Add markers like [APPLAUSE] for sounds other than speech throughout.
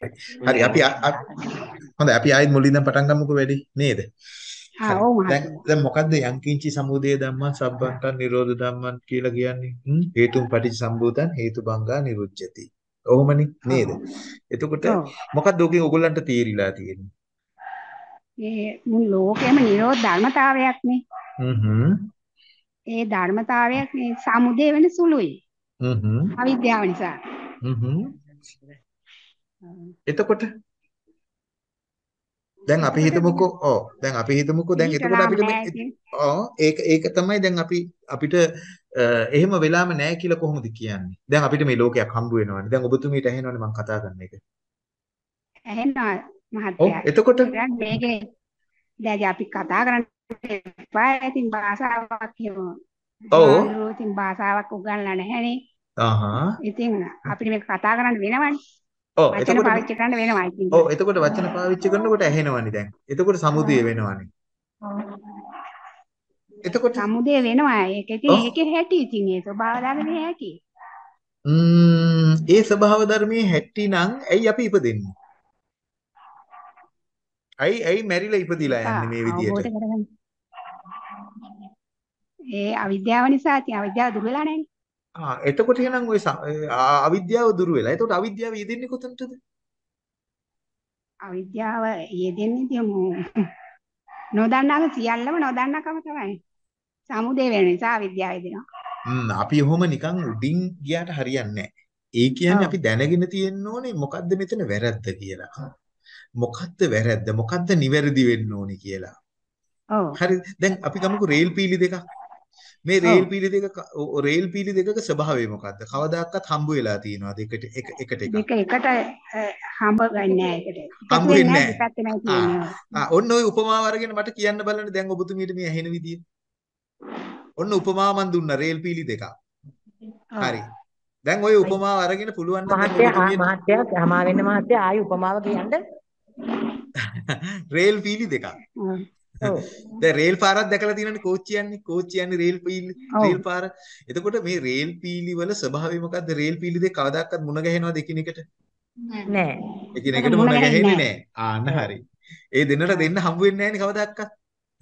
හරි අපි හොඳයි අපි ආයෙත් මුලින්ම පටන් ගමුකෝ වැඩි නේද? දැන් දැන් මොකද්ද යංකින්චි සමුදය ධම්මං සබ්බන්තං නිරෝධ ධම්මං කියලා කියන්නේ? හේතුන් පටිච්ච සම්භූතං හේතුබංගා නිරුච්ඡති. ඔහොමනේ නේද? එතකොට මොකද්ද ඔකේ ඕගොල්ලන්ට තීරිලා තියෙන්නේ? ඒ මුළු ලෝකෙම නිරෝධ ධර්මතාවයක් නේ. හ්ම් ඒ ධර්මතාවයක් මේ සමුදේ වෙන සුළුයි. හ්ම් අවිද්‍යාව නිසා. හ්ම් එතකොට? දැන් අපි හිතමුකෝ ඔව්. දැන් අපි හිතමුකෝ දැන් එතකොට අපිට ඔව්. ඒක ඒක තමයි දැන් අපි අපිට එහෙම වෙලාම නැහැ කියලා කොහොමද කියන්නේ? දැන් අපිට මේ ලෝකයක් හම්බ වෙනවනේ. දැන් ඔබතුමීට ඇහෙනවනේ මම කතා කරන එක. ඇහෙනවා මහත්තයා. එතකොට? මේකේ දැන් අපි කතා කරන්න එපා. ඉතින් භාෂාවක් කියමු ඔව්. ඉතින් භාෂාවක් උගන්ලා නැහැනේ. ආහා ඉතින් අපිට මේක කතා කරන්න වෙනවනේ ඔව් එතකොට පාවිච්චි කරන්න වෙනවා ඉතින්. ඔව් එතකොට වචන පාවිච්චි කරනකොට ඇහෙනවනේ දැන්. එතකොට සමුදය වෙනවනේ. එතකොට සමුදය වෙනවා. ඒක ඉතින් ඒකේ හැටි ඉතින් ඒ ස්වභාව ධර්මයේ හැටි. ම්ම් ඒ ස්වභාව ධර්මයේ හැටි නම් ඇයි අපි ඉපදෙන්නේ? ඇයි ඇයි මැරිලා ඉපදිලා යන්නේ මේ විදියට? ඒ අවිද්‍යාව නිසා ඉතින් අවිද්‍යාව දුර වෙලා නැහැ. ආ එතකොට එහෙනම් ওই අවිද්‍යාව දුරු වෙලා. එතකොට අවිද්‍යාව යෙදෙන්නේ කොතනටද? අවිද්‍යාව යෙදෙන්නේ ඉතින් [LAUGHS] නොදන්නාක සියල්ලම නොදන්නකම තමයි. සමුදේ වෙන නිසා අවිද්‍යාව යෙදෙනවා. හ්ම් අපි ඔහොම නිකන් උඩින් ගියාට හරියන්නේ ඒ කියන්නේ අපි දැනගෙන තියෙන්න ඕනේ මොකද්ද මෙතන වැරද්ද කියලා. මොකද්ද වැරද්ද? මොකද්ද නිවැරදි වෙන්න ඕනේ කියලා. ඔව්. හරි. දැන් අපි ගමුකෝ රේල් පීලි දෙකක්. මේ රේල් පීලි දෙක රේල් පීලි දෙකක ස්වභාවය මොකද්ද? කවදාකවත් හම්බ වෙලා තියෙනවද එකට එක එකට එක? දෙක එකට හම්බ ගන්නෑ එකට. හම්බ වෙන්නේ නැහැ. ආ ඔන්න ඔය උපමාව අරගෙන මට කියන්න බලන්න දැන් ඔබතුමීට මේ ඇහෙන විදිය. ඔන්න උපමාව මන් දුන්නා රේල් පීලි දෙකක්. හරි. දැන් ওই උපමාව අරගෙන පුළුවන් නම් මහත්තයා මහත්තයා සමා වෙන්න මහත්තයා ආයි උපමාව කියන්න. රේල් පීලි දෙකක්. [LAUGHS] දැන් රේල් පාරක් දැකලා තියෙනනේ කෝච්චි යන්නේ කෝච්චි යන්නේ රේල් පීලි රේල් පාර. එතකොට මේ රේල් පීලි වල ස්වභාවය මොකද්ද? රේල් පීලි දෙක කවදාකවත් මුණ ගැහෙනවද එකිනෙකට? නෑ. එකිනෙකට මුණ ගැහෙන්නේ නෑ. ආන්න හරි. ඒ දෙන්නට දෙන්න හම්බ වෙන්නේ නෑනේ කවදාකවත්.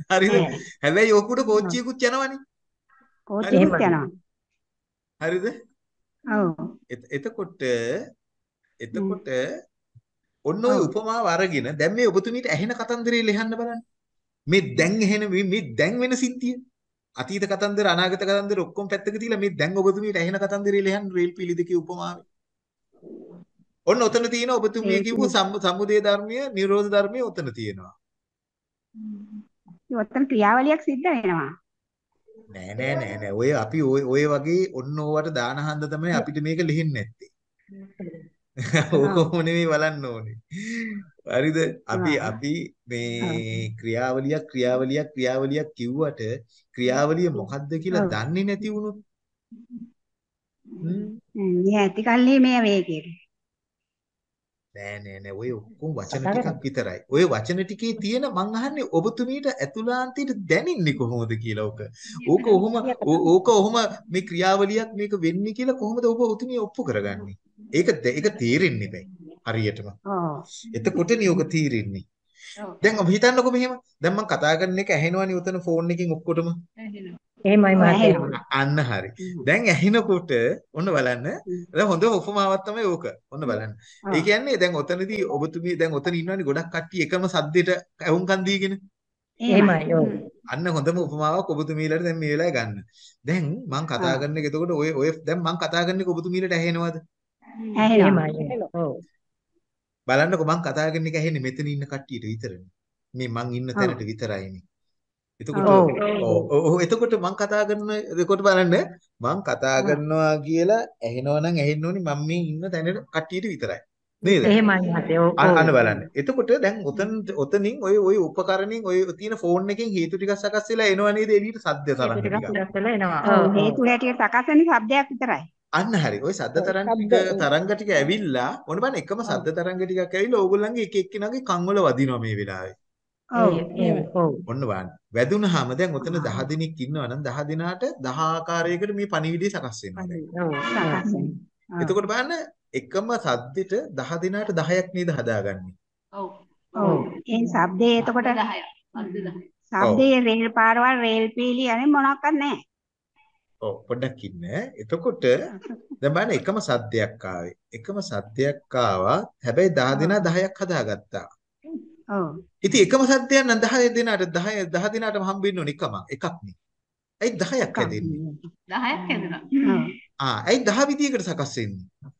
හරිද? හැබැයි ඔකුට කෝච්චියකුත් යනවනේ. කෝච්චියකුත් යනවා. හරිද? ඔව්. එතකොට එතකොට ඔන්න ඔය උපමාව අරගෙන දැන් මේ ඔබතුමීට ඇහෙන කතන්දරේ ලියන්න බලන්න. මේ දැන් එහෙන මේ දැන් වෙන සිද්ධිය. අතීත කතන්දර අනාගත කතන්දර ඔක්කොම පැත්තක තියලා මේ දැන් ඔබතුමීට ඇහෙන කතන්දරේ ලියන්න රේල් පීලි දෙකේ උපමාවේ. ඔන්න ඔතන තියෙන ඔබතුමිය කිව්ව සම්මුදේ ධර්මය නිරෝධ ධර්මය ඔතන තියෙනවා. ඔතන ක්‍රියාවලියක් සිද්ධ වෙනවා. නෑ නෑ නෑ නෑ. ඔය අපි ඔය ඔය වගේ ඔන්න ඕවට දාන හන්ද තමයි අපිට මේක ලිහින්නේ නැත්තේ [LAUGHS] ඕකම නෙමෙයි බලන්න ඕනේ හරිද? අපි අපි මේ ක්‍රියාවලියක් ක්‍රියාවලියක් ක්‍රියාවලියක් කිව්වට ක්‍රියාවලිය මොකද්ද කියලා දන්නේ නැති වුණොත් ඇති කල්ලි මේ මේකේ නෑ නෑ නෑ ඔය ඔක්කොම වචන ටිකක් විතරයි. ඔය වචන ටිකේ තියෙන මං අහන්නේ ඔබතුමීට ඇතුළාන්තයට දැනින්නේ කොහොමද කියලා ඕක. ඕක ඔහොම ඕක ඔහොම මේ ක්‍රියාවලියක් මේක වෙන්නේ කියලා කොහොමද ඔබ ඔතුමිය ඔප්පු කරගන්නේ? ඒක ඒක තේරෙන්නේ නැහැ. හරියටම. එතකොටනේ ඔක තීරෙන්නේ. දැන් ඔබ හිතන්නකෝ මෙහෙම. දැන් මම කතා කරන එක ඇහෙනවනේ උතන ෆෝන් එකකින් ඔක්කොටම. එහෙමයි මහත්තයා. අන්න හරි. දැන් ඇහෙනකොට ඔන්න බලන්න. දැන් හොඳ උපමාවක් තමයි ඕක. ඔන්න බලන්න. ඒ කියන්නේ දැන් ඔතනදී ඔබතුමී දැන් ඔතන ඉන්නවනේ ගොඩක් කට්ටිය එකම සද්දෙට ඇහුම්කන් දීගෙන. එහෙමයි ඔව්. අන්න හොඳම උපමාවක් ඔබතුමීලට දැන් මේ වෙලාවේ ගන්න. දැන් මම කතා කරන එක එතකොට ඔය ඔය දැන් මම කතා කරන එක ඔබතුමීලට ඇහෙනවද? ඇහෙනවා. ඔව්. බලන්නකො මං කතා කරන එක ඇහෙන්නේ මෙතන ඉන්න කට්ටියට විතරනේ. මේ මං ඉන්න තැනට විතරයිනේ. එතකොට ඔව් එතකොට මං කතා කරන එතකොට බලන්න මං කතා කරනවා කියලා ඇහෙනවා නම් ඇහෙන්න ඕනි මම මේ ඉන්න තැනට කට්ටියට විතරයි. නේද? එහෙමයි මහත්තයෝ. අන්න බලන්න. එතකොට දැන් ඔතන ඔතනින් ඔය ඔය උපකරණෙන් ඔය තියෙන ෆෝන් එකෙන් හේතු ටිකක් සකස් වෙලා එනවා නේද එළියට සද්ද තරංග ටික. ටිකක් සකස් වෙලා එනවා. ඔව් හේතු හැටියට සකස් වෙන શબ્දයක් විතරයි. අන්න හරි. ওই සද්ද තරංග ටික තරංග ටික ඇවිල්ලා ඔන්න බලන්න එකම සද්ද තරංග ටිකක් ඇවිල්ලා ඕගොල්ලන්ගේ එක එක්කෙනාගේ කන් වල වදිනවා මේ වෙලාවේ. ඔව්. ඔන්න බලන්න. වැදුනහම දැන් ඔතන 10 දිනක් ඉන්නවා නම් 10 දිනාට 10 ආකාරයකට මේ පණිවිඩය සකස් වෙනවා. ඔව් සකස් වෙනවා. එතකොට බලන්න එකම සද්දෙට 10 දිනාට 10ක් නේද හදාගන්නේ. ඔව්. ඔව් ඒ ශබ්දේ එතකොට 10ක්. අර්ධ 10ක්. ශබ්දේ රේල් පාරවල් රේල් පීලි අනේ මොනක්වත් නැහැ. ඔව් පොඩ්ඩක් ඉන්න. එතකොට දැන් බලන්න එකම සද්දයක් ආවේ. එකම සද්දයක් ආවා. හැබැයි 10 දිනා 10ක් හදාගත්තා. ඔව්. ඉතින් එකම සද්දයක් නම් 10 දිනාට 10 10 දිනාටම හම්බෙන්න ඕන එකම එකක් නේ. ඇයි 10ක් හැදෙන්නේ? 10ක් හැදුනා. ඔව්. ආ ඇයි 10 විදියකට සකස් වෙන්නේ?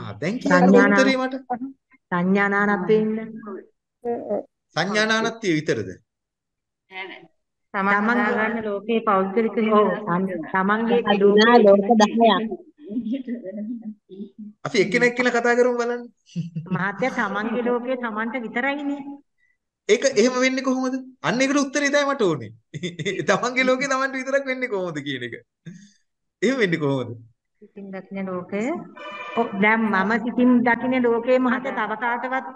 ආ දැන් කියන්න උත්තරේ මට. සංඥානානත්වෙ ඉන්න. සංඥානානත්වය විතරද? නෑ නෑ. තමන්ගේ ගන්න ලෝකේ පෞද්ගලික තමන්ගේ අදුනා ලෝක 10ක් අපි එක්කෙනෙක් එක්කෙනා කතා කරමු බලන්න. මහත්ය තමන්ගේ ලෝකේ තමන්ට විතරයිනේ. ඒක එහෙම වෙන්නේ කොහොමද? අන්න ඒකට උත්තරේ තමයි මට ඕනේ. [LAUGHS] තමන්ගේ ලෝකේ තමන්ට විතරක් වෙන්නේ කොහොමද කියන එක. එහෙම වෙන්නේ කොහොමද? සිතින් දකින්න ලෝකය ඔව් දැන් මම සිතින් දකින්න ලෝකේ මහත්ය තව කාටවත්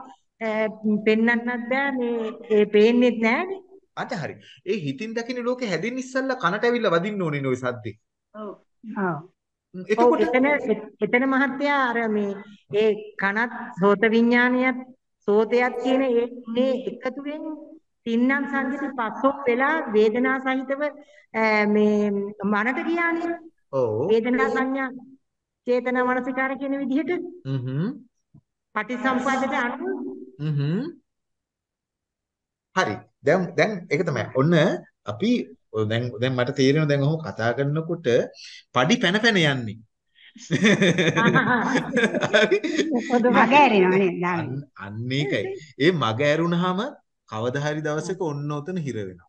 පෙන්වන්නත් බෑ මේ ඒ පේන්නේත් නෑනේ. අද හරි. ඒ හිතින් දකින්න ලෝකේ හැදෙන්න ඉස්සල්ලා කනට ඇවිල්ලා වදින්න ඕනේ නේ සද්දේ. ඔව්. එතකොට එතන එතන මහත්තයා අර මේ ඒ කනත් සෝත විඥානියත් සෝතයත් කියන ඒ මේ එකතුවෙන් තින්නම් සංගීත පස්සෝ වෙලා වේදනා සහිතව මේ මනට ගියානේ ඔව්. වේදනා සංඥා චේතනා මනසිකාර කියන විදිහට හ්ම්හ්ම්. පටිසම්පාදයට අනුව හ්ම්හ්ම්. හරි. දැන් දැන් ඒක තමයි. ඔන්න අපි දැන් දැන් මට තේරෙනවා දැන් ඔහොම කතා කරනකොට padi පැන පැන යන්නේ. හරි. මග ඇරෙනවා. අන්න ඒකයි. ඒ මග ඇරුණාම කවදා හරි දවසක ඔන්න ඔතන හිර වෙනවා.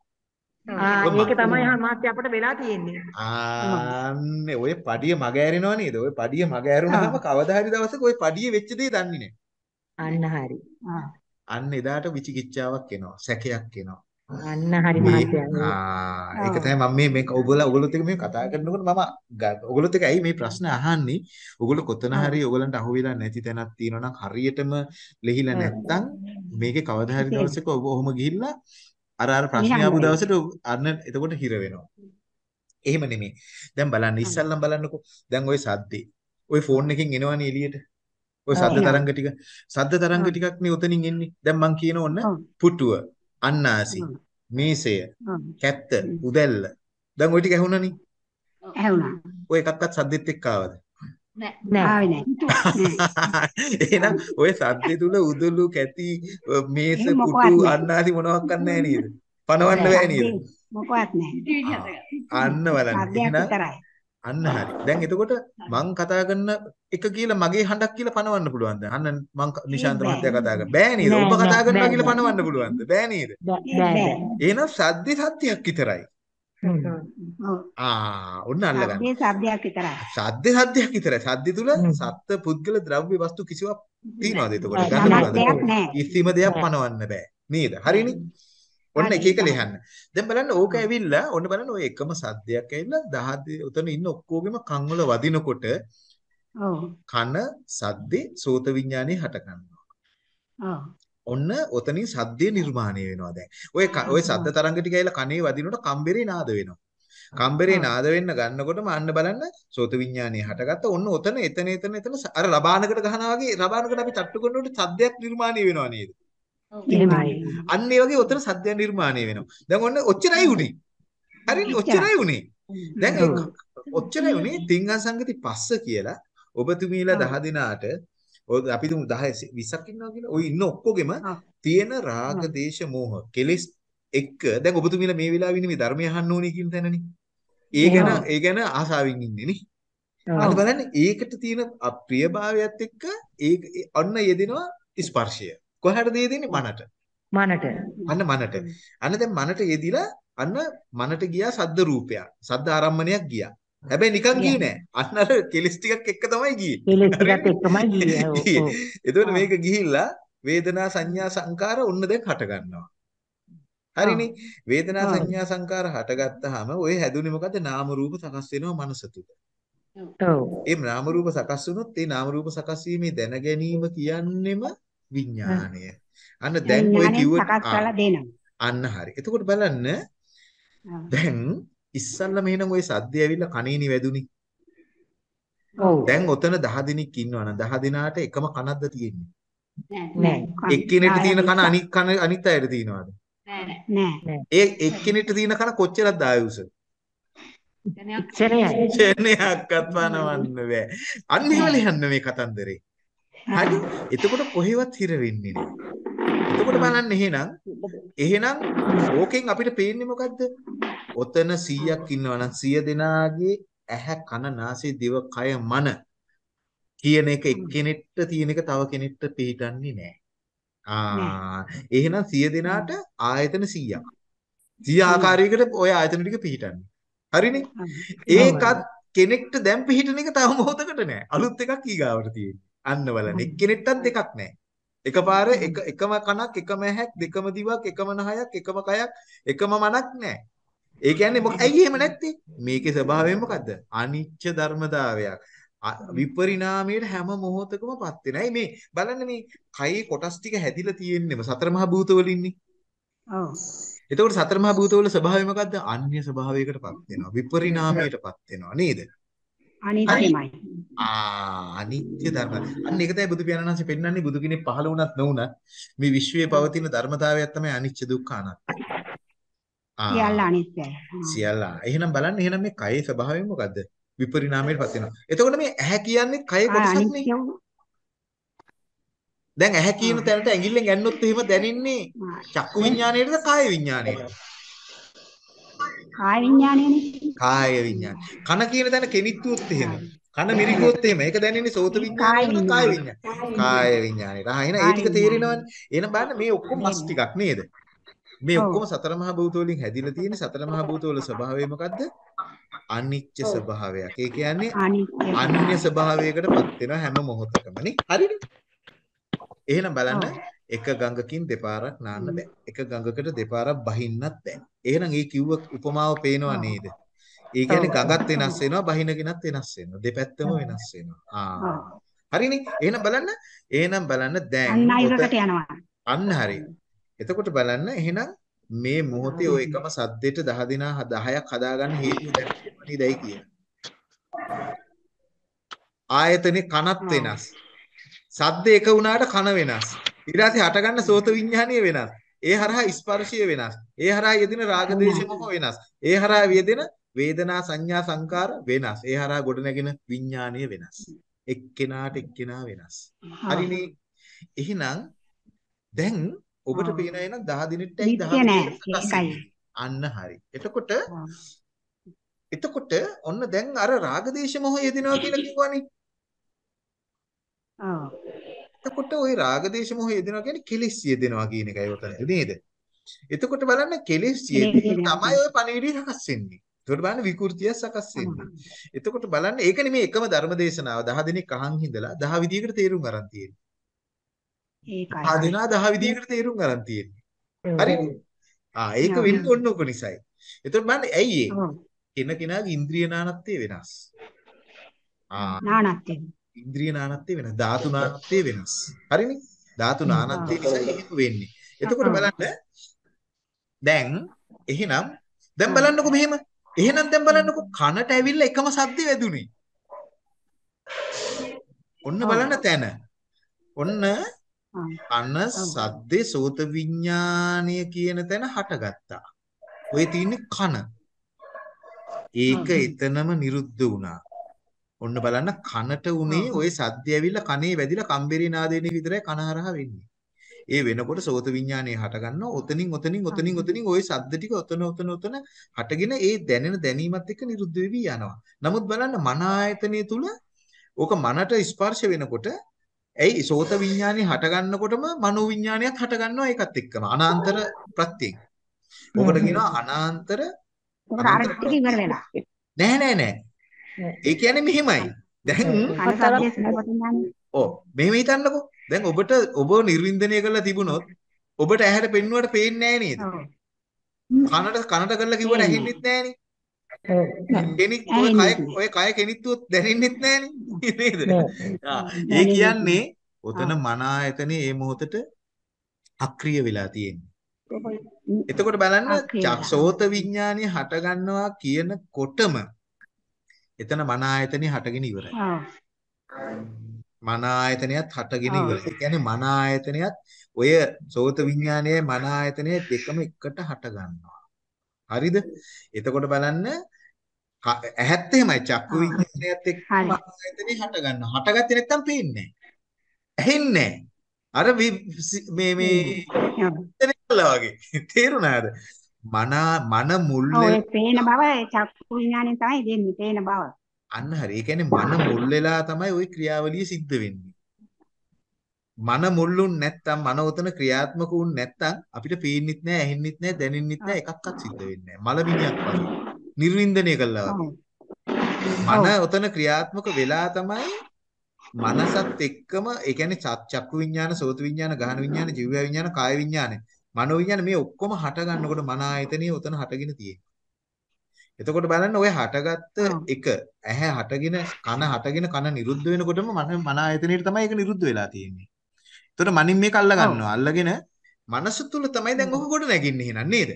ආ ඒක තමයි මාත්‍ය අපිට වෙලා තියෙන්නේ ආන්නේ ඔය පඩිය මග ඇරෙනව නේද? ඔය පඩිය මග ඇරුණාම කවදා හරි දවසක ඔය පඩිය වෙච්ච දේ දන්නේ නැහැ. අන්න හරි ආ. අන්න එදාට විචිකිච්ඡාවක් එනවා. සැකයක් එනවා. අන්න හරි මේ මහත්තයා ආ ඒක තමයි මම මේ මේ ඔයගොල්ලෝ ඔයගොල්ලොත් එක්ක මේ කතා කරනකොට මම ගන්න- ඔයගොල්ලොත් එක්ක ඇයි මේ ප්‍රශ්න අහන්නේ ඔයගොල්ලෝ කොතන හරි ඔයගලන්ට අහුවෙලා නැති තැනක් තියෙනවා නම් හරියටම ලිහිලා නැත්තම් මේකේ කවදා හරි දවසක ඔබ ඔහොම ගිහිල්ලා අර අර ප්‍රශ්න ආපු දවසට අන්න එතකොට හිර වෙනවා එහෙම නෙමෙයි දැන් බලන්න ඉස්සල්ලාම බලන්නකෝ දැන් ওই සද්දේ ওই ෆෝන් එකෙන් එනවනේ එළියට ඔය සද්ද තරංග ටික සද්ද තරංග ටිකක් නේ උතනින් එන්නේ. දැන් මං කියන ඕන පුටුව, අන්නාසි, මේසය, කැත්ත, උදැල්ල. දැන් ওই ටික ඇහුණානේ. ඇහුණා. ඔය එකක්වත් සද්දෙත් එක්ක ආවද? නෑ [LAUGHS] එහෙනම් ඔය සද්දේ තුල උදළු කැති මේස පුටු අන්නාසි මොනවක් ගන්නෑ නේද? පනවන්න බෑ නේද? මොකවත් නැහැ. අන්න බලන්න. එහෙනම් අන්න හරි දැන් එතකොට මං කතා කරන එක කියලා මගේ හඬක් කියලා පනවන්න පුළුවන්ද අන්න මං නිශාන්ත. මහත්තයා කතා කරා බෑ නේද ඔබ කතා කරනවා කියලා. පනවන්න පුළුවන්ද බෑ නේද බෑ. එහෙනම් සද්දේ සත්‍යයක් විතරයි. ආ ඔන්න අල්ලගන්න සද්දේ සබ්දයක් විතරයි. සද්දේ සද්දයක් විතරයි සද්දේ තුල. සත්ත්ව පුද්ගල ද්‍රව්‍ය වස්තු කිසිවක් තියනවාද එතකොට ගන්න පුළුවන්ද. කිසිම දෙයක්. පනවන්න බෑ නේද හරිනේ ඔන්න එක එක. ලියන්න දැන් බලන්න ඕක ඇවිල්ලා ඔන්න බලන්න ඔය එකම සද්දයක් ඇවිල්ලා 10 උතන ඉන්න ඔක්කොගෙම කන් වල වදිනකොට ඔව්. කන සද්දේ සෝත විඥානේ හට ගන්නවා. ඔන්න ඔතනින් සද්දේ නිර්මාණය වෙනවා දැන් ඔය ඔය සද්ද තරංග ටික ඇවිල්ලා කනේ වදිනකොට කම්බරේ නාද වෙනවා කම්බරේ නාද වෙන්න ගන්නකොටම අන්න බලන්න සෝත විඥානේ හටගත්ත ඔන්න ඔතන එතන එතන එතන අර රබානකට ගහනවා වගේ රබානකට අපි තට්ටු කරනකොට සද්දයක් නිර්මාණය වෙනවා නේද. අන්න ඒ වගේ ඔතන සද්දයක් නිර්මාණය වෙනවා. දැන් ඔන්න ඔච්චරයි උනේ. හරිනේ ඔච්චරයි උනේ. දැන් ඔච්චරයි උනේ තිංගන් සංගති පස්ස කියලා ඔබතුමීලා 10 දිනාට ඔය අපි තුමු 10 20ක් ඉන්නවා කියලා. ඔය ඉන්න ඔක්කොගෙම. තියෙන රාග දේශ මොහ කෙලෙස් එක්ක දැන් ඔබතුමීලා මේ වෙලාවේ ඉන්නේ මේ ධර්මය අහන්න ඕනේ කියන තැනනේ. ඒ ගැන ඒ ගැන ආසාවෙන් ඉන්නේ නේ. අන්න බලන්න ඒකට තියෙන අප්‍රියභාවයත් එක්ක ඒ- අන්න යෙදෙනවා ස්පර්ශය. කොහටද යෙදෙන්නේ මනට. මනට අන්න මනට. අන්න දැන් මනට යෙදිලා අන්න මනට ගියා සද්ද රූපයක්. සද්ද ආරම්මණයක් ගියා. හැබැයි නිකන් ගියේ නෑ. අන්න අර කෙලස් ටිකක් එක්ක තමයි ගියේ. කෙලෙස් ටිකත් එක්කමයි ගියේ. [LAUGHS] එතකොට මේක ගිහිල්ලා වේදනා සංඥා සංකාර ඔන්න දැන් හට ගන්නවා. හරිනේ. වේදනා. සංඥා සංකාර හටගත්තාම ඔය හැදුනේ මොකද? නාම රූප සකස් වෙනවා මනස තුල. ඔව්. ඒ නාම රූප සකස් වුණොත් ඒ නාම රූප සකස් වීමේ දැන ගැනීම කියන්නෙම විඥාණය. අන්න දැන් ඔය කිව්ව. අන්න හරි. එතකොට බලන්න. දැන් ඉස්සල්ලා මෙහෙනම් ওই සද්දය ඇවිල්ලා කනේනි වැදුනේ. ඔව් දැන් ඔතන 10 දිනක් ඉන්නවනම් 10 දිනාට එකම කනක්ද තියෙන්නේ? නෑ එක්කෙනෙක්ට තියෙන කන අනිත් කන අනිත් අයට තියෙනවද? නෑ නෑ. නෑ ඒ එක්කෙනෙක්ට තියෙන කන කොච්චරද ආයුෂ? ක්ෂණයක්වත් පනවන්න බෑ. අන්න එහෙම ලියන්න මේ කතන්දරේ. හරි? එතකොට කොහෙවත් හිර වෙන්නේ නෑ. එතකොට බලන්න එහෙනම් එහෙනම් ඕකෙන් අපිට පේන්නේ මොකද්ද? ඔතන 100ක් ඉන්නවනම් 100 දෙනාගේ ඇහැ කන නාසය දිව කය මන කියන එක එක්කෙනෙක්ට තියෙන එක තව කෙනෙක්ට පිටින්නේ නැහැ. ආ එහෙනම් 100 දෙනාට ආයතන 100ක්. 100 ආකාරයකට ওই ආයතන ටික පිටින්නේ. හරිනේ? ඒකත් කෙනෙක්ට දැන් පිටින එක තව මොහොතකට නැහැ. අලුත් එකක් ඊගාවට තියෙන්නේ. අන්න බලන්න. එක්කෙනෙක්ටත් දෙකක් නැහැ. එකපාර එක එකම කනක් එකම ඇහැක් දෙකම දිවක් එකම නහයක් එකම කයක් එකම මනක් නැහැ. ඒ කියන්නේ මොක ඇයි එහෙම නැත්තේ? මේකේ ස්වභාවය මොකද්ද? අනිච්ච ධර්මතාවයක්. විපරිණාමයට හැම මොහොතකමපත් වෙන. ඇයි මේ බලන්න මේ කයේ කොටස් ටික හැදිලා තියෙන්නේම සතර මහා භූත වලින්නේ. ඔව් එතකොට සතර මහා භූත වල ස්වභාවය මොකද්ද? අන්‍ය ස්වභාවයකටපත් වෙනවා. විපරිණාමයටපත් වෙනවා නේද? අනිත්‍යමයි ආ අනිත්‍ය ධර්ම. අන්න ඒක තමයි බුදු පියාණන් වහන්සේ පෙන්වන්නේ බුදු කෙනෙක් පහළ වුණත් නොවුණත් මේ විශ්වයේ පවතින ධර්මතාවයක් තමයි අනිච්ච දුක්ඛ අනාත්ම. සියල්ල අනිත්‍යයි සියල්ල. එහෙනම් බලන්න එහෙනම් මේ කයේ ස්වභාවය මොකද්ද? විපරිණාමයටපත් වෙනවා. එතකොට මේ ඇහැ කියන්නේ කයේ කොටසක් නේ. දැන් ඇහැ කියන තැනට ඇඟිල්ලෙන් ගන්නොත් එහෙම දැනින්නේ චක්කු විඥාණයටද කාය විඥාණයටද? කාය විඥානයනේ කාය විඥාන. කන කියන තැන කෙනිත්තුවොත් එහෙම. කන මිරිකුවොත් එහෙම. ඒක දැනෙන්නේ සෝත විඥානයටද කාය විඥාන. කාය විඥානයට. ආ එහෙනම් ඒ ටික තේරෙනවනේ. එහෙනම් බලන්න මේ ඔක්කොම මස් ටිකක් නේද? මේ. ඔක්කොම සතර මහා භූත වලින් හැදිලා තියෙන සතර මහා භූත වල ස්වභාවය මොකද්ද? අනිච්ච ස්වභාවයක්. ඒ කියන්නේ අනිත්‍ය ස්වභාවයකටපත් වෙන හැම මොහොතකම නේ. හරිනේ? එහෙනම් බලන්න එක ගඟකින් දෙපාරක් නාන්න බෑ. එක ගඟකට දෙපාරක් බහින්නත් බෑ. එහෙනම් ඒ කිව්ව උපමාව පේනවා නේද? ඒ කියන්නේ ගඟත් වෙනස් වෙනවා, බහින කෙනත් වෙනස් වෙනවා. දෙපැත්තම වෙනස් වෙනවා. ආ. හරිනේ? එහෙනම් බලන්න. එහෙනම් බලන්න දැන් අන්න හරි. එතකොට බලන්න එහෙනම් මේ මොහොතේ ඔය එකම සද්දෙට 10 දිනා 10ක් හදාගන්න හේතුව දැක්කම නේදයි කියන. ආයතනේ කනත් වෙනස්. සද්ද එක වුණාට කන වෙනස්. ඊට පස්සේ හටගන්න සෝත විඥානීය වෙනස්. ඒ හරහා ස්පර්ශය වෙනස්. ඒ හරහා යෙදෙන රාග දේශ මොහ වෙනස්. ඒ හරහා යෙදෙන වේදනා සංඥා සංකාර වෙනස්. ඒ හරහා ගොඩනැගෙන විඥානීය වෙනස්. එක්කෙනාට එක්කෙනා වෙනස්. හරිනේ. එහෙනම් දැන් ඔබට. පේන එන 10 දිනෙට ඇයි නිත්‍ය 10 නෑ දිනෙට සකස් ඒකයි වෙන්නේ? අන්න හරි. එතකොට. එතකොට ඔන්න දැන් අර රාගදේශ මොහ යෙදෙනවා කියලා කිව්වනේ. ඔව් එතකොට ওই රාගදේශ මොහ යෙදෙනවා කියන්නේ කෙලෙස් යෙදෙනවා කියන එකයි උතන නේද? එතකොට බලන්න කෙලෙස් යෙදීම තමයි ওই පණිවිඩය සකස් වෙන්නේ. එතකොට බලන්න විකෘතිය සකස් වෙන්නේ. එතකොට බලන්න ඒකනේ මේ එකම ධර්ම දේශනාව 10 දිනක් අහන් හිඳලා 10 විදියකට තේරුම් අරන් තියෙන්නේ. ඒකයි 10 දෙනා 10 විදියකට තේරුම් අරන් තියෙන්නේ. හරිනේ? ආ ඒක ඔව්. වෙන්න ඕන උක නිසායි. එතකොට බලන්න ඇයි ඒ? ඔව් කෙන කෙනාගේ ඉන්ද්‍රිය නානත්වය වෙනස්. ආ නානත්‍ය ඉන්ද්‍රිය නානත්වය වෙනස්. ධාතු නානත්වය වෙනස්. හරිනේ? ධාතු නානත්වය නිසා එහෙම වෙන්නේ. එතකොට බලන්න දැන් එහෙනම් දැන් බලන්නකෝ මෙහෙම. එහෙනම් දැන් බලන්නකෝ කනට ඇවිල්ලා එකම සද්දේ වැදුනේ. ඔන්න බලන්න තැන. ඔන්න කන සද්දේ සෝත විඥානීය කියන තැන හටගත්තා. ඔය තියෙන්නේ කන. ඒක එතනම නිරුද්ධ වුණා. ඔන්න බලන්න කනට උනේ ওই සද්ද ඇවිල්ලා කනේ වැදිලා කම්බරේ නාදෙන්නේ විතරයි කන හරහා වෙන්නේ. ඒ වෙනකොට සෝත විඥානය හට ගන්නවා. ඔතනින් ඔතනින් ඔතනින් ඔතනින් ওই සද්ද ටික ඔතන ඔතන ඔතන හටගෙන ඒ දැනෙන දැනීමත් එක්ක නිරුද්ධ වෙවි යනවා. නමුත් බලන්න මන ආයතනය තුල ඕක මනට ස්පර්ශ වෙනකොට ඇයි සෝත විඥානේ හට ගන්නකොටම මනෝ විඥානයත් හට ගන්නවා ඒකත් එක්කම අනාන්තර ප්‍රත්‍යයෙන්. ඔකට කියනවා අනාන්තර ඒකට අර ටික ඉවර වෙලා නෑ නෑ නෑ. ඒ කියන්නේ මෙහෙමයි. දැන් ඔව්. මෙහෙම හිතන්නකෝ. දැන් ඔබට ඔබ නිර්වින්දනය කරලා තිබුණොත් ඔබට ඇහැට පෙන්නුවට පේන්නේ නෑ නේද? ඔව්. කනට කනට කරලා කිව්වට ඇහෙන්නෙත් නෑනේ. කෙනෙක් ඔය කය ඔය කය කෙනිත්තුවත් දැනෙන්නෙත් නෑනේ නේද? ඒ කියන්නේ ඔතන මන ආයතනේ මේ මොහොතට අක්‍රිය වෙලා තියෙන්නේ. එතකොට බලන්න. චක්සෝත විඥානය හට ගන්නවා කියනකොටම එතන මන ආයතනෙ හටගෙන ඉවරයි. මන ආයතනයත් හටගෙන. ඉවරයි. ඒ කියන්නේ මන ආයතනයත් ඔය සෝත විඥානයයි මන ආයතනයයි දෙකම එකට හට ගන්නවා. හරිද? එතකොට බලන්න ඇහත් එහෙමයි චක්කු. විඥානයත් එක්ක. මන ආයතනෙ හට ගන්නවා. හටගත්තේ නැත්තම් පේන්නේ නැහැ. ඇහෙන්නේ නැහැ. අර මේ මේ. කළා වගේ [LAUGHS] තේරුණාද? මන මන මුල් ඒ පේන බව චක්කු විඥාණයෙන් තමයි දෙන්නේ පේන බව. අන්න හරි. ඒ කියන්නේ මන මුල් වෙලා තමයි ওই ක්‍රියාවලිය සිද්ධ වෙන්නේ. මන මුල්ලුන් නැත්තම් මන උතන ක්‍රියාත්මක වුන් නැත්තම් අපිට පේන්නෙත් නෑ, ඇහෙන්නෙත් නෑ, දැනෙන්නෙත් නෑ, එකක්වත් සිද්ධ වෙන්නේ නෑ. මලමිණියක් වගේ. නිර්වින්දනය කළා වගේ. මන උතන ක්‍රියාත්මක වෙලා තමයි මනසත් එක්කම ඒ කියන්නේ චක්- චක්කු විඤ්ඤාණ, සෝත විඤ්ඤාණ, ගහන විඤ්ඤාණ, ජීව විඤ්ඤාණ, කාය විඤ්ඤාණ, මනෝ විඤ්ඤාණ මේ ඔක්කොම හට ගන්නකොට මන ආයතනිය උතන හටගෙන තියෙනවා. එතකොට බලන්න ඔය හටගත්ත. එක ඇහැ හටගෙන කන හටගෙන කන නිරුද්ධ වෙනකොටම මන මන ආයතනයේ තමයි ඒක නිරුද්ධ වෙලා තියෙන්නේ. එතකොට මනින් මේක අල්ල ගන්නවා. අල්ලගෙන මනස තුල තමයි දැන් ඔක ගොඩ නැගින්නේ එහෙනම් නේද?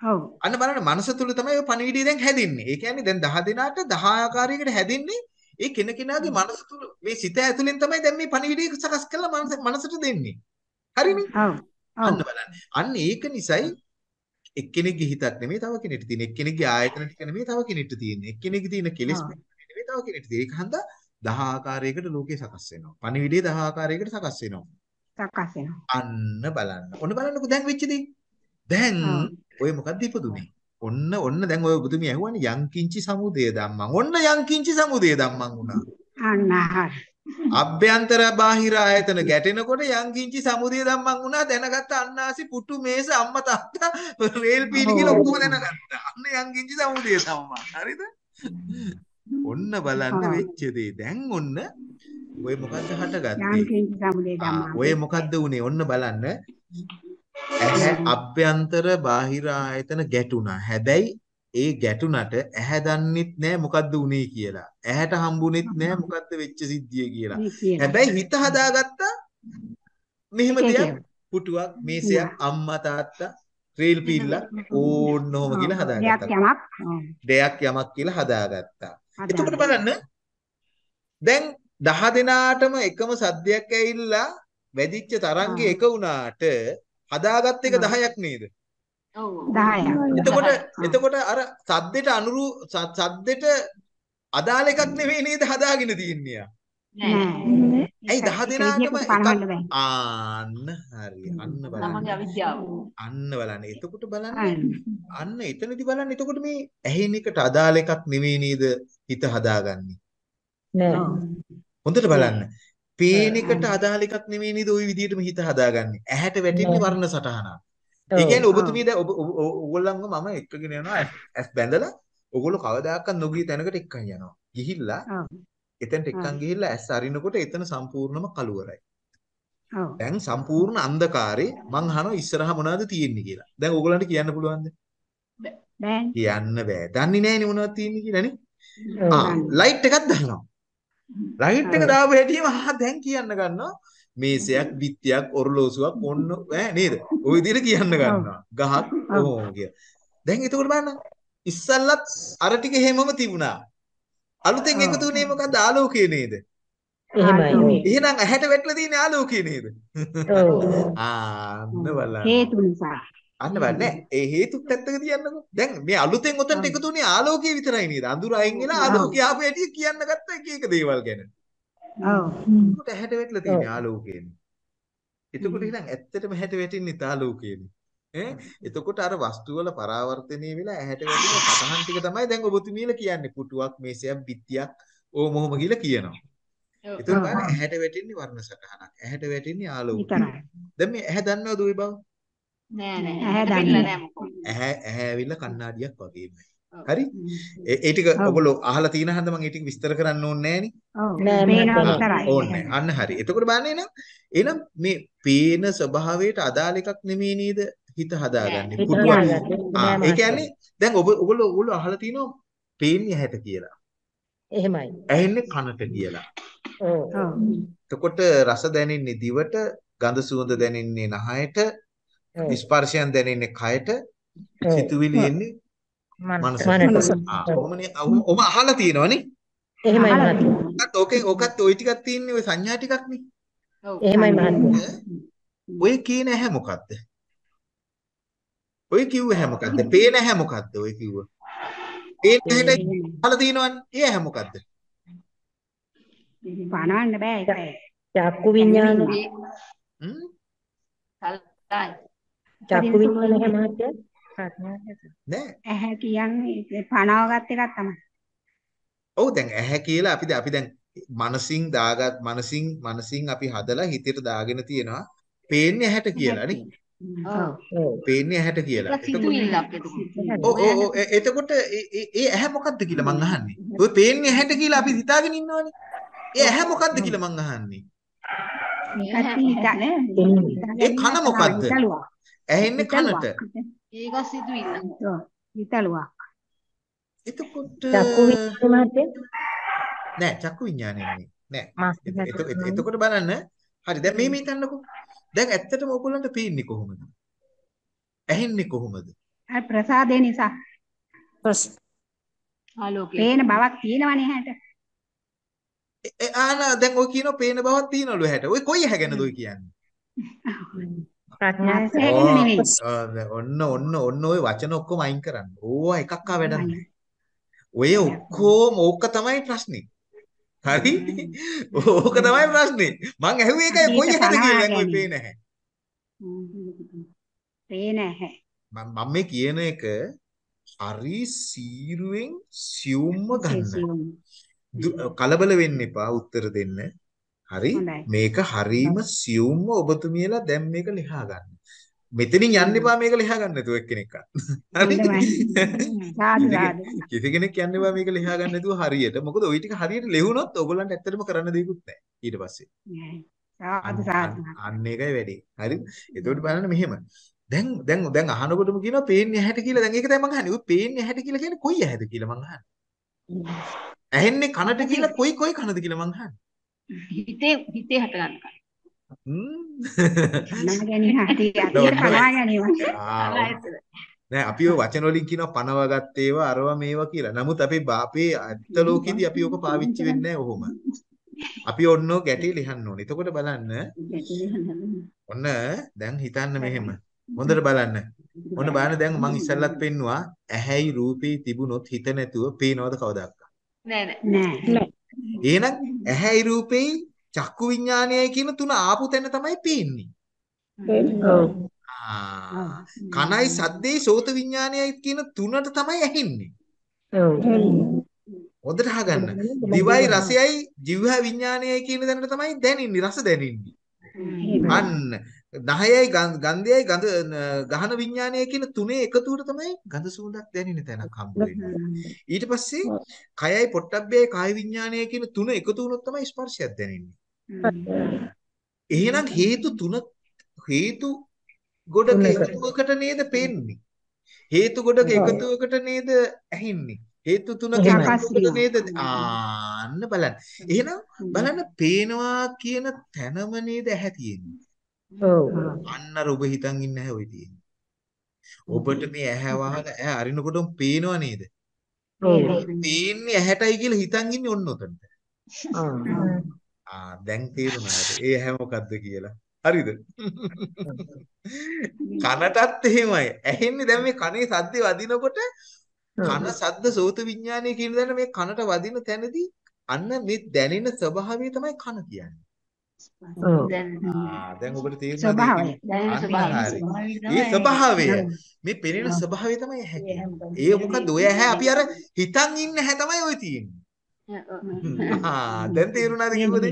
ඔව් අන්න බලන්න මනස තුල තමයි ඔය පණිවිඩය දැන් හැදෙන්නේ. ඒ කියන්නේ දැන් 10 දිනාට 10 ආකාරයකට හැදෙන්නේ ඒ කෙනකෙනාගේ මනස තුල මේ සිත ඇතුලෙන් තමයි දැන් මේ පණිවිඩය සකස් කරලා මනස මනසට දෙන්නේ. හරිනේ? ඔව් අන්න බලන්න. අන්න ඒක නිසයි එක්කෙනෙක්ගේ හිතක් නෙමෙයි තව කෙනෙක්ට තියෙන. එක්කෙනෙක්ගේ ආයතන ටික නෙමෙයි තව කෙනෙක්ට තියෙන්නේ. එක්කෙනෙක්ගේ තියෙන කෙලෙස්. නෙමෙයි තව කෙනෙක්ට තියෙන්නේ. ඒක හන්දා 10 ආකාරයකට ලෝකේ සකස් වෙනවා. පණිවිඩය 10 ආකාරයකට සකස් වෙනවා. සකස් වෙනවා. අන්න බලන්න. ඔන්න බලන්නකෝ දැන් වෙච්ච දේ. දැන්. ඔය මොකක්ද ඉපදුනේ? ඔන්න ඔන්න දැන් ඔය බුදුමිය ඇහුවානේ යංකින්චි සමුදය ධම්මං. ඔන්න යංකින්චි සමුදය ධම්මං වුණා. අන්න හරි. අභ්‍යන්තර බාහිර ආයතන ගැටෙනකොට යංකින්චි සමුදය ධම්මං වුණා දැනගත්ත අන්නාසි පුටු මේස අම්මා තාත්තා රේල් පීලි කියලා ඔක්කොම දැනගත්තා. අන්න යංකින්චි සමුදය ධම්මං. හරිද? ඔන්න බලන්න. වෙච්ච දේ. දැන් ඔන්න ඔය මොකද්ද හටගත්තේ? යාන්ත්‍රික සමුදේ ආ, ධම්මා. ඔය මොකද්ද උනේ? ඔන්න බලන්න. ඇහැ අභ්‍යන්තර බාහිර ආයතන ගැටුණා. හැබැයි ඒ ගැටුණට ඇහැ දන්නෙත් නෑ මොකද්ද උනේ කියලා. ඇහැට හම්බුනේත් නෑ මොකද්ද වෙච්ච සිද්ධිය කියලා. හැබැයි හිත හදාගත්තා මෙහෙම දෙයක්. පුටුවක් මේසයක් අම්මා තාත්තා රේල් පිල්ලක් ඕන්න ඔහම කියලා හදාගත්තා. දෙයක් යමක් කියලා හදාගත්තා. එතකොට බලන්න දැන් 10 දෙනාටම එකම සද්දයක් ඇවිල්ලා වැදිච්ච තරංගේ එක වුණාට හදාගත්ත එක 10ක් නේද? ඔව් 10ක්. එතකොට. එතකොට අර සද්දෙට අනුරු සද්දෙට අදාළ එකක් නෙවෙයි නේද හදාගෙන තියන්නේ. නෑ ඇයි 10 දෙනාටම එකක්. ආන්න හරි අන්න බලන්න. අන්න බලන්න. එතකොට බලන්න අන්න. එතනදි බලන්න එතකොට මේ ඇහෙන එකට අදාළ එකක් නෙවෙයි නේද හිත හදාගන්නේ. නෑ. හොඳට බලන්න. පේන එකට අදාළ එකක් නෙවෙයි නේද ওই විදිහටම හිත හදාගන්නේ. ඇහැට වැටෙන්නේ වර්ණ සටහනක්. ඒ කියන්නේ ඔබතුමිය දැන් ඔබ ඔයගොල්ලන්ව මම එක්කගෙන යනවා ඇස්- බැඳලා ඔයගොල්ලෝ කවදාකවත් නොගිය තැනකට එක්කන් යනවා. ගිහිල්ලා. එතනට එක්කන්. ගිහිල්ලා ඇස් අරිනකොට එතන සම්පූර්ණම කළුවරයි. දැන් සම්පූර්ණ අන්ධකාරේ මං අහනවා ඉස්සරහා මොනවද තියෙන්නේ කියලා. දැන් ඕගොල්ලන්ට කියන්න පුළුවන්ද? බෑන්. කියන්න බෑ. දන්නේ නැහැනේ මොනවද තියෙන්නේ කියලා නේ. ආ ලයිට් එකක් දානවා. ලයිට් එක. දාපු හැටිම ආ දැන් කියන්න ගන්නවා. මේසයක්, බිත්තියක්, ඔරලෝසුවක් ඔන්න ඈ නේද? ওই විදිහට කියන්න ගන්නවා. ගහක්. ඕ කිය. දැන් එතකොට බලන්න. ඉස්සල්ලත් අර ටික එහෙමම තිබුණා. අලුතෙන්. එකතු වුණේ මොකද්ද? ආලෝකය නේද? එහෙමයි. එහෙනම් ඇහැට වැටලා තියෙන ආලෝකය නේද? ඔව්. ආන්න බලන්න. හේතු නිසා. අන්න බලන්න ඒ හේතුත් ඇත්තක තියන්නකෝ. දැන් මේ අලුතෙන් උතන්ට එකතු වුණේ ආලෝකය විතරයි නේද? අඳුර අයින් වෙලා. ආලෝකය ආපු හැටි කියන්න ගත්ත එක එක දේවල් ගැන. ඔව්. ඇහැට වැටලා තියෙන ආලෝකයනේ. එතකොට. ඉතින් ඇත්තටම ඇහැට වැටෙන්නේ ආලෝකයනේ. ඈ එතකොට අර වස්තු වල පරාවර්තනය වෙලා ඇහැට වැටෙන සතහන් ටික තමයි දැන් ඔබතුමීලා කියන්නේ. පුටුවක්, මේසයක්, බිත්තියක් ඕම ඔහොම කියලා කියනවා. එතකොට. බලන්න ඇහැට වැටෙන්නේ වර්ණ සටහනක්. ඇහැට වැටෙන්නේ ආලෝකය. දැන් මේ ඇහැ දන්නවද ওই බව? නෑ නෑ ඇහැ දන්නේ නෑ මොකෝ ඇහැ ඇහැ ඇවිල්ලා කණ්ණාඩියක් වගේමයි. හරි? ඒ ටික ඔව්. ඔයගොල්ලෝ අහලා තියෙන හන්ද මම ඒ ටික විස්තර කරන්න ඕනේ නෑනේ. ඔව්. අන්න හරි. එතකොට බලන්න එහෙනම් එහෙනම් මේ පේන ස්වභාවයට අදාළ එකක් නෙමෙයි නේද හිත හදාගන්නේ. හදාගන්න. ආ ඒ. කියන්නේ දැන් ඔබ ඔයගොල්ලෝ ඔයගොල්ලෝ අහලා තියෙනවා පේන්නේ ඇහැට කියලා. එහෙමයි. ඇහෙන්නේ කනට කියලා. ඔව්. එතකොට රස දැනෙන්නේ දිවට, ගඳ සුවඳ දැනෙන්නේ නහයට. ස්පර්ශයන් දැනෙන්නේ කයට. සිතුවිලි එන්නේ මනස. මනස. ආ ඔහොමනේ ඔහොම- ඔහොම අහලා තියෙනවනේ. එහෙමයි අහලා මහත්තයා. ඔකත් ඕකෙන් ඔකත් ওই ටිකක් තියෙන්නේ ওই සංඥා ටිකක් නේ. ඔව්. එහෙමයි මහත්තයා. ඈ? ඔය කියන ඇහැ මොකද්ද? ඔය කිව්ව ඇහැ මොකද්ද? පේන ඇහැ මොකද්ද? ඔය කිව්ව. පේන ඇහැට අහලා තියෙනවනේ. ඒ ඇහැ මොකද්ද? පණවන්න බෑ ඒක. චක්කු විඥාන ඒ හ්ම්? කල්ලායි. චක්කු විඥාන හැ මහත්තයා. නෑ. ඇහැ කියන්නේ පණවගත් එකක් තමයි. ඔව් දැන් ඇහැ කියලා අපි දැන් අපි දැන් මනසින් දාගත් මනසින් මනසින් අපි හදලා හිතේට දාගෙන තියෙනවා පේන්නේ ඇහැට කියලා නේ. ඔව්. ඔව්. පේන්නේ ඇහැට කියලා. එතකොට. ඔව් ඔව් එතකොට ඒ- ඇහැ මොකද්ද කියලා මං අහන්නේ. ඔය පේන්නේ ඇහැට කියලා අපි හිතාගෙන ඉන්නවනේ. ඒ ඇහැ මොකද්ද කියලා මං අහන්නේ. ඒ කන මොකද්ද? ඇහෙන්නේ කනට. ඒක සිතුවිල්ල. ඔව්, හිතලුවක්. එතකොට චක්කු විඥාන මහත්තයා. නෑ චක්කු විඥානය නෙමෙයි. නෑ. එතකොට බලන්න හරි දැන් මේ මේ හිතන්නකෝ. දැන් ඇත්තටම ඔයගොල්ලන්ට පේන්නේ කොහොමද? ඇහෙන්නේ කොහොමද? අර ප්‍රසාදේ නිසා ආලෝකය. පේන බවක් තියෙනවනේ හැට. ආන දැන් ඔය කියනවා පේන බවක් තියනලු ඇහැට. ඔය කොයි ඇහැ ගැනද ඔය කියන්නේ? [LAUGHS] නෙමෙයි. ආ, දැන් ඔන්න ඔන්න ඔන්න ඔය වචන ඔක්කොම අයින් කරන්න. ඕවා එකක් ආ වැඩක් නැහැ. ඔය ඔක්කොම ඕක තමයි ප්‍රශ්නේ. හරි? ඕක තමයි ප්‍රශ්නේ. මං ඇහුවේ ඒකයි කොයි ඇහැද කියලා දැන් ඔය පනවා පේන ඇහැ. පේන ඇහැ. මම මම මේ කියන එක හරි සීරුවෙන් සියුම්ම ගන්න. කලබල වෙන්න එපා උත්තර දෙන්න. හරි? මේක හරීම සියුම්ම ඔබතුමියලා දැන් මේක ලියා ගන්න. මෙතනින් යන්න එපා මේක ලියා ගන්න නැතුව එක්කෙනෙක්වත්. හරි? කිසි කෙනෙක් යන්න එපා මේක ලියා ගන්න නැතුව හරියට. මොකද ওই ටික හරියට ලියුණොත් ඕගොල්ලන්ට ඇත්තටම කරන්න දෙයක්වත් නැහැ. ඊට පස්සේ. සාදු සාදු. අන්න- ඒකයි වැඩි. හරිද? එතකොට බලන්න මෙහෙම. දැන් දැන් දැන් අහනකොටම කියනවා පේන්නේ ඇහැට කියලා. දැන් ඒක තමයි මං අහන්නේ. ඔය පේන්නේ ඇහැට කියලා කියන්නේ කොයි ඇහැද කියලා මං අහන්නේ. ඇහෙන්නේ කනට කියලා කොයි කොයි කනද කියලා මං අහන්නේ. හිතේ හිතේ හට ගන්නකම්. පනවා නෝ, පනවා ගැනීම. ආ, නෑ අපි ඔය වචන වලින් කියනවා පනවගත් ඒවා අරවා මේවා කියලා. නමුත් අපේ අපේ ඇත්ත ලෝකෙදී අපි ඕක පාවිච්චි වෙන්නේ නැහැ ඔහොම. අපි ඔන්නෝ ගැටේ ලියන්න ඕනේ. එතකොට බලන්න ඔන්න දැන් හිතන්න මෙහෙම. හොඳට බලන්න. ඔන්න බලන්න දැන් මං ඉස්සල්ලත් පෙන්නවා ඇහැයි රූපේ තිබුණොත් හිත නැතුව පේනවද කවදාවත්? නෑ නෑ. නෑ. එහෙනම් ඇහැයි රූපේ චක්කු විඥානයයි කියන තුන ආපු තැන තමයි පේන්නේ. ඔව්. ආ කනයි සද්දේ සෝත විඥානයයි කියන තුනට තමයි ඇහෙන්නේ. ඔව්. හොඳට අහගන්න. දිවයි රසයයි ජීවහා විඥානයයි කියන දැනට තමයි දැනෙන්නේ රස දැනෙන්නේ. අන්න නහයයි ගන්- ගන්ධයයි ගඳ ගහන විඥානයයි කියන තුනේ එකතුවට තමයි ගඳ සුවඳක් දැනෙන තැනක් හම්බ වෙන්නේ. ඊට පස්සේ කයයි පොට්ටබ්බයයි කාය විඥානයයි කියන තුන එකතු වුණොත් තමයි ස්පර්ශයක් දැනෙන්නේ. එහෙනම් හේතු තුන හේතු ගොඩක. එකතුවකට නේද පේන්නේ. හේතු ගොඩක එකතුවකට නේද ඇහින්නේ. හේතු තුනක නේද ආන්න බලන්න. එහෙනම් බලන්න පේනවා කියන තැනම නේද ඇහැ තියෙන්නේ. ඔව්. අන්න අර ඔබ හිතන් ඉන්න ඇහැ ඔය තියෙන්නේ. ඔබට මේ ඇහැ වහලා ඇහැ අරිනකොටම පේනව නේද? ඔව්. පේන්නේ ඇහැටයි කියලා හිතන් ඉන්නේ ඔන්න ඔතනට. ආ. ආ දැන් තේරුණාද? ඒ ඇහැ මොකද්ද කියලා. හරිද? කනටත් එහෙමයි. ඇහෙන්නේ දැන් මේ කනේ සද්දේ වදිනකොට කන සද්ද සෝත විඥානය කියන දන්න මේ කනට වදින තැනදී අන්න මේ දැනෙන ස්වභාවය තමයි කන කියන්නේ. දැන් ආ දැන් ඔබට. හරි. ඒ ස්වභාවය මේ පෙනෙන ස්වභාවය තමයි කියන්නේ. ඒ මොකද ඔය ඇහැ අපි අර හිතන් ඉන්න ඇහැ තමයි ඔය තියෙන්නේ. ආ දැන් තේරුණාද කිව්වද?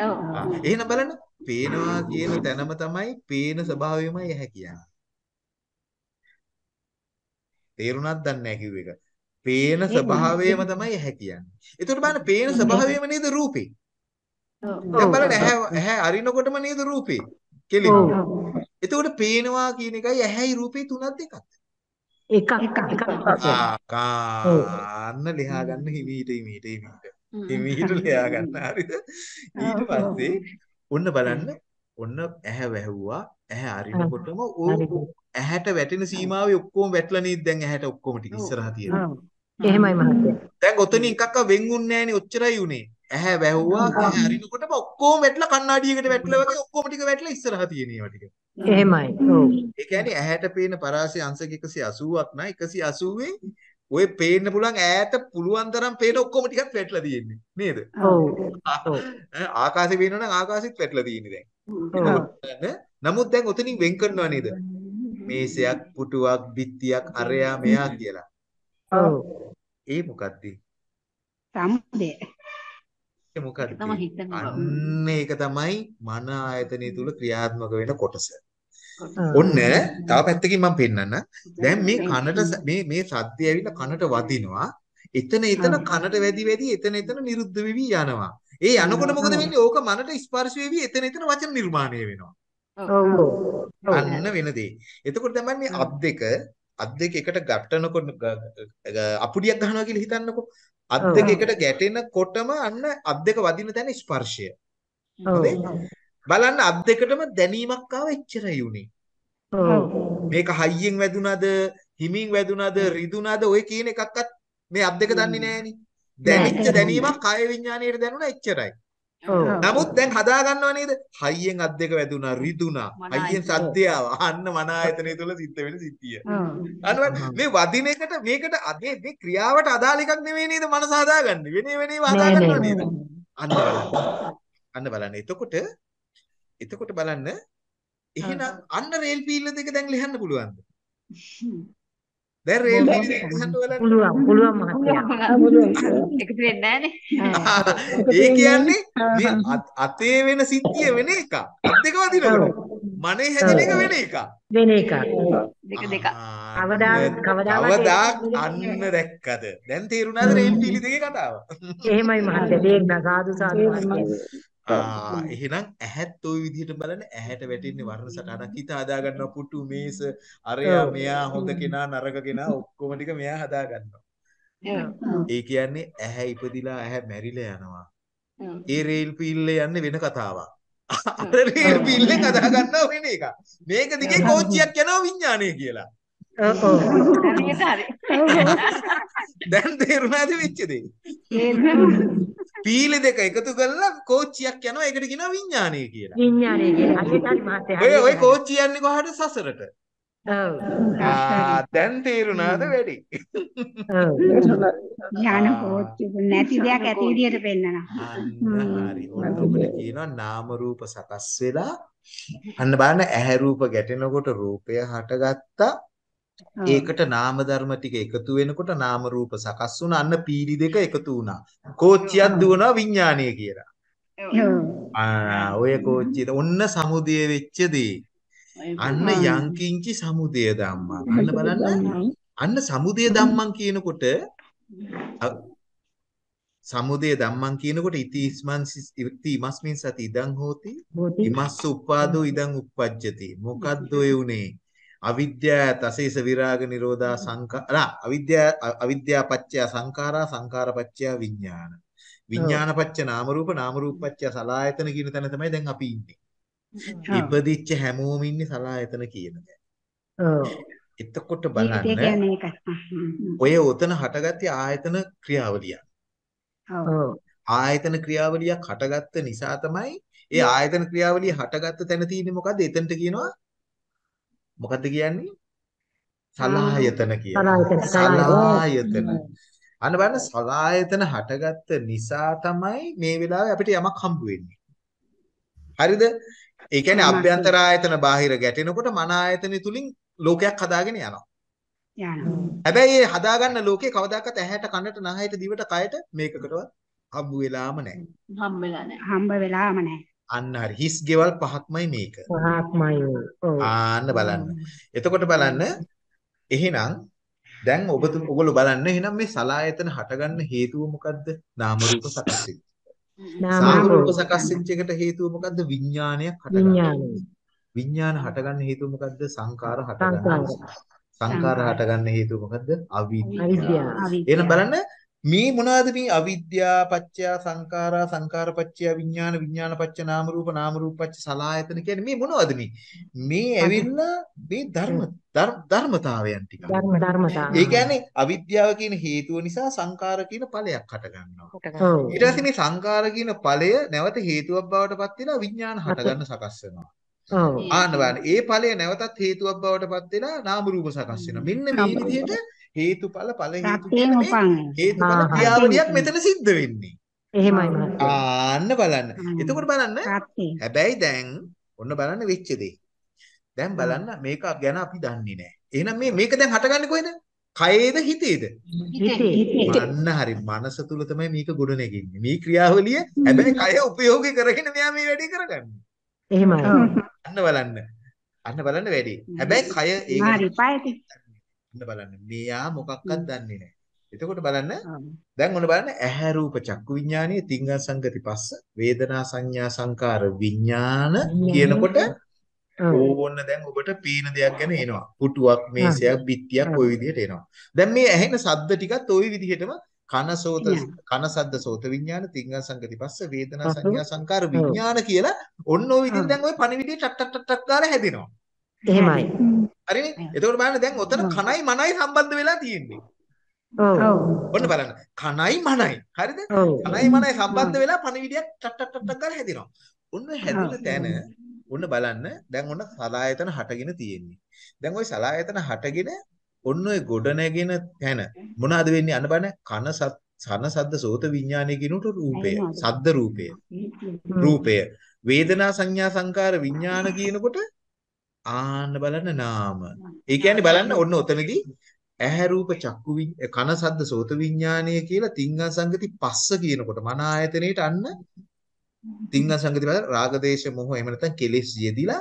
ඔව්. එහෙනම් බලන්න පේනවා කියන තැනම තමයි පේන ස්වභාවයමයි ඇහැ කියන්නේ. තේරුණාද දන්නේ නැහැ කිව්ව එක. පේන ස්වභාවයම තමයි ඇහැ කියන්නේ. එතකොට බලන්න පේන ස්වභාවයම නේද රූපේ. දැන් බලන්න ඇහැ ඇහැ අරිනකොටම නේද රූපේ. කෙලිම. එතකොට පේනවා කියන එකයි ඇහැයි රූපේ තුනක් දෙකක්. එකක් එකක් වශයෙන්. ආ කාන්න ලියා ගන්න හිමීට හිමීට හිමීට. හිමීට ලියා ගන්න හරිද? ඊට පස්සේ ඔන්න බලන්න ඔන්න ඇහැ වැහුවා. ඇහැ අරිනකොටම ඇහැට වැටෙන සීමාවේ ඔක්කොම වැටලා නේද දැන් ඇහැට ඔක්කොම ටික ඉස්සරහා තියෙනවා. එහෙමයි මහත්තයා දැන් ඔතනින් එකක්ක වෙන්ුන්නේ නැහනේ ඔච්චරයි උනේ. ඇහැ වැහුවා ඇහැ අරිනකොටම ඔක්කොම වැටලා කණ්ණාඩියකට වැටලා වගේ ඔක්කොම ටික වැටලා ඉස්සරහා තියෙන ඒවා ටික. එහෙමයි ඔව් ඒ කියන්නේ ඇහැට පේන පරාසය අංශක 180ක් නා 180න් ඔය පේන්න පුළුවන් ඈත පුළුවන් තරම් පේන ඔක්කොම ටිකක් වැටලා තියෙන්නේ නේද? ඔව් ඔව් ඈ ආකාශේ පේනවා නම් ආකාශෙත් වැටලා තියෙන්නේ දැන්. නමුත් දැන් ඔතනින් වෙන් කරනවා නේද? මේසයක්, පුටුවක්, බිත්තියක්, අරයා මෙයා කියලා. ඔව් ඒ මොකද්ද? සමුදය. ඒ මොකද්ද? අන්න ඒක තමයි මන ආයතනය තුල ක්‍රියාත්මක වෙන කොටස. ඔන්න තව පැත්තකින් මම පෙන්නන්න. දැන් මේ කනට මේ මේ සද්දය ඇවිල්ලා කනට වදිනවා. එතන එතන කනට වැදි වැදි එතන එතන නිරුද්ධ වෙවි යනවා. ඒ යනකොට මොකද වෙන්නේ? ඕක මනට ස්පර්ශ වෙවි එතන එතන වචන නිර්මාණය වෙනවා. ඔව් අන්න වෙන දේ. එතකොට තමයි මේ අත් දෙක අත් දෙක එකට ගැටෙනකොට අපුඩියක් ගන්නවා කියලා හිතන්නකෝ. අත්. දෙක එකට ගැටෙනකොටම අන්න අත් දෙක වදින තැන ස්පර්ශය. බලන්න අත් දෙකටම දැනීමක් ආව එච්චරයි උනේ. මේක හයියෙන් වැදුනද, හිමින් වැදුනද, රිදුනද ඔය කියන එකක්වත් මේ අත් දෙක දන්නේ නෑනේ. දැනෙච්ච දැනීමක් කාය විඥාණයට දැනුණා එච්චරයි. ඔව් නමුත් දැන් හදා ගන්නව නේද? හයියෙන් අත් දෙක වැදුනා, රිදුනා, හයියෙන්. සද්දය ආවා. අන්න මන ආයතනය තුල සිද්ධ වෙන සිද්ධිය. අන්න මේ වදින එකට මේකට අදේ මේ ක්‍රියාවට අදාළ එකක් නෙවෙයි නේද මනස හදාගන්නේ. වෙනේ වෙනේව නෑ, හදා ගන්නව. නේද? අන්න බලන්න. අන්න බලන්න. එතකොට එතකොට බලන්න එහෙනම් අන්න රේල් පීල්ල දෙක දැන් ලියන්න පුළුවන්ද? දැන් රේල් බලන්න. පුළුවන් පුළුවන් මහත්තයා එකතු වෙන්නේ නැහනේ. ඒ කියන්නේ මේ අත්- වෙන සිද්ධිය වෙන එක. අත් දෙක වදිනකොට. මනේ හැදෙන එක වෙන එක. වෙන එකක් දෙක දෙක. ආ, කවදාවත්- අන්න දැක්කද? දැන් තේරුණාද රේල් පීලි දෙකේ කතාව? එහෙමයි මහත්තයා තේරුණා සාදු සාදු එහෙනම් ඇහත් ওই විදිහට බලන ඇහැට වැටෙන්නේ වර්ණ සටහනක් හිත හදා ගන්නවා පුටු මේස අරයා. මෙයා හොඳ කෙනා නරක කෙනා ඔක්කොම ටික මෙයා හදා ගන්නවා. ඒ කියන්නේ ඇහැ ඉපදිලා ඇහැ මැරිලා යනවා. ඒ රේල් පීල්ලේ යන්නේ වෙන කතාවක්. අර රේල් පීල්ලෙන් හදා ගන්නවා වෙන එකක්. මේක දිගේ කෝච්චියක් යනවා විඥානය කියලා. [LAUGHS] දැන් තේරුණාද වෙච්ච දේ? පීලි දෙක එකතු කරලා කෝච්චියක් යනවා ඒකට කියනවා විඥානය කියලා. විඥානය හරියට හරි මහත්තයා ඔය ඔය. කෝච්චිය යන්නේ කොහාට සසරට? ඔව් ආ දැන් තේරුණාද වැඩි? ඔව් ඥාන කෝච්චි නැති දෙයක් ඇති විදියට පෙන්නනවා. හරි. ඔන්න ඔබට කියනවා නාම රූප සකස් වෙලා අන්න බලන්න ඇහැ රූප ගැටෙනකොට රූපය හටගත්තා. ඒකට නාම ධර්ම ටික එකතු වෙනකොට නාම රූප සකස් වුණා. අන්න පීලි දෙක එකතු වුණා. කෝච්චියක් දුවනවා විඥානය කියලා. ඔය කෝච්චියට ඔන්න සමුදය වෙච්ච දේ. අන්න යංකින්චි සමුදය ධම්මං. අන්න බලන්න. අන්න සමුදය ධම්මං කියනකොට සමුදය ධම්මං කියනකොට ඉතිස්මන් ඉති ඉමස්මින් සති ඉදං හෝති. ඉමස්ස උපාදෝ ඉදං uppajjati මොකද්ද ඔය උනේ අවිද්‍යාව තසේස විරාග නිරෝධා සංඛාරා අවිද්‍යාව අවිද්‍යාව පත්‍ය සංඛාරා සංඛාර පත්‍ය විඥාන. විඥාන පත්‍ය නාම රූප නාම රූප පත්‍ය සලආයතන කියන තැන තමයි දැන් අපි ඉන්නේ. ඉපදිච්ච හැමෝම ඉන්නේ සලආයතන කියන තැන. ඔව්. එතකොට බලන්න. ඔය උතන හටගත්තේ ආයතන ක්‍රියාවලිය. ආයතන ක්‍රියාවලියක් හටගත්ත නිසා තමයි ඒ ආයතන ක්‍රියාවලිය හටගත්ත තැන තියෙන්නේ මොකද්ද? එතනට කියනවා මොකද්ද කියන්නේ? සලායතන කියනවා. සලායතන. අන්න බලන්න සලායතන හටගත්ත නිසා තමයි මේ වෙලාවේ අපිට යමක් හම්බ වෙන්නේ. හරිද? ඒ කියන්නේ අභ්‍යන්තර ආයතන බාහිර ගැටෙනකොට මන ආයතනෙ තුලින් ලෝකයක් හදාගෙන යනවා. යනවා. හැබැයි මේ හදාගන්න ලෝකේ කවදාකවත් ඇහැට කනට නහයට දිවට කයට මේකකටවත් හම්බ වෙලාම නැහැ. හම්බෙලා නැහැ. හම්බ වෙලාම නැහැ. අන්න හරි. හිස් ගෙවල් පහක්මයි මේක. පහක්මයි ඔව් ආන්න බලන්න. එතකොට බලන්න එහෙනම් දැන් ඔබ ඔයගොල්ලෝ බලන්න එහෙනම් මේ සලායතන හටගන්න හේතුව මොකද්ද? නාම රූප සකස් වෙච්ච. නාම රූප සකස් වෙච්ච එකට හේතුව මොකද්ද? විඥානයක් හටගන්න. විඥාන හටගන්න හේතුව මොකද්ද? සංකාර හටගන්න. සංකාර. හටගන්න හේතුව මොකද්ද? අවිද්‍යාව එහෙනම් බලන්න මේ මොනවාද මේ අවිද්‍යා පත්‍ය සංඛාරා සංඛාර පත්‍ය විඥාන විඥාන පත්‍ය නාම රූප නාම රූප පත්‍ය සලආයතන කියන්නේ මේ මොනවද මේ? මේ ඇවිල්ලා මේ ධර්ම ධර්මතාවයන් ටික. ධර්ම ධර්මතා. ඒ කියන්නේ අවිද්‍යාව කියන හේතුව නිසා සංඛාර කියන ඵලයක් හට ගන්නවා. ඊට පස්සේ මේ සංඛාර කියන ඵලය නැවත හේතුවක් බවට පත් වෙලා විඥාන හට ගන්න සකස් වෙනවා. ආන්න බලන්න ඒ ඵලය නැවතත් හේතුවක් බවට පත් වෙලා නාම රූප සකස් වෙනවා. මෙන්න මේ විදිහට හේතුඵල ඵල හේතුඵල ආහා. ක්‍රියාවලියක් මෙතන සිද්ධ වෙන්නේ. එහෙමයි. ආන්න බලන්න. එතකොට බලන්න. හැබැයි දැන් ඔන්න බලන්න වෙච්ච දැන් බලන්න මේක ගැන අපි දන්නේ නැහැ. එහෙනම් මේ මේක දැන් හටගන්නේ කොහෙද? කයේද හිතේද? හිතේ. අන්න හරි. මනස තුල තමයි මේක ගොඩ නැගෙන්නේ මේ ක්‍රියාවලිය හැබැයි කය උපයෝගී කරගෙන මෙයා මේ වැඩේ කරගන්නේ. එහෙමයි. අන්න බලන්න. අන්න බලන්න වැඩි. හැබැයි කය ඒක හරි පායති අන්න බලන්න මෙයා මොකක්වත් දන්නේ නැහැ එතකොට බලන්න දැන් ඔන්න බලන්න ඇහැ රූප චක්කු විඥානීය තිංග සංගති පස්ස වේදනා සංඥා සංකාර විඥාන කියනකොට ඔව්. ඕන්න දැන් ඔබට පේන දෙයක් ගැන එනවා. පුටුවක්, මේසයක්, බිත්තියක් ওই විදිහට එනවා. දැන් මේ ඇහෙන ශබ්ද ටිකත් ওই විදිහටම කන සෝත කන සද්ද සෝත විඥාන තිංග සංගති පස්ස වේදනා පස්ස. සංඥා සංකාර විඥාන කියලා ඔන්න ওই විදිහට දැන් ওই පණිවිඩය ටක් ටක් ටක් ටක් ගාලා හැදෙනවා. එහෙමයි. හරිනේ? එතකොට බලන්න දැන් ඔතන කනයි මනයි සම්බන්ධ වෙලා තියෙන්නේ. ඔව්. ඔන්න බලන්න. කනයි මනයි. හරිද? කනයි මනයි සම්බන්ධ වෙලා පණිවිඩයක් ටක් ටක් ටක් ටක් ගාලා හැදෙනවා. ඔන්න හැදුන තැන ඔන්න බලන්න දැන් ඔන්න සලායතන හටගෙන තියෙන්නේ. දැන් ওই සලායතන හටගෙන ඔන්න ඔය ගොඩ නැගෙන තැන මොනවාද වෙන්නේ අන්න බලන්න කන සත් සන සද්ද සෝත විඥානය කියනට රූපය සද්ද රූපය රූපය වේදනා සංඥා සංකාර විඥාන කියනකොට ආන්න බලන්න නාම. ඒ කියන්නේ බලන්න ඔන්න ඔතනදී ඇහැ රූප චක්කු කන සද්ද සෝත විඥානය කියලා තිංග සංගති පස්ස කියනකොට මන ආයතනයේට අන්න තිංග සංගති වල රාග දේශ මොහ එහෙම නැත්නම් කෙලෙස් යෙදිලා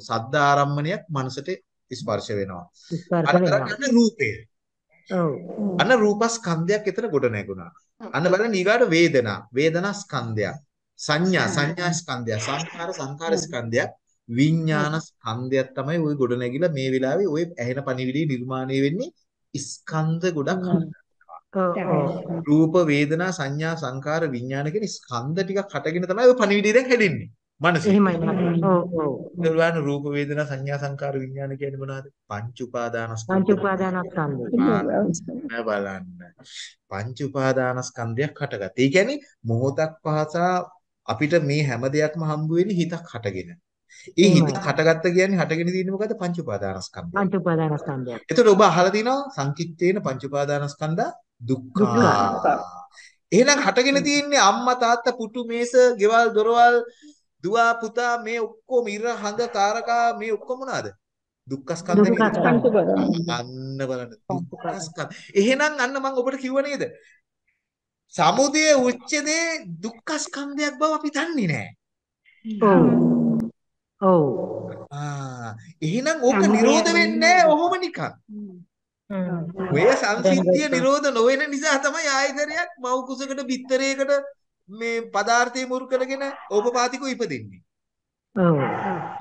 සද්ද ආරම්මණයක් මනසට ස්පර්ශ වෙනවා. බලන්න අන්න රූපය. අන්න රූපස්කන්ධයක් එතන ගොඩ නැගුණා. අන්න බලන්න ඊගාට වේදනා වේදනා ස්කන්ධයක් සංඥා සංඥා ස්කන්ධයක් සංඛාර සංඛාර ස්කන්ධයක් විඥාන ස්කන්ධයක් තමයි ওই ගොඩ නැගිලා මේ වෙලාවේ ওই ඇහෙන පණිවිඩය නිර්මාණය වෙන්නේ ස්කන්ධ ගොඩක් ඔව්. ඔව්. රූප වේදනා සංඥා සංකාර විඥාන කියන ස්කන්ධ ටිකක් හටගෙන තමයි ওই පණිවිඩය දැන් හැදෙන්නේ මනසේ එහෙමයි මහත්තයා. ඔව්. ඔව්. බලන්න රූප වේදනා සංඥා සංකාර විඥාන කියන්නේ මොනවද පංච උපාදානස්කන්ධ පංච උපාදානස්කන්ධය. බලන්න පංච උපාදානස්කන්ධයක් හටගත්තා. ඒ කියන්නේ මොහොතක් පහසා අපිට මේ හැම දෙයක්ම හම්බ වෙන්නේ හිතක් හටගෙන. ඒ හිතක් හටගත්ත කියන්නේ හටගෙන තියෙන්නේ මොකද්ද? පංච උපාදානස්කන්ධය. පංච උපාදානස්කන්ධය. එතකොට ඔබ අහලා තිනවා සංකිට්ඨේන පංච උපාදානස්කන්ධා දුක්ඛ. එහෙනම් හටගෙන තියෙන්නේ අම්මා තාත්තා පුතු මේස ගෙවල් දොරවල් දුව පුතා මේ ඔක්කොම ඉර හඳ තාරකා මේ ඔක්කොම මොනවාද? දුක්ඛ ස්කන්ධ දුක්ඛ නේද? ස්කන්ධ. අන්න බලන්න දුක්ඛ ස්කන්ධ. එහෙනම් අන්න මම ඔබට කිව්ව නේද? සමුදය උච්චදේ දුක්ඛ ස්කන්ධයක් බව අපි දන්නේ නැහැ. ඔව්. ඔව්. ආ එහෙනම් ඕක නිරෝධ වෙන්නේ ඔහොම නිකන්. ඔය සංසිද්ධිය නිරෝධ නොවන නිසා තමයි ආයතරයක් මව් කුසකට බිත්තරයකට මේ පදාර්ථය මුරු කරගෙන ඕපපාතිකව ඉපදෙන්නේ. ඔව්.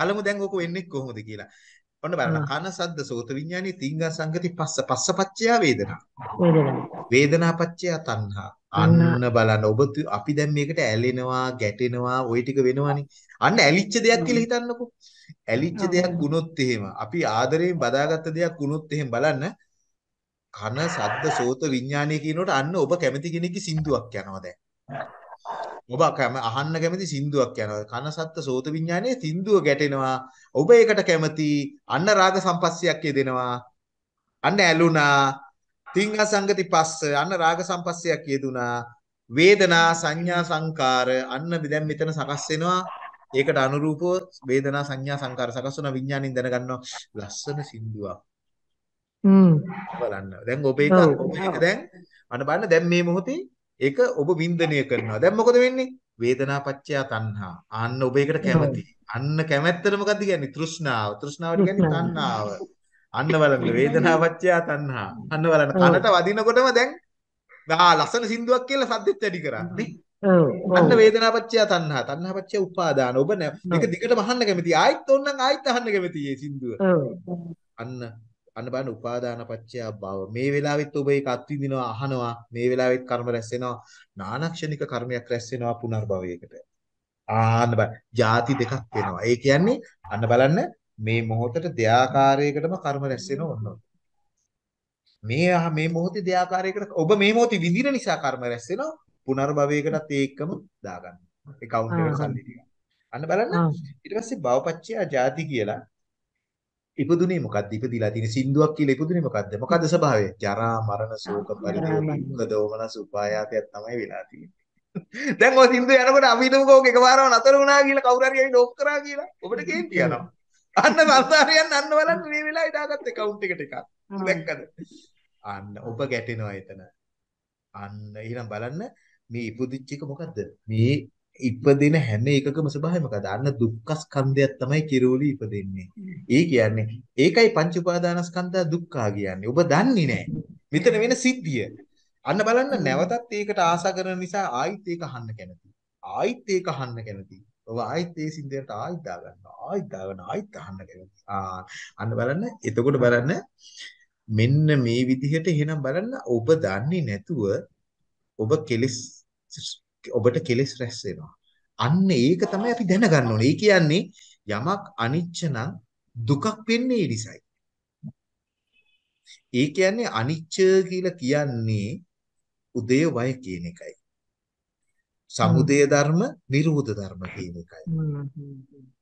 අලමු දැන් ඕක වෙන්නේ කොහොමද කියලා. ඔන්න බලන්න කන සද්ද සෝත විඥානේ තිංග සංගති පස්ස පස්සපච්චය වේදනා. වේදනා. වේදනාපච්චය තණ්හා. අන්න බලන්න ඔබ අපි දැන් මේකට ඇලෙනවා ගැටෙනවා ওই ටික වෙනවනේ. අන්න ඇලිච්ච දෙයක් කියලා හිතන්නකෝ. ඇලිච්ච දෙයක් වුණොත් එහෙම අපි ආදරයෙන් බදාගත්ත දෙයක් වුණොත් එහෙම බලන්න කන සද්ද සෝත විඥානය කියනකොට අන්න ඔබ කැමති කෙනෙක්ගේ සින්දුවක් යනවා දැන්. ඔබ අහන්න කැමති සින්දුවක් යනවා. කන සද්ද සෝත විඥානයේ සින්දුව ගැටෙනවා. ඔබ ඒකට කැමති අන්න රාග සම්පස්සයක් යෙදෙනවා. අන්න ඇලුනා. තිංග සංගති පස්ස අන්න රාග සම්පස්සයක් යෙදුනා. වේදනා සංඥා සංකාර අන්න දැන් මෙතන සකස් වෙනවා. ඒකට අනුරූපව වේදනා සංඥා සංකාර සකස් වෙන විඥාණයෙන් දැනගන්නවා ලස්සන සින්දුවක්. හ්ම්. බලන්න. දැන් ඔබ ඒක. ඔබ ඒක දැන් අන්න බලන්න දැන් මේ මොහොතේ ඒක ඔබ වින්දනය කරනවා. දැන් මොකද වෙන්නේ? වේදනාපච්චය තණ්හා. අන්න ඔබ ඒකට කැමති. අන්න කැමැත්තට මොකද්ද කියන්නේ? තෘෂ්ණාව. තෘෂ්ණාවට කියන්නේ. තණ්හාව. අන්න බලන්න වේදනාපච්චය තණ්හා. අන්න බලන්න. කනට වදිනකොටම දැන් ආ ලස්සන සින්දුවක් කියලා සද්දෙත් වැඩි කරා. නේ? අන්න. වේදනාපච්චය තණ්හා. තණ්හාපච්චය උපාදාන. ඔබ නෑ- මේක දිගටම අහන්න කැමති. ආයෙත් ඕනනම් ආයෙත් අහන්න කැමති මේ සින්දුව. අන්න අන්න බලන්න උපාදාන පත්‍ය භව. මේ වෙලාවෙත් ඔබ ඒක අත්විඳිනවා අහනවා. මේ වෙලාවෙත් කර්ම රැස් වෙනවා. නානක්ෂණික කර්මයක් රැස් වෙනවා පුනර්භවයකට. ආන්න බලන්න. ಜಾති දෙකක් වෙනවා. ඒ කියන්නේ අන්න බලන්න මේ මොහොතට දෙආකාරයකටම කර්ම රැස් වෙනව. මේ මේ මොහොතේ දෙආකාරයකට ඔබ මේ මොහොතේ විඳින නිසා කර්ම රැස් වෙනවා. පුනර්භවයකටත් ඒකම දාගන්න. account එකට සල්ලි ටික. අන්න බලන්න ඊට පස්සේ භවපච්චය ಜಾති කියලා ඉපදුනේ මොකද්ද? ඉපදිලා තියෙන සින්දුවක් කියලා ඉපදුනේ මොකද්ද? මොකද්ද ස්වභාවය? ජරා මරණ ශෝක පරිදේව දුක්ඛ දෝමනස උපායාසයක් තමයි වෙලා තියෙන්නේ. [LAUGHS] දැන් ඔය සින්දුව යනකොට අපි හිතමුකෝ ඔක එකපාරම නතර වුණා කියලා කවුරු හරි ඇවිත් ඕක් කරා කියලා. ඔබට කේන්ති යනවා. අන්න සංසාරයන් අන්න බලන්න මේ වෙලාවේ දාගත්ත account එකට එකක්. දැක්කද? අන්න ඔබ ගැටෙනවා එතන. අන්න එහෙනම් බලන්න මේ ඉපදිච්ච එක මොකද්ද? මේ ඉපදෙන හැම එකකම ස්වභාවය මොකද? අන්න දුක්ඛ ස්කන්ධයක් තමයි කිරෝලි ඉපදෙන්නේ. ඒ කියන්නේ ඒකයි පංච උපාදානස්කන්ධ දුක්ඛා කියන්නේ. ඔබ දන්නේ නැහැ. මෙතන වෙන සිද්ධිය. අන්න බලන්න නැවතත් ඒකට ආසා කරන නිසා ආයිත් ඒක අහන්න කැමති. ආයිත් ඒක අහන්න කැමති. ඔබ ආයිත් ඒ සින්දයට ආයිත් දාගන්නවා. ආයිත් දාගන්න ආයිත් අහන්න කැමති. ආ අන්න බලන්න. එතකොට බලන්න මෙන්න මේ විදිහට එහෙනම් බලන්න ඔබ දන්නේ නැතුව ඔබ කෙලස් ඔබට කෙලස් රැස් වෙනවා. අන්න ඒක තමයි අපි දැනගන්න ඕනේ. ඒ කියන්නේ යමක් අනිච්ච නම් දුකක් වෙන්නේ ඒ නිසයි. ඒ කියන්නේ අනිච්ච කියලා කියන්නේ උදේ වය කියන එකයි. සමුදය ධර්ම, නිරෝධ ධර්ම කියන එකයි.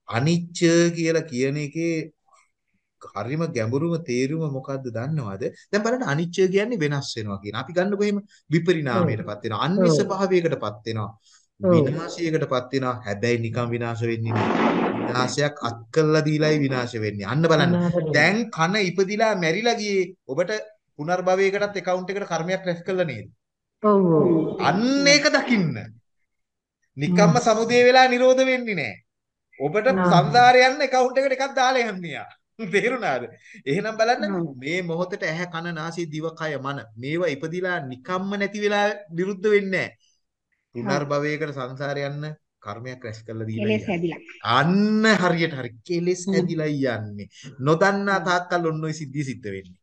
අනිච්ච කියලා කියන එකේ හරිම ගැඹුරුම තේරුම මොකද්ද දන්නවද? දැන් බලන්න අනිච්චය කියන්නේ වෙනස් වෙනවා කියන. අපි ගන්නකො එහෙම විපරිණාමයටපත් වෙනවා. අනිශ්ච භාවයකටපත් වෙනවා. විනාශයකටපත් වෙනවා. හැබැයි නිකන් විනාශ වෙන්නේ නෑ. විනාශයක් අත් කළා දීලායි විනාශ වෙන්නේ. අන්න බලන්න. දැන් කන ඉපදිලා මැරිලා ගියේ ඔබට පුනර්භවයකටත් account එකට කර්මයක් රැස් කළා නේද? ඔව් අන්න ඒක දකින්න. නිකම්ම සමුදේ වෙලා නිරෝධ වෙන්නේ නෑ. ඔබට සංසාරේ යන්න account එකට එකක් දාලා යන්නේ. [LAUGHS] තේරුණාද? එහෙනම් බලන්න මේ මොහොතට ඇහැ කන නාසය දිව කය මන මේවා ඉපදිලා නිකම්ම නැති වෙලා විරුද්ධ වෙන්නේ නැහැ. පුනර්භවයකට සංසාරේ යන්න කර්මයක් රැස් කරලා දීලා අන්න හරියට හරි කෙලෙස් ඇදිලා යන්නේ. නොදන්නා තාක්කල් ඔන්න ඔය සිද්ධිය සිද්ධ වෙන්නේ.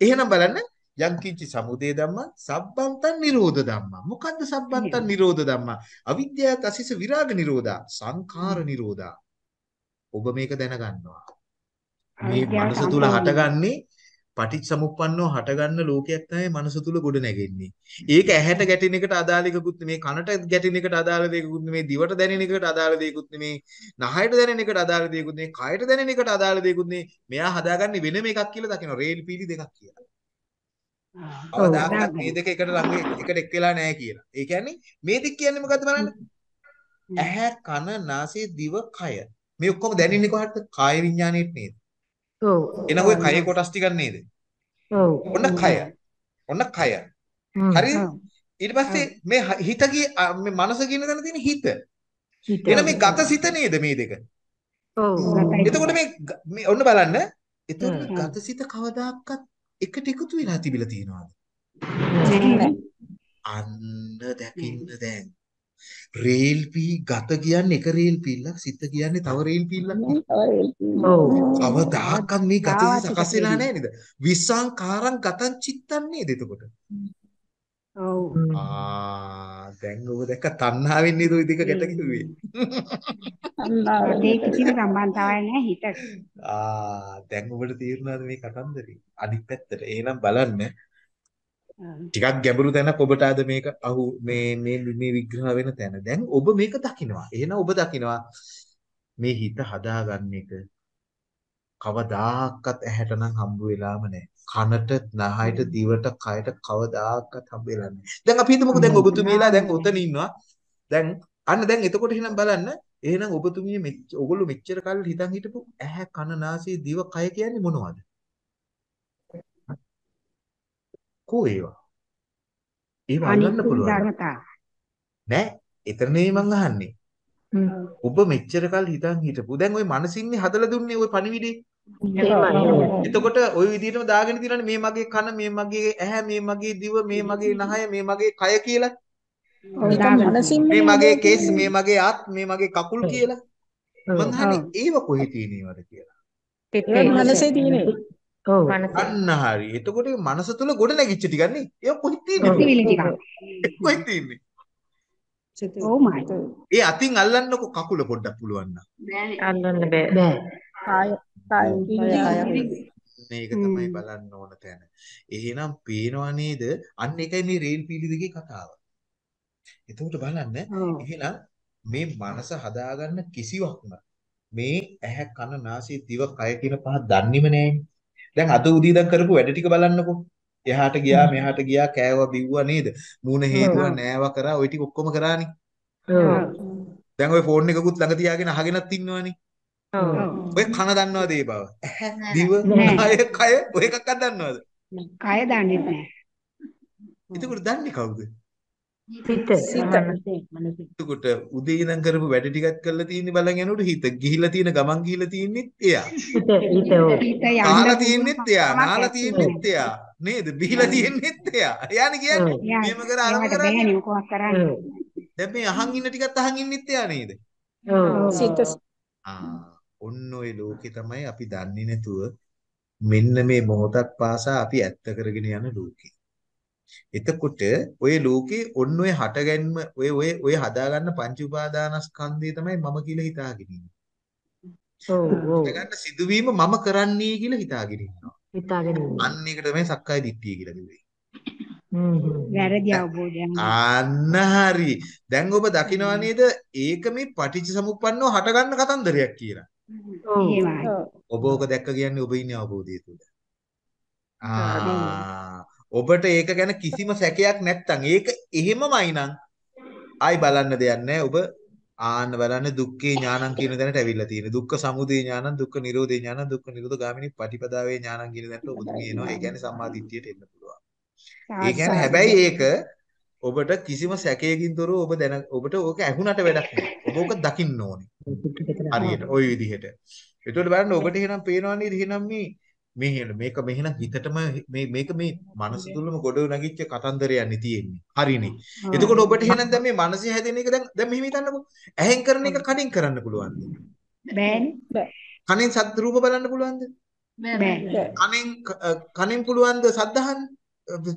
එහෙනම් බලන්න යංකින්චි සමුදය ධම්මා සබ්බන්තං නිරෝධ ධම්මා. මොකද්ද සබ්බන්තං නිරෝධ ධම්මා? අවිද්‍යාව තසිස විරාග නිරෝධා සංඛාර නිරෝධා. ඔබ මේක දැනගන්නවා. මේ මනස තුල හටගන්නේ පටිච්චසමුප්පන්නව හටගන්න ලෝකයක් තමයි මනස තුල ගොඩ නැගෙන්නේ. ඒක ඇහැට ගැටෙන එකට අදාළ එකකුත් නෙමේ කනට ගැටෙන එකට අදාළ දෙයක්කුත් නෙමේ දිවට දැනෙන එකට අදාළ දෙයක්කුත් නෙමේ නහයට දැනෙන එකට අදාළ දෙයක්කුත් නෙමේ කයට දැනෙන එකට අදාළ දෙයක්කුත් නෙමේ මෙයා හදාගන්නේ වෙනම එකක් කියලා දකිනවා රේල් පීලි දෙකක් කියලා. අවදාකත් මේ දෙක එකට ළඟ එකට එක් වෙලා නැහැ කියලා. ඒ කියන්නේ මේ දෙක කියන්නේ මොකද්ද බලන්න. ඇහැ කන නාසය දිව කය. මේ ඔක්කොම දැනෙන්නේ කොහටද? කාය විඥාණයට නේද? ඔව්. එන ඔය කය කොටස් ටිකක් නේද? ඔව්. ඔන්න කය. ඔන්න කය. හරිද? ඊට පස්සේ මේ හිත ගිය මේ මනස කියන තැන තියෙන හිත. එන මේ ගත සිත නේද මේ දෙක? ඔව්. එතකොට මේ මේ ඔන්න බලන්න. එතකොට ගත සිත කවදාකවත් එකට එකතු වෙලා තිබිලා තියෙනවද? අන්න දැකින්න දැන්. රේල් පී ගත කියන්නේ එක රේල් පිල්ලක් සිත කියන්නේ තව රේල් පිල්ලක්. ඔව්. කවදාකවත් මේ ගත සකස් වෙලා නැහැ නේද? විසංකාරං ගතං චිත්තන් නේද එතකොට? ඔව්. ආ දැන් ඔබ දැක්ක තණ්හාවෙන් නේද ওই දෙක ගැට කිව්වේ? තණ්හාව ඒක කිසි සම්බන්ධතාවයක් නැහැ හිතට. ආ දැන් ඔබට තේරුණාද මේ කතන්දරේ? අනිත් පැත්තට. එහෙනම් බලන්න ටිකක් ගැඹුරු තැනක් ඔබට අද මේක අහු මේ මේ මේ විග්‍රහ වෙන තැන. දැන් ඔබ මේක දකිනවා. එහෙනම් ඔබ දකිනවා මේ හිත හදාගන්න එක කවදාකවත් ඇහැට නම් හම්බ වෙලාම නැහැ. කනට, නහයට, දිවට, කයට කවදාකවත් හම්බ වෙලා නැහැ. දැන් අපි හිතමුකෝ දැන් ඔබතුමීලා දැන් උතන ඉන්නවා. දැන් අන්න දැන් එතකොට එහෙනම් බලන්න එහෙනම් ඔබතුමිය ඔගොල්ලෝ මෙච්චර කල් හිතන් හිටපු ඇහැ කන නාසය දිව කය කියන්නේ මොනවද? කෝ ඒවා? ඒවා අල්ලන්න පුළුවන්. ධර්මතා. නෑ, එතන නෙවෙයි මං අහන්නේ. ඔබ මෙච්චර කල් හිතන් හිටපු. දැන් ওই මනසින්නේ හදලා දුන්නේ ওই පණිවිඩේ. එතකොට ওই විදිහටම දාගෙන තියෙනනේ මේ මගේ කන, මේ මගේ ඇහැ, මේ මගේ දිව, මේ මගේ නහය, මේ මගේ කය කියලා. මේ මගේ කේස්, මේ මගේ අත්, මේ මගේ කකුල් කියලා. මං අහන්නේ ඒව කොහේ තියෙනවද කියලා. මනසේ තියෙන්නේ. ඔව්. අන්න හරි. එතකොට මේ මනස තුල ගොඩ නැගිච්ච ටිකක් නේ. ඒක කොහෙද තියෙන්නේ? සිතිවිලි ටිකක්. කොහෙද තියෙන්නේ? ඔව් මායි. ඒ අතින් අල්ලන්නකො කකුල පොඩ්ඩක් පුළුවන් නම්. බෑනේ. අල්ලන්න බෑ. බෑ. කාය කාය මේක තමයි බලන්න ඕන තැන. එහෙනම් පේනව නේද? අන්න ඒකයි මේ රේල් පීලි දෙකේ කතාව. එතකොට බලන්න. එහෙනම් මේ මනස හදාගන්න කිසිවක්ම මේ ඇහැ කන නාසය දිව කය කියන පහ දන්නේම නෑනේ. දැන් අද උදේ ඉඳන් කරපු වැඩ ටික බලන්නකෝ. එහාට ගියා මෙහාට ගියා කෑවා බිව්වා නේද? මූණ හේතුවා නෑවා කරා ওই ටික ඔක්කොම කරානේ. ඔව්. දැන් ওই ෆෝන් එකකුත් ළඟ තියාගෙන අහගෙනත් ඉන්නවනේ. ඔව්. ඔය කන දන්නවද ඒ බව? ඇහැ දිව නෑ. කය කය ඔය එකක්වත් දන්නවද? කය දන්නේ නැහැ. එතකොට දන්නේ කවුද? සිත. එතකොට උදේ ඉඳන් කරපු වැඩ ටිකක් කරලා තියෙන්නේ බලන් යනකොට හිත ගිහිලා තියෙන ගමන් ගිහිලා තියෙන්නෙත් එයා. හිත. ඔව්. හිත යන්න තියෙන්නෙත් එයා. නාලා තියෙන්නෙත් එයා. නේද? බිහිලා තියෙන්නෙත් එයා. එයානේ කියන්නේ. මෙහෙම කර අරම කරන්නේ. දැන් මේ අහන් ඉන්න ටිකත් අහන් ඉන්නෙත් එයා නේද? ඔව්. සිත ආ ඔන්න ඔය ලෝකේ තමයි අපි දන්නේ නැතුව මෙන්න මේ මොහොතක් පාසා අපි ඇත්ත කරගෙන යන ලෝකේ. එතකොට ඔය ලෝකේ ඔන්න ඔය හටගැන්ම ඔය ඔය ඔය හදාගන්න පංච උපාදානස්කන්ධය තමයි මම කියලා හිතාගෙන ඉන්නේ. ඔව්. ඔව්. හටගන්න සිදුවීම මම කරන්නේ කියලා හිතාගෙන ඉන්නවා. හිතාගෙන ඉන්න. අන්න ඒක තමයි සක්කාය දිට්ඨිය කියලා කිව්වේ. වැරදි අවබෝධයක්. අන්න හරි. දැන් ඔබ දකිනවා නේද? ඒක මේ පටිච්ච සමුප්පන්නව හටගන්න කතන්දරයක් කියලා. ඔව්. ඔබ ඕක දැක්ක කියන්නේ ඔබ ඉන්නේ අවබෝධය තුල. ආ ඔබට ඒක ගැන කිසිම සැකයක් නැත්තම් ඒක එහෙමමයි නම් ආයි බලන්න දෙයක් නැහැ. ඔබ ආන්න බලන්න දුක්ඛේ ඥානං කියන තැනට ඇවිල්ලා තියෙන්නේ. දුක්ඛ සමුදය ඥානං, දුක්ඛ නිරෝධේ ඥානං, දුක්ඛ නිරෝධ ගාමිනී පටිපදාවේ ඥානං කියන තැනට ඔබ කියනවා. ඒ කියන්නේ සම්මා දිට්ඨියට එන්න පුළුවන්. ඒ කියන්නේ හැබැයි ඒක ඔබට කිසිම සැකයකින් තොරව ඔබ දැන ඔබට ඕක ඇහුණට වැඩක් නැහැ. ඔබ ඕක දකින්න ඕනේ. හරියට ওই විදිහට. එතකොට බලන්න ඔබට එහෙනම් පේනවා නේද එහෙනම් මේ මේ මේක මෙහෙනම් හිතටම මේ මේක මේ මනස තුලම ගොඩ නැගිච්ච කතන්දරයන්නේ තියෙන්නේ. හරිනේ. එතකොට ඔබට එහෙනම් දැන් මේ මනසේ හැදෙන එක දැන් දැන් මෙහෙම හිතන්නකෝ. ඇහෙන් කරන එක කනින් කරන්න පුළුවන්ද? බෑනේ. කනින් සද්ද රූප බලන්න පුළුවන්ද? බෑ. කනින් කනින් පුළුවන්ද සද්ද අහන්න?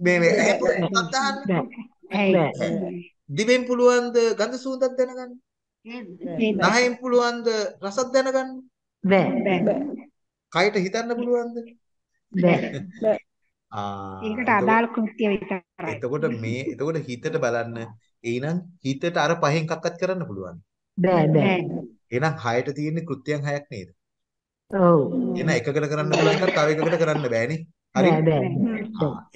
මේ මේ ඇහෙන් පුළුවන්ද සද්ද අහන්න? ඇයි? දිවෙන් පුළුවන්ද ගඳ සුවඳක් දැනගන්න? නේද? නහයෙන් පුළුවන්ද රසක් දැනගන්න? බෑ. කයට හිතන්න පුළුවන්ද? බෑ. ආ ඒකට අදාළ කෘත්‍ය විතරයි. එතකොට මේ එතකොට හිතට බලන්න එහෙනම් හිතට අර පහෙන් කක්කත් කරන්න පුළුවන්. බෑ. බෑ. එහෙනම් හයට තියෙන කෘත්‍යයන් හයක් නේද? ඔව්. එහෙනම් එකකට කරන්න පුළුවන් එකක් තව එකකට කරන්න බෑනේ. හරි?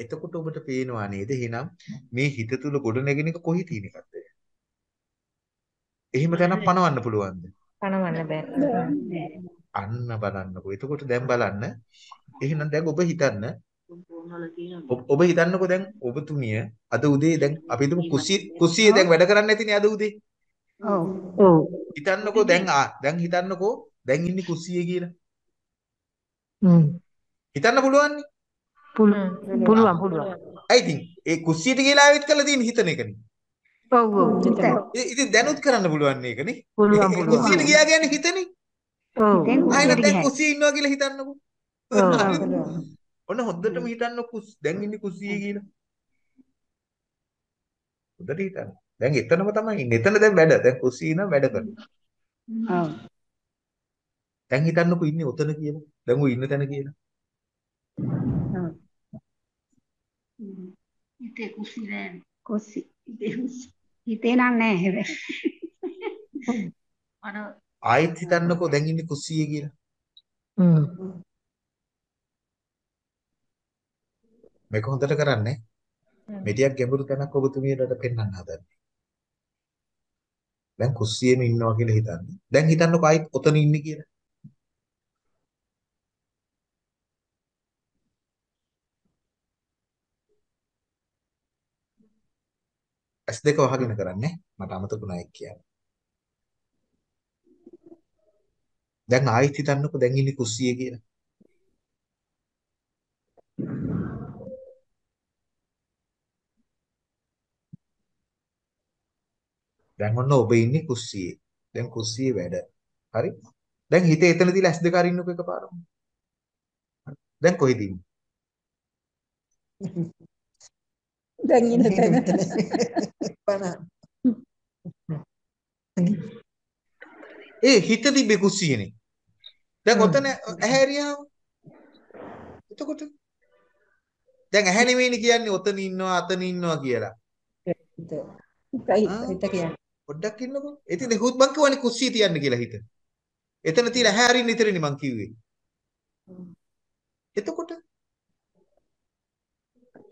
එතකොට ඔබට පේනවා නේද? එහෙනම් මේ හිත තුල ගොඩ නැගෙන එක කොහි තියෙන එකක්ද? එහෙම තැනක් පනවන්න පුළුවන්ද? පණවන්න බෑ. අන්න බලන්නකෝ. එතකොට දැන් බලන්න. එහෙනම් දැන් ඔබ හිතන්න. ඔබ හිතන්නකෝ දැන් ඔබතුමිය අද උදේ දැන් අපි හිතමු කුසිය කුසියේ දැන් වැඩ කරන්නේ නැතිනේ අද උදේ. ඔව්. ඔව්. හිතන්නකෝ දැන් ආ දැන් හිතන්නකෝ දැන් ඉන්නේ කුසියේ කියලා. හ්ම්. හිතන්න පුළුවන්නේ. පුළුවන්. පුළුවන්. පුළුවන්. ඇයි ඉතින් ඒ කුස්සියට කියලා ආවෙත් කරලා තියෙන හිතන එකනේ. ඔව්. ඔව්. ඉතින් දැනුත් කරන්න පුළුවන් මේකනේ. පුළුවන්. ඒ කුස්සියට පුළුවන්. ගියා කියන්නේ හිතනේ. ඔව්. දැන් ආයෙත් දැන් ගියා. කුස්සියේ ඉන්නවා කියලා හිතන්නකෝ. ඔව්. ඔන්න හොද්දටම හිතන්න කුස් දැන් ඉන්නේ කුස්සියේ කියලා. හොද්දට හිතන්න. දැන් එතනම තමයි ඉන්නේ. එතන දැන් වැඩ. දැන් කුස්සියේ ඉන්න වැඩ කරනවා. ඔව්. දැන් හිතන්නකෝ ඉන්නේ ඔතන කියලා. දැන් ඌ ඉන්න තැන කියලා. හිතේ කුසි. හිතේ කුසි. හිතේ නම් නෑ හැබැයි. අන ආයෙත් හිතන්නකෝ දැන් ඉන්නේ කුස්සියේ කියලා. හ්ම්. මේක හොඳට කරන්නේ. මේ ටිකක් ගැඹුරු තැනක් ඔබතුමියට පෙන්වන්න හදන්නේ. දැන් කුස්සියේම ඉන්නවා කියලා හිතන්නේ. දැන් හිතන්නකෝ ආයෙත් ඔතන ඉන්නේ කියලා. ඇස් දෙක වහගෙන කරන්නේ. මට අමතකුණා ඒක කියන්න. දැන් ආයෙත් හිතන්නකෝ දැන් ඉන්නේ කුස්සියේ කියලා. දැන් ඔන්න ඔබ ඉන්නේ කුස්සියේ. දැන් කුස්සියේ වැඩ. හරි? දැන් හිතේ එතන තියලා ඇස් දෙක අරින්නකෝ එකපාරම. දැන් කොහෙද ඉන්නේ? දැන් ඉන්න තැන ඒ හිත තිබ්බේ කුස්සියනේ. දැන් ඔතන ඇහැරියාම. එතකොට දැන් ඇහැ නෙවෙයිනේ කියන්නේ ඔතන ඉන්නවා අතන ඉන්නවා කියලා. හිතයි හිත කියන්නේ පොඩ්ඩක් ඉන්නකෝ. ඉතින් දෙහුත් මං කියවනේ කුස්සිය තියන්න කියලා හිත. එතන තියලා ඇහැ අරින්න ඉතරනේ මං කිව්වේ. එතකොට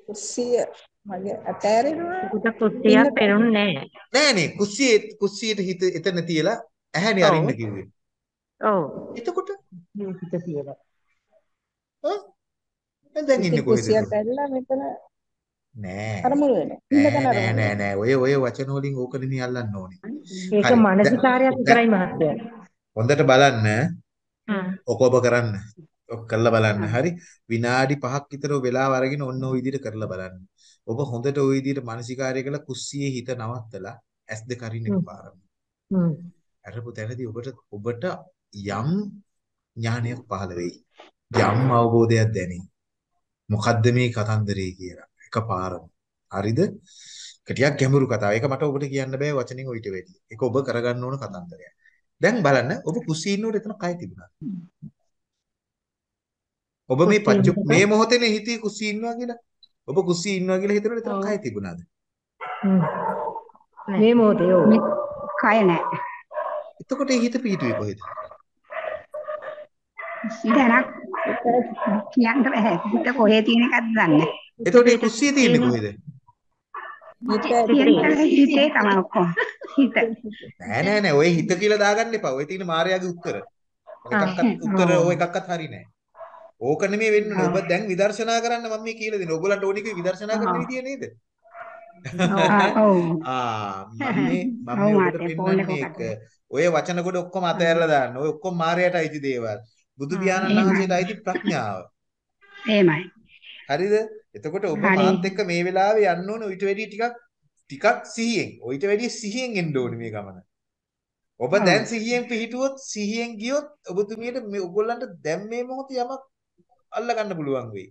කුස්සිය මගේ අතෑරෙනවා ඒකට කුස්සියක් පෙරුන්නේ නැහැ. නෑනේ කුස්සියේ කුස්සියට හිත එතන තියලා ඇහැනේ. අරින්න කිව්වේ. ඔව්. එතකොට හිත තියලා. ඈ? දැන් ඉන්නේ කොහෙද? ඇරිලා මෙතන නෑ. අරමුණු වෙනවා ඉන්න නෑ නෑ නෑ ඔය ඔය වචන වලින් ඕක නෙමෙයි අල්ලන්න ඕනේ. ඒක. මානසිකාරයක් විතරයි මහත්තයා. හොඳට බලන්න හ්ම්. ඔක ඔබ කරන්න. ඔක් කරලා බලන්න. හරි. විනාඩි 5ක් විතර වෙලාව අරගෙන ඔන්න ඔය විදිහට කරලා බලන්න. ඔබ හොඳට ඔය විදිහට මානසිකාරය කළා කුස්සියේ හිත නවත්තලා ඇස් දෙක අරින්න. පාරම. හ්ම්. අරපු තැනදී ඔබට ඔබට යම් ඥානයක් පහළ වෙයි. යම් අවබෝධයක් දැනෙයි. මොකද්ද මේ කතන්දරේ කියලා. එකපාරම. හරිද? ටිකක් ගැඹුරු කතාව. ඒක මට ඔබට කියන්න බෑ වචනෙන් ඔయిత වැඩි. ඒක ඔබ කරගන්න ඕන කතන්දරයක්. දැන් බලන්න ඔබ කුස්සියේ ඉන්නකොට එතන කය තිබුණා. ඔබ මේ පච්ච? මේ මොහොතේනේ හිතේ කුස්සියේ ඉන්නවා කියලා. ඔබ කුස්සියේ ඉන්නවා කියලා හිතනකොට එතන කය තිබුණාද? මේ මොහොතේ ඔව්. කය නැහැ. එතකොට ඒ හිත පිහිටුවේ කොහෙද? ඉතනක් කියන්න බෑ. හිත කොහේ තියෙන එකක්ද දන්නේ නැහැ. එතකොට ඒ කුස්සියේ තියෙන්නේ කොහෙද? හිත තමයි ඔක්කොම. හිත. නෑ නෑ නෑ ඔය හිත කියලා දාගන්න එපා. ඔය තියෙන මායාවේ උත්තර. එකක්වත් උත්තර ඔය එකක්වත් හරි නෑ. ඕක නෙමෙයි වෙන්න. ඔබ දැන් විදර්ශනා කරන්න මම මේ කියලා දෙනවා. ඔයගලන්ට ඕනේ කිව්වේ විදර්ශනා කරන විදිය නේද? [LAUGHS] ආ, මම මේ මම මේ. ඔය වචන කොට ඔක්කොම අතහැරලා දාන්න. ඔය ඔක්කොම මායයට අයිති දේවල්. බුදු පියාණන් වහන්සේට අයිති ප්‍රඥාව. එහෙමයි. හරිද? එතකොට ඔබ. මාත් එක්ක මේ වෙලාවේ යන්න ඕනේ ඊට වැඩිය ටිකක් ටිකක් සිහියෙන්. ඊට වැඩිය සිහියෙන් එන්න ඕනේ මේ ගමන. ඔබ. දැන් සිහියෙන් පිහිටුවොත් සිහියෙන් ගියොත් ඔබතුමියට මේ ඔයගොල්ලන්ට දැන් මේ මොහොතේ යමක් අල්ල ගන්න පුළුවන් වෙයි.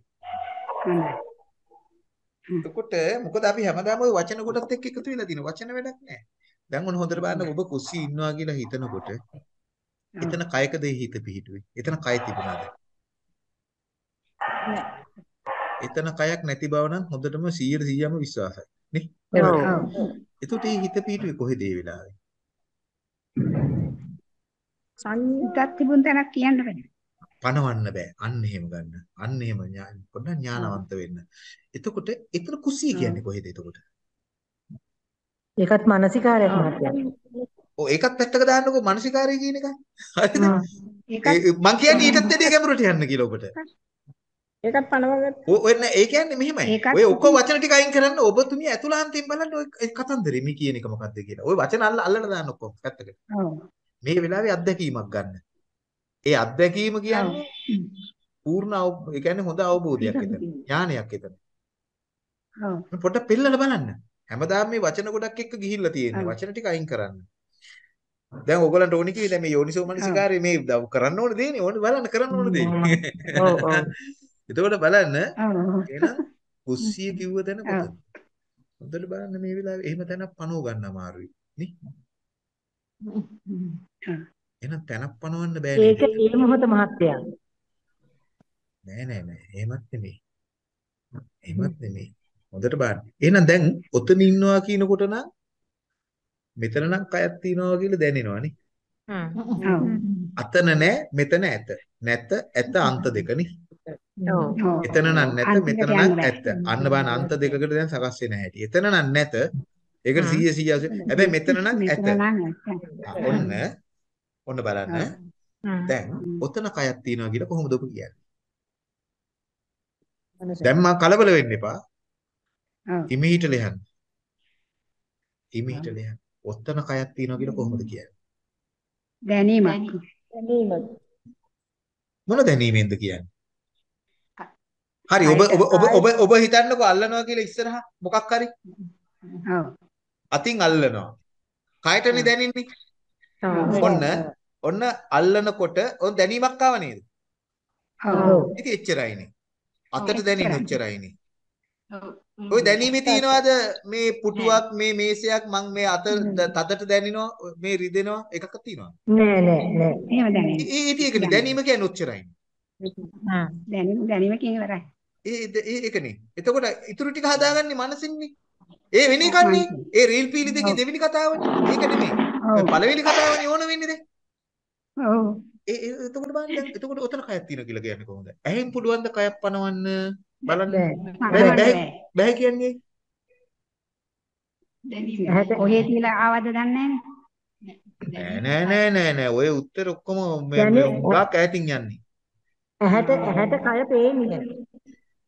එතකොට මොකද අපි හැමදාම ওই වචන කොටත් එක්ක එකතු වෙලා තියෙන වචන වැඩක් නැහැ. දැන් ඔන්න හොඳට බලන්න ඔබ කුස්සී ඉන්නවා කියලා හිතනකොට එතන කයකද හිත පිහිටුවේ. එතන කය තිබුණාද? එතන කයක් නැති බව නම් හොඳටම 100%ම විශ්වාසයි. නේ? ඔව්. එතකොට මේ හිත පිහිටුවේ කොහෙද ඒ වෙලාවේ? හිතක් තිබුණ තැනක් කියන්න බෑ. පණවන්න බෑ. අන්න එහෙම ගන්න. අන්න එහෙම පොඩ්ඩක් ඥානවන්ත වෙන්න. එතකොට එතන කුසී කියන්නේ කොහෙද එතකොට? ඒකත් මානසිකාරයක් මහත්තයා. ඔව් ඒකත් පැත්තක දාන්නකෝ මානසිකාරය කියන එක. හරිද? මං කියන්නේ ඊටත් වැඩිය ගැඹුරට යන්න කියලා ඔබට. ඒකත් පනවගත්ත ඔය ඒ කියන්නේ මෙහෙමයි. ඔය ඔක්කොම වචන ටික අයින් කරන්න ඔබතුමිය ඇතුළාන්තයෙන් බලන්න ඔය කතන්දරේ මේ කියන එක මොකද්ද කියලා. ඔය වචන අල්ල අල්ලලා දාන්න ඔක්කොම පැත්තකට. ඔව්. මේ වෙලාවේ අත්දැකීමක් ගන්න. ඒ අත්දැකීම කියන්නේ පූර්ණ ඒ කියන්නේ හොඳ අවබෝධයක් එතන. ඥානයක් එතන. ඔව්. පොඩ්ඩක් පෙන්නලා බලන්න. හැමදාම මේ වචන ගොඩක් එක්ක ගිහිල්ලා තියෙන්නේ. වචන ටික අයින් කරන්න. දැන් ඕගලන්ට ඕනි දැන් මේ යෝනිසෝ මනසිකාරය මේ කරන්න ඕන දේනේ. ඕන බලන්න කරන්න ඕන දේ. ඔව් [LAUGHS] ඔව්. එතකොට බලන්න. එහෙනම් කුස්සිය කිව්ව තැන. කොතනද? හොඳට බලන්න මේ වෙලාවේ එහෙම තැනක් පනව ගන්න අමාරුයි. නේ? එහෙනම් තැනක් පනවන්න බෑ ඒක? ඒ මොහොත මහත්තයා. නෑ නෑ නෑ. එහෙමත් නෙමෙයි. එහෙමත් නෙමෙයි. හොඳට බලන්න. එහෙනම් දැන් ඔතන ඉන්නවා කියනකොට නම් මෙතන නම් කයක් තියනවා කියලා දැනෙනවා නේ. හ්ම්. ඔව්. අතන නෑ මෙතන ඇත. නැත ඇත අන්ත දෙකනේ. එතන නම් නැත මෙතන නම් බෑ. ඇත. අන්න බලන්න අන්ත දෙකකට දැන් සකස් වෙන හැටි. එතන නම් නැත. ඒකට හ්ම්. 100 100 හැබැයි මෙතන නම් ඇත. ඔන්න ඔන්න බලන්න. හ්ම්. දැන් ඔතන කයක් තියනවා කියලා කොහොමද ඔබ කියන්නේ? දැන් මා කලබල වෙන්න එපා. ඔව්. හිමීට ලියන්න. හිමීට ලියන්න. ඔතන කයක් තියනවා කියලා කොහොමද කියන්නේ? දැනීමක්. දැනීම මොන දැනීමෙන්ද කියන්නේ? හරි ඔබ ඔබ ඔබ ඔබ හිතන්නකෝ අල්ලනවා කියලා ඉස්සරහා මොකක් හරි ඔව්. අතින් අල්ලනවා. කයටනේ දැනෙන්නේ. ඔන්න ඔන්න අල්ලනකොට ඔන්න දැනීමක් ආව නේද? ඔව් ඉතින් එච්චරයිනේ. අතට දැනෙන ඔච්චරයිනේ. ඔව් ওই දැනීමේ තියනවාද මේ පුටුවක් මේ මේසයක් මං මේ අත තදට දැනෙනවා මේ රිදෙනවා එකක් තියෙනවා. නෑ නෑ නෑ. එහෙම දැනෙන. ඒ ඒ ඒකනේ දැනීම කියන්නේ ඔච්චරයිනේ. හ්ම්. දැනීම දැනීමකින් ඉවරයි. ඒ ඒ- ඒකනේ. එතකොට ඉතුරු ටික හදාගන්නේ මනසින්නේ. ඒ වෙන එකන්නේ. ඒ රීල් පීලි දෙකේ දෙවෙනි කතාවනේ. ඒක නෙමෙයි. පළවෙනි කතාවනේ ඕන වෙන්නේ දැන්. ඔව් ඒ එතකොට බලන්න දැන් එතකොට ඔතන කයක් තියෙන කියලා කියන්නේ කොහොමද? ඇහෙන් පුළුවන් ද කයක් පනවන්න? බලන්න. බෑ. බෑ බෑ. කියන්නේ? දැන් ඔහේ තියලා ආවද දන්නේ නෑ? නෑ නෑ නෑ නෑ ඔය උත්තර ඔක්කොම මේ ගාක් ඈතින් යන්නේ. ඇහැට ඇහැට කය පේන්නේ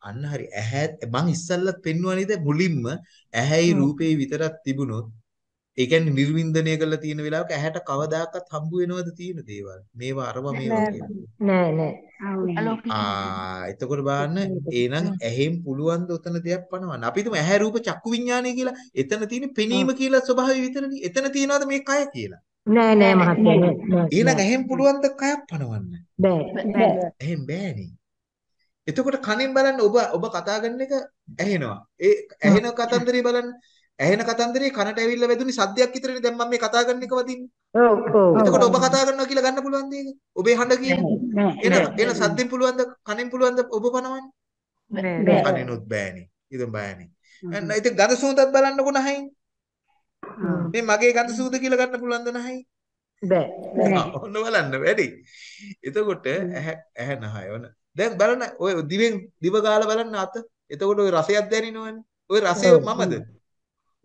අන්න හරි. ඇහැ මං ඉස්සල්ලත් පෙන්වුවා නේද මුලින්ම ඇහැයි රූපේ විතරක් තිබුණොත් ඒ කියන්නේ නිර්වින්දනය කරලා තියෙන වෙලාවක ඇහැට කවදාකවත් හම්බ වෙනවද තියෙන දේවල් මේවා අරවා මේවා. නෑ නෑ. ආ එතකොට බලන්න එහෙනම් ඇහෙන් පුළුවන් ද උතන දෙයක් පනවන්න. අපි හිතමු ඇහැ රූප චක්කු විඥානය කියලා. එතන තියෙන පෙනීම කියලා ස්වභාවය විතරනේ. එතන තියනවාද මේ කය කියලා. නෑ නෑ මහත්තයා නෑ. එහෙනම් ඇහෙන් පුළුවන් ද කයක් පනවන්න. බෑ. බෑ. එහෙන් බෑනේ. එතකොට කනෙන් බලන්න ඔබ ඔබ කතා කරන එක ඇහෙනවා. ඒ ඇහෙන කතන්දරේ බලන්න. ඇහෙන කතන්දරේ කනට ඇවිල්ලා වැදුනි සද්දයක් විතරනේ දැන් මම මේ කතා කරන එක වදින්නේ. ඔව් ඔව්. එතකොට ඔබ කතා කරනවා කියලා ගන්න පුළුවන් දෙයක. ඔබේ හඬ කියන්නේ. නෑ එන එන සද්දෙන් පුළුවන් ද කනෙන් පුළුවන් ද ඔබ පනවන්න? බෑ. කනෙනුත් බෑනේ. ඉතින් බෑනේ. එහෙනම් ඉතින් ගඳ සුවඳත් බලන්නකො නැහැයි. මේ මගේ ගඳ සුවඳ කියලා ගන්න පුළුවන් ද නැහැයි? බෑ. ඔන්න බලන්න වැඩි. එතකොට ඇහැ ඇහැ නහය වන. දැන් බලන්න ඔය දිවෙන් දිව ගාලා බලන්න අත. එතකොට ඔය රසයක් දැනෙනවනේ. ඔය රසය. මමද?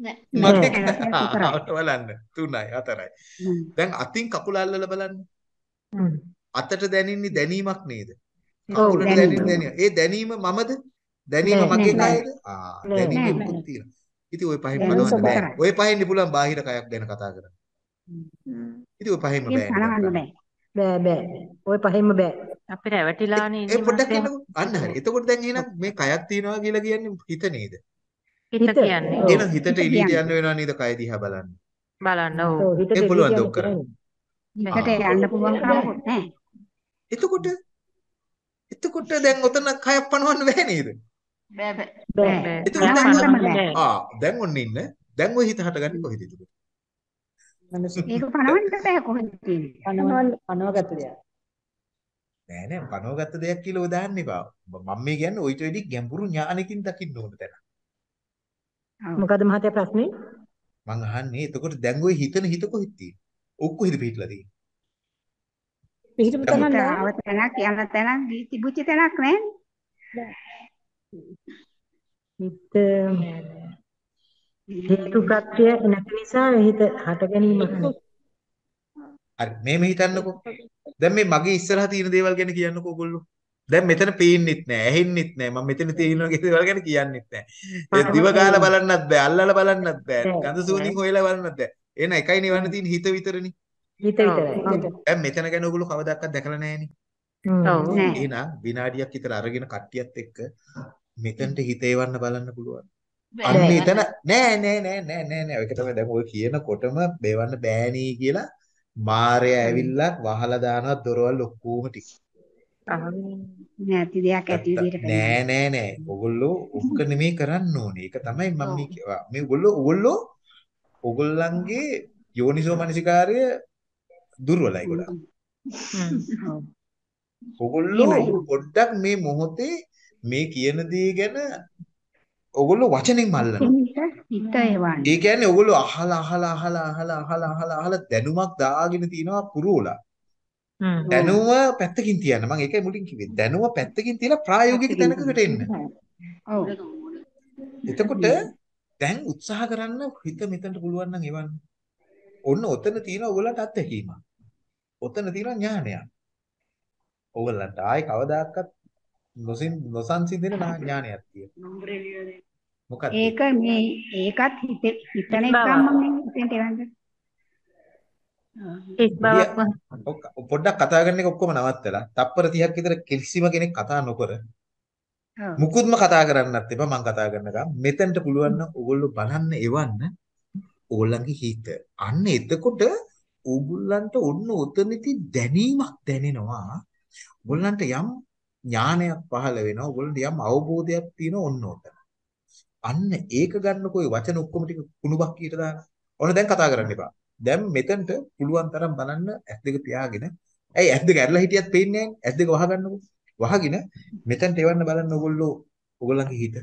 නෑ. මගේ නෑ, රසය විතරයි. ආ, ඔන්න බලන්න. 3යි 4යි. දැන් අතින් කකුල අල්ලලා බලන්න. හ්ම්. අතට දැනෙන්නේ දැනීමක් නේද? ඔව්, කකුලට දැනීම. දැනෙන්නේ දැනීම. ඒ දැනීම මමද? දැනීම නෑ, මගේ නෑ, කයද? ආ, නෑ, දැනීමේ නෑ, මුකුත් තියෙනවා. ඉතින් ওই පහෙන් දැනීම බලවන්න බෑ. ස්වභාවයි. ওই පහෙන් පුළුවන් බාහිර කයක් ගැන කතා කරන්න. ඉතින් ওই පහෙන්ම ඒක බෑනේ. පනවන්න බෑ. බෑ බෑ. ওই පහෙම බෑ. අපි රැවටිලානේ ඒ ඉන්නේ පොඩ්ඩක් මහත්තයා. එන්නකෝ. අන්න හරි. එතකොට දැන් එහෙනම් මේ කයක් තියනවා කියලා කියන්නේ හිත නේද? හිත. කියන්නේ. එහෙනම් හිතට එළියට. යන්න වෙනවා නේද කය දිහා බලන්න. බලන්න ඔව්. ඔව් හිතට ඒ පුළුවන් ද එළියට ඔක් කරන්න? යන්න හිතට යන්න පුළුවන් කමකුත් නෑ. එතකොට එතකොට දැන් ඔතන කයක් පනවන්න බෑ නේද? බෑ බෑ. බෑ. බෑ. එතකොට දැන්. ආ දැන් ඔන්න ඉන්න. දැන් ඔය හිත හටගන්නේ කොහෙද එතකොට? ඒක පනවන්න බෑ කොහෙද තියෙන්නේ. පනවන්න පනවගත්ත දෙයක්. නෑ නෑ පනවගත්ත දෙයක් කියලා ඔය දාන්න එපා. මම මේ කියන්නේ ඔයිට වෙඩි ගැඹුරු ඥානකින් දකින්න ඕන තැන. මොකද මහත්තයා ප්‍රශ්නේ? මං අහන්නේ එතකොට දැන් ඔය හිතන හිත කොහෙද තියෙන්නේ? ඔක් කොහෙද පිටලා තියෙන්නේ? තැනක් හිත නෑ. තැනක් යන තැනක් දී තිබුච්ච තැනක් නෑනේ. හිත හේතු ප්‍රත්‍ය නැති නිසා හිත හට ගැනීමක් නෑ. හරි මේම හිතන්නකෝ. දැන් මේ මගේ ඉස්සරහා තියෙන දේවල් ගැන කියන්නකෝ ඔයගොල්ලෝ. දැන් මෙතන පේන්නෙත් නෑ, ඇහෙන්නෙත් නෑ. මම මෙතන තියෙන දේවල් ගැන කියන්නෙත් නෑ. ඒ දිව ගාලා බලන්නත් බෑ, අල්ලලා බලන්නත් බෑ. ගඳ සුවඳින් හොයලා බලන්නත් බෑ. එන එකයි නිවන්න තියෙන හිත විතරනේ. හිත විතරයි. දැන් මෙතන ගැන ඔයගොල්ලෝ කවදාවත් දැකලා නෑනේ. ඔව්. නෑ. එහෙනම් විනාඩියක් විතර අරගෙන කට්ටියත් එක්ක මෙතනට හිත එවන්න බලන්න පුළුවන්. අන්න. එතන නෑ නෑ නෑ නෑ නෑ නෑ. ඒක තමයි දැන් ඔය කියනකොටම බේවන්න බෑනී කියලා මාරය ඇවිල්ලා වහලා දානවා දොරවල් ඔක්කොම ටික. නැති දෙයක් ඇති විදිහට නෑ නෑ නෑ. ඔගොල්ලෝ ඔක්ක [LAUGHS] නෙමෙයි කරන්න ඕනේ. ඒක තමයි මම මේ ඔගොල්ලෝ ඔගොල්ලෝ ඔගොල්ලන්ගේ යෝනිසෝ මනසිකාර්ය දුර්වලයි ගොඩක්. ඔගොල්ලෝ පොඩ්ඩක් මේ මොහොතේ මේ කියන දේ ගැන ඔගොල්ලෝ වචනෙන් මල්ලනවා. හිත එවන්න. ඒ කියන්නේ ඔයගොල්ලෝ අහලා අහලා අහලා අහලා අහලා අහලා අහලා දැනුමක් දාගෙන තිනවා පුරෝලා. දැනුම පැත්තකින් තියන්න. මම ඒකයි මුලින් කිව්වේ. දැනුම පැත්තකින් තියලා ප්‍රායෝගික තැනකට එන්න. ඔව්. එතකොට දැන් උත්සාහ කරන්න හිත මෙතනට පුළුවන් නම් එවන්න. ඔන්න ඔතන තියෙන ඔයගොල්ලන්ට අත්දැකීමක්. ඔතන තියෙන ඥානයක්. ඔයගොල්ලන්ට ආයි කවදාකවත් නොසින් නොසන්සිඳෙන ඥානයක් තියෙනවා. මොකක්ද? ඒක මේ ඒකත් හිත හිතන. එකම මම හිතෙන්ට එවන්න. එක් බවක් පොඩ්ඩක් කතා කරන එක ඔක්කොම නවත්තලා තප්පර 30ක් විතර කිසිම කෙනෙක් කතා නොකර. මුකුත්ම කතා කරන්නත් එපා මම කතා කරනකම් මෙතෙන්ට පුළුවන් නම් ඕගොල්ලෝ බලන්න එවන්න ඕගොල්ලන්ගේ හිත අන්න එතකොට ඕගොල්ලන්ට ඔන්න උතනදි දැනීමක් දැනෙනවා ඕගොල්ලන්ට යම් ඥානයක් පහළ වෙනවා. ඔයගොල්ලන්ට යම් අවබෝධයක් තියෙනවා ඔන්න ඔතන. අන්න ඒක ගන්නකො ඔය වචන ඔක්කොම ටික කුණුබක් කීට දාලා. ඔන්න දැන් කතා කරන්න එපා. දැන් මෙතනට පුළුවන් තරම් බලන්න ඇස් දෙක පියාගෙන. ඇයි ඇස් දෙක ඇරලා හිටියත් පේන්නේ නැහැ. ඇස් දෙක වහගන්නකො. වහගෙන මෙතනට එවන්න බලන්න ඔයගොල්ලෝ ඔයගොල්ලන්ගේ හිත.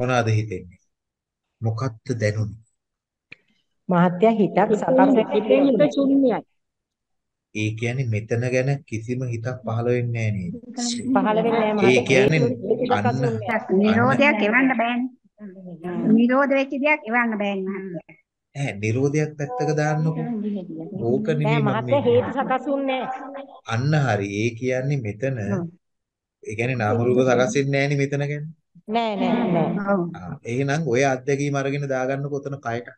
මොනවද හිතෙන්නේ? මොකක්ද දැනුනේ? මහත්ය හිතක් සකස් හිතේ හිත ශුන්‍යයි. ඒ කියන්නේ මෙතන ගැන කිසිම හිතක් පහළ වෙන්නේ නැහැ නේද? පහළ වෙන්නේ නැහැ ඒ මහත්ය. කියන්නේ අන්න නිරෝධයක් එවන්න බෑනේ. නිරෝධ වෙච්ච දෙයක් එවන්න බෑනේ මහත්තයා. ඈ නිරෝධයක් පැත්තක දාන්නකො. ඕක නෑ නෙමෙයි මම මහත්ය මේ හේතු සකස් වුන්නේ අන්න හරි. ඒ කියන්නේ මෙතන ඒ කියන්නේ නාම රූප සකස් වෙන්නේ නැහෙනි මෙතන කියන්නේ. නෑ නෑ නෑ. එහෙනම් ඔය අත්දැකීම අරගෙන දාගන්නකො උතන කයට.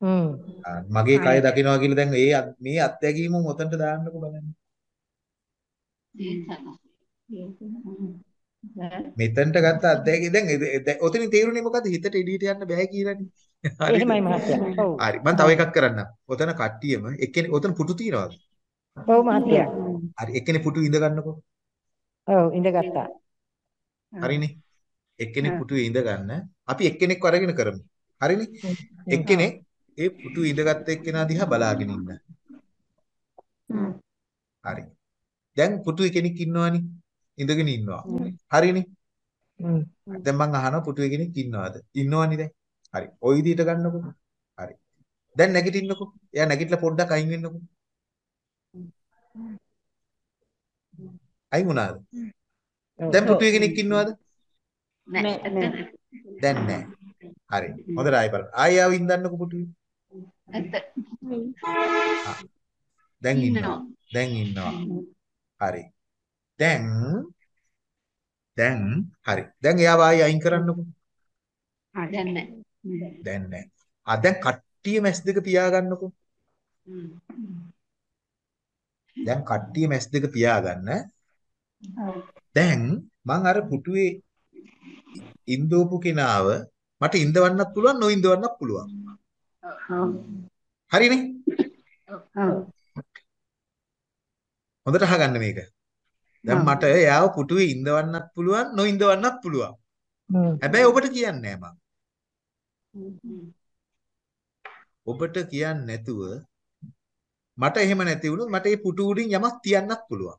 හ්ම්. ආ, මගේ කය දකින්නවා කියලා දැන් ඒ මේ අත්දැකීම උතනට දාන්නකො බලන්න. මෙතනට ගත්ත අත්දැකීම දැන් ඔතනින් තේරුනේ මොකද්ද? හිතට එළියට යන්න බෑ කියලානේ. එහෙමයි මහත්ය. ඔව්. හරි. මම තව එකක් කරන්නම්. ඔතන කට්ටියම එක්කෙනෙක් ඔතන පුටු තියනවාද? ඔව් මහත්ය. හරි. එක්කෙනෙක් පුටු ඉඳ ගන්නකො. ඔව් ඉඳගත්තා. හරිනේ. එක්කෙනෙක් පුටුවේ ඉඳ ගන්න. අපි එක්කෙනෙක්ව අරගෙන කරමු. හරිනේ. එක්කෙනෙක් ඒ පුටුවේ ඉඳගත් එක්කෙනා දිහා බලාගෙන ඉන්න. හරි. දැන් පුටුවේ කෙනෙක් ඉන්නවනේ. ඉඳගෙන ඉන්නවා. හරිනේ. හ්ම්. දැන් මං අහනවා පුටුවේ කෙනෙක් ඉන්නවද? ඉන්නවනේ දැන්. හරි. ওই විදිහට ගන්නකො. හරි. දැන් නැගිටින්නකො. එයා නැගිටලා පොඩ්ඩක් අයින් වෙන්නකො. අයින් වුණාද? දැන් පුටුවේ කෙනෙක් ඉන්නවද? නෑ දැන් නැහැ. හරි. හොඳට ආයෙ බලන්න. ආයෙ ආව ඉඳන්නකො පුටුවේ. ඇත්ත දැන් ඉන්නවා. දැන් ඉන්නවා. හරි. දැන් දැන් හරි. දැන් එයාව ආයෙ අයින් කරන්නකො. දැන් නෑ දැන් නැහැ. ආ දැන් කට්ටිය මැස් දෙක පියාගන්නකො. දැන් කට්ටිය මැස් දෙක පියාගන්න. දැන් මං අර පුටුවේ ඉන්දෝපු කෙනාව මට ඉඳවන්නත් පුළුවන් නොඉඳවන්නත් පුළුවන්. ඔව්. හරිනේ? ඔව්. හොඳට අහගන්න මේක. දැන් මට එයාව පුටුවේ ඉඳවන්නත් පුළුවන් නොඉඳවන්නත් පුළුවන්. හැබැයි ඔබට කියන්නේ නැහැ මං. ඔබට කියන්නේ නැතුව මට එහෙම නැති වුණොත් මට මේ පුටු උඩින් යමක් තියන්නත් පුළුවන්.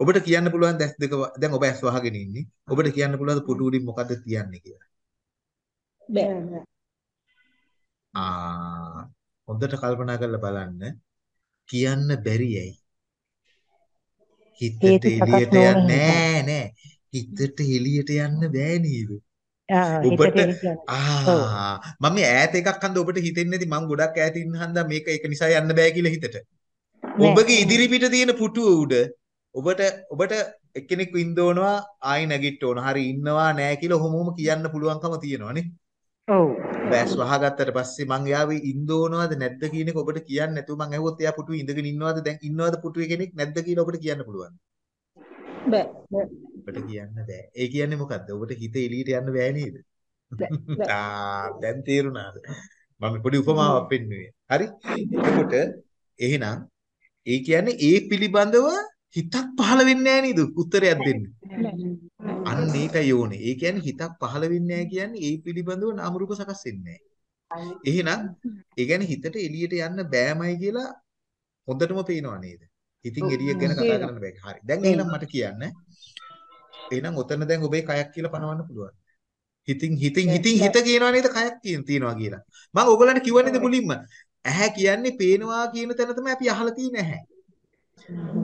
ඔබට කියන්න පුළුවන් දැස් දෙක දැන් ඔබ ඇස් වහගෙන ඉන්නේ. ඔබට කියන්න පුළුවන් පුටු උඩින් මොකද්ද තියන්නේ කියලා. බෑ. ආ හොඳට කල්පනා කරලා බලන්න කියන්න බැරි ඇයි? හිතට එළියට යන්නේ. නෑ නෑ. හිතට එළියට යන්න බෑ නේද? ආ ඔබට. ආ මම මේ ඈත එකක් හන්ද ඔබට හිතෙන්නේ නැති මම ගොඩක් ඈත ඉන්න හන්දා මේක ඒක නිසා යන්න බෑ කියලා හිතට. ඔබගේ ඉදිරි පිට තියෙන පුටුව උඩ ඔබට ඔබට එක්කෙනෙක් වින්දෝනවා ආයි නැගිට ඕන. හරි ඉන්නවා නෑ කියලා ඔහොමම කියන්න පුළුවන්කම තියෙනවානේ. ඔව්. බෑස් වහගත්තට පස්සේ මං එයාව ඉන්දෝනවද නැද්ද කියන එක ඔබට කියන්න නැතුව මං ඇහුවොත් එයා පුටුවේ ඉඳගෙන ඉන්නවද දැන් ඉන්නවද පුටුවේ කෙනෙක් නැද්ද කියලා ඔබට කියන්න පුළුවන්. බෑ. ඔබට කියන්න බෑ. ඒ කියන්නේ මොකද්ද? ඔබට හිත එළියට යන්න බෑ නේද? [LAUGHS] ආ දැන් තේරුණාද? මම පොඩි උපමාවක් පෙන්නුවේ. හරි? එතකොට එහෙනම් ඒ කියන්නේ ඒ පිළිබඳව හිතක් පහළ වෙන්නේ නැහැ නේද? උත්තරයක් දෙන්න. අන්න ඒකයි ඕනේ. ඒ කියන්නේ හිතක් පහළ වෙන්නේ නැහැ කියන්නේ ඒ පිළිබඳව නාම රූප සකස් වෙන්නේ නැහැ. එහෙනම් ඒ කියන්නේ හිතට එළියට යන්න බෑමයි කියලා හොඳටම පේනව නේද? හිතින් එළිය ගැන කතා කරන්න බෑ. හරි. දැන් එහෙනම් මට කියන්න එහෙනම් ඔතන දැන් ඔබේ කයක් කියලා පනවන්න පුළුවන්. හිතින් හිතින් හිතින් හිත කියනවා නේද කයක් කියන තියනවා කියලා. මම ඕගොල්ලන්ට කිව්වනේද මුලින්ම ඇහැ කියන්නේ පේනවා කියන තැන තමයි අපි අහලා තියෙන ඇහැ.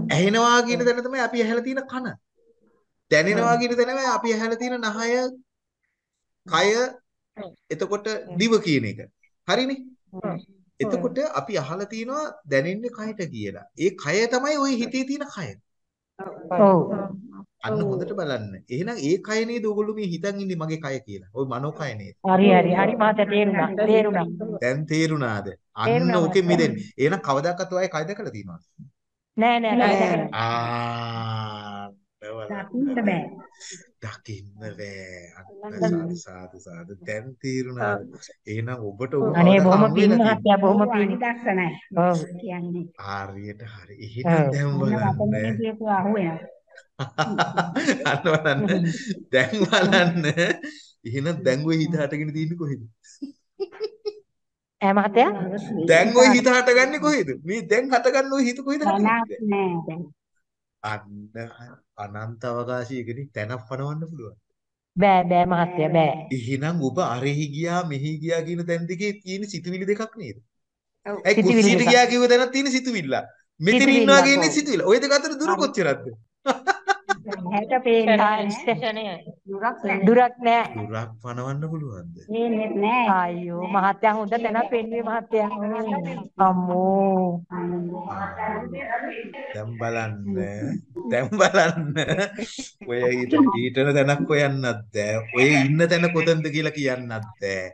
ඇහෙනවා කියන තැන තමයි අපි ඇහලා තියෙන කන. දැනෙනවා කියන තැන තමයි අපි ඇහලා තියෙන නහය, කය, එතකොට දිව කියන එක. හරිනේ? එතකොට අපි අහලා තියෙනවා දැනෙන්නේ කයට කියලා. ඒ කය තමයි ওই හිතේ තියෙන කය. ඔව්. අන්න හොඳට බලන්න. එහෙනම් ඒ කය නේද ඔයගොල්ලෝ මේ හිතන් ඉන්නේ මගේ කය කියලා. ওই මනෝ කය නේද? හරි හරි හරි මහත්තයා තේරුණා. තේරුණා. දැන් තේරුණාද? අන්න තේරුණා ඕකෙන් මහත්තයා. මිදෙන්න. එහෙනම් කවදාකවත් ඔය කය දැකලා තියෙනවද? නෑ නෑ. ආ දකින්න බෑ. දකින්න බෑ. සාදු සාදු සාදු. දැන් තේරුණාද? එහෙනම් ඔබට ඔබ අනේ බොහොම හම්බ පිං වෙලා මහත්තයා බොහොම පිං. අනිදස්සනයි ඔව්. කියන්නේ. හරියට හරි. එහෙනම්. දැන් බලන්න. [LAUGHS] අන්න බලන්න. දැන් බලන්න. එහෙනම් දැන් ওই හිත හටගෙන තියෙන්නේ කොහෙද? [LAUGHS] ඈ මහත්තයා? දැන් ওই හිත හටගන්නේ කොහෙද? මේ දැන් හටගන්න ওই හිත කොහෙද තැනක් හටගන්නේ? නෑ දැන්. අන්න අනන්ත අවකාශයකදී තැනක් පනවන්න පුළුවන්. බෑ බෑ මහත්තයා බෑ. එහෙනම් ඔබ අරෙහි ගියා මෙහි ගියා කියන තැන් දෙකේ තියෙන සිතුවිලි දෙකක් නේද? ඔව්. ඒ සිතුවිලි කුස්සියට දෙකක්. ගියා කිව්ව තැනක් තියෙන සිතුවිල්ල. මෙතන සිතුවිල්ලක්, ඉන්නවා කියන්නේ ඔව්. සිතුවිල්ල. ওই දෙක අතර දුර හරි. කොච්චරද? හැට පේන්නේ නෑ. ස්ටේෂනය. දුරක් නෑ. දුරක් නෑ. දුරක් පනවන්න පුළුවන්ද? පේන්නේත් නෑ. අයියෝ මහත්තයා හොඳ තැනක් පෙන්වුවේ මහත්තයා. අම්මෝ. දැන් බලන්න. දැන් බලන්න. ඔය ඊට ඊටන තැනක් හොයන්නත් බෑ. ඔය ඉන්න තැන කොතනද කියලා කියන්නත් බෑ.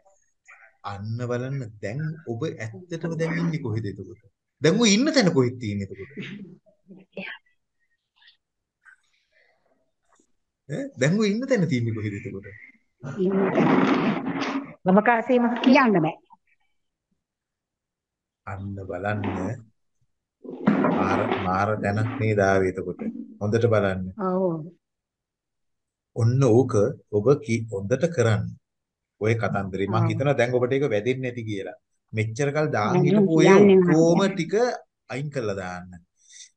අන්න බලන්න දැන් ඔබ ඇත්තටම දැන් ඉන්නේ කොහෙද එතකොට? දැන් ඔය ඉන්න තැන කොහෙද තියෙන්නේ එතකොට? ඈ දැන් ඔය ඉන්න තැන තියෙන්නේ කොහෙද එතකොට? ඉන්න තැන. ගමකාසී මහත්තයා. කියන්න බෑ. අන්න බලන්න. මාර මාර තැනක් නේද ආවේ එතකොට. හොඳට බලන්න. ඔව්. ඔන්න ඕක ඔබ කි- හොඳට කරන්න. ඔය කතන්දරේ මම. හිතනවා දැන් ඔබට ඒක වැදෙන්නේ නැති කියලා. මෙච්චර කල් දාන් දැන් හිටපු ඔය නැහැ. ටික අයින් කරලා දාන්න.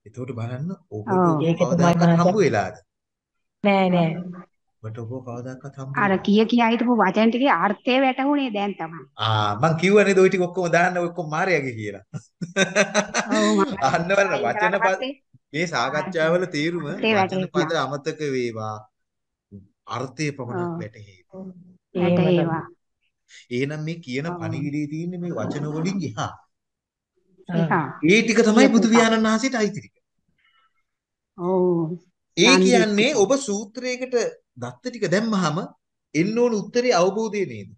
එතකොට බලන්න. ඔබ ඒක තමයි කවදාකවත්. හම්බ වෙලාද? නෑ නෑ. ඔබට ඔබ කවදාකවත් හම්බ අර වෙලාද? කිය කියා හිටපු වචන ටිකේ අර්ථය වැටහුනේ දැන් තමයි. ආ මං කිව්වනේ ඔය ටික ඔක්කොම දාන්න ඔය ඔක්කොම මාර්යාගේ කියලා. ඔව් මම [LAUGHS] අහන්න බලන්න වචන පද මේ සාකච්ඡාවල තේරුම වචන පද. අමතක වේවා. අර්ථය පමණක් ඔව්. වැටහේ. එහෙම තමයි. වැටේවා. එහෙනම් මේ කියන. පණිවිඩයේ තියෙන්නේ මේ වචන වලින් එහා. ඒ ටික තමයි බුදු. පියාණන් වහන්සේට අයිති ටික. ඔව්. ඒ. කියන්නේ ඔබ සූත්‍රයකට දත්ත ටික දැම්මහම එන්න ඕන උත්තරේ අවබෝධය නේද?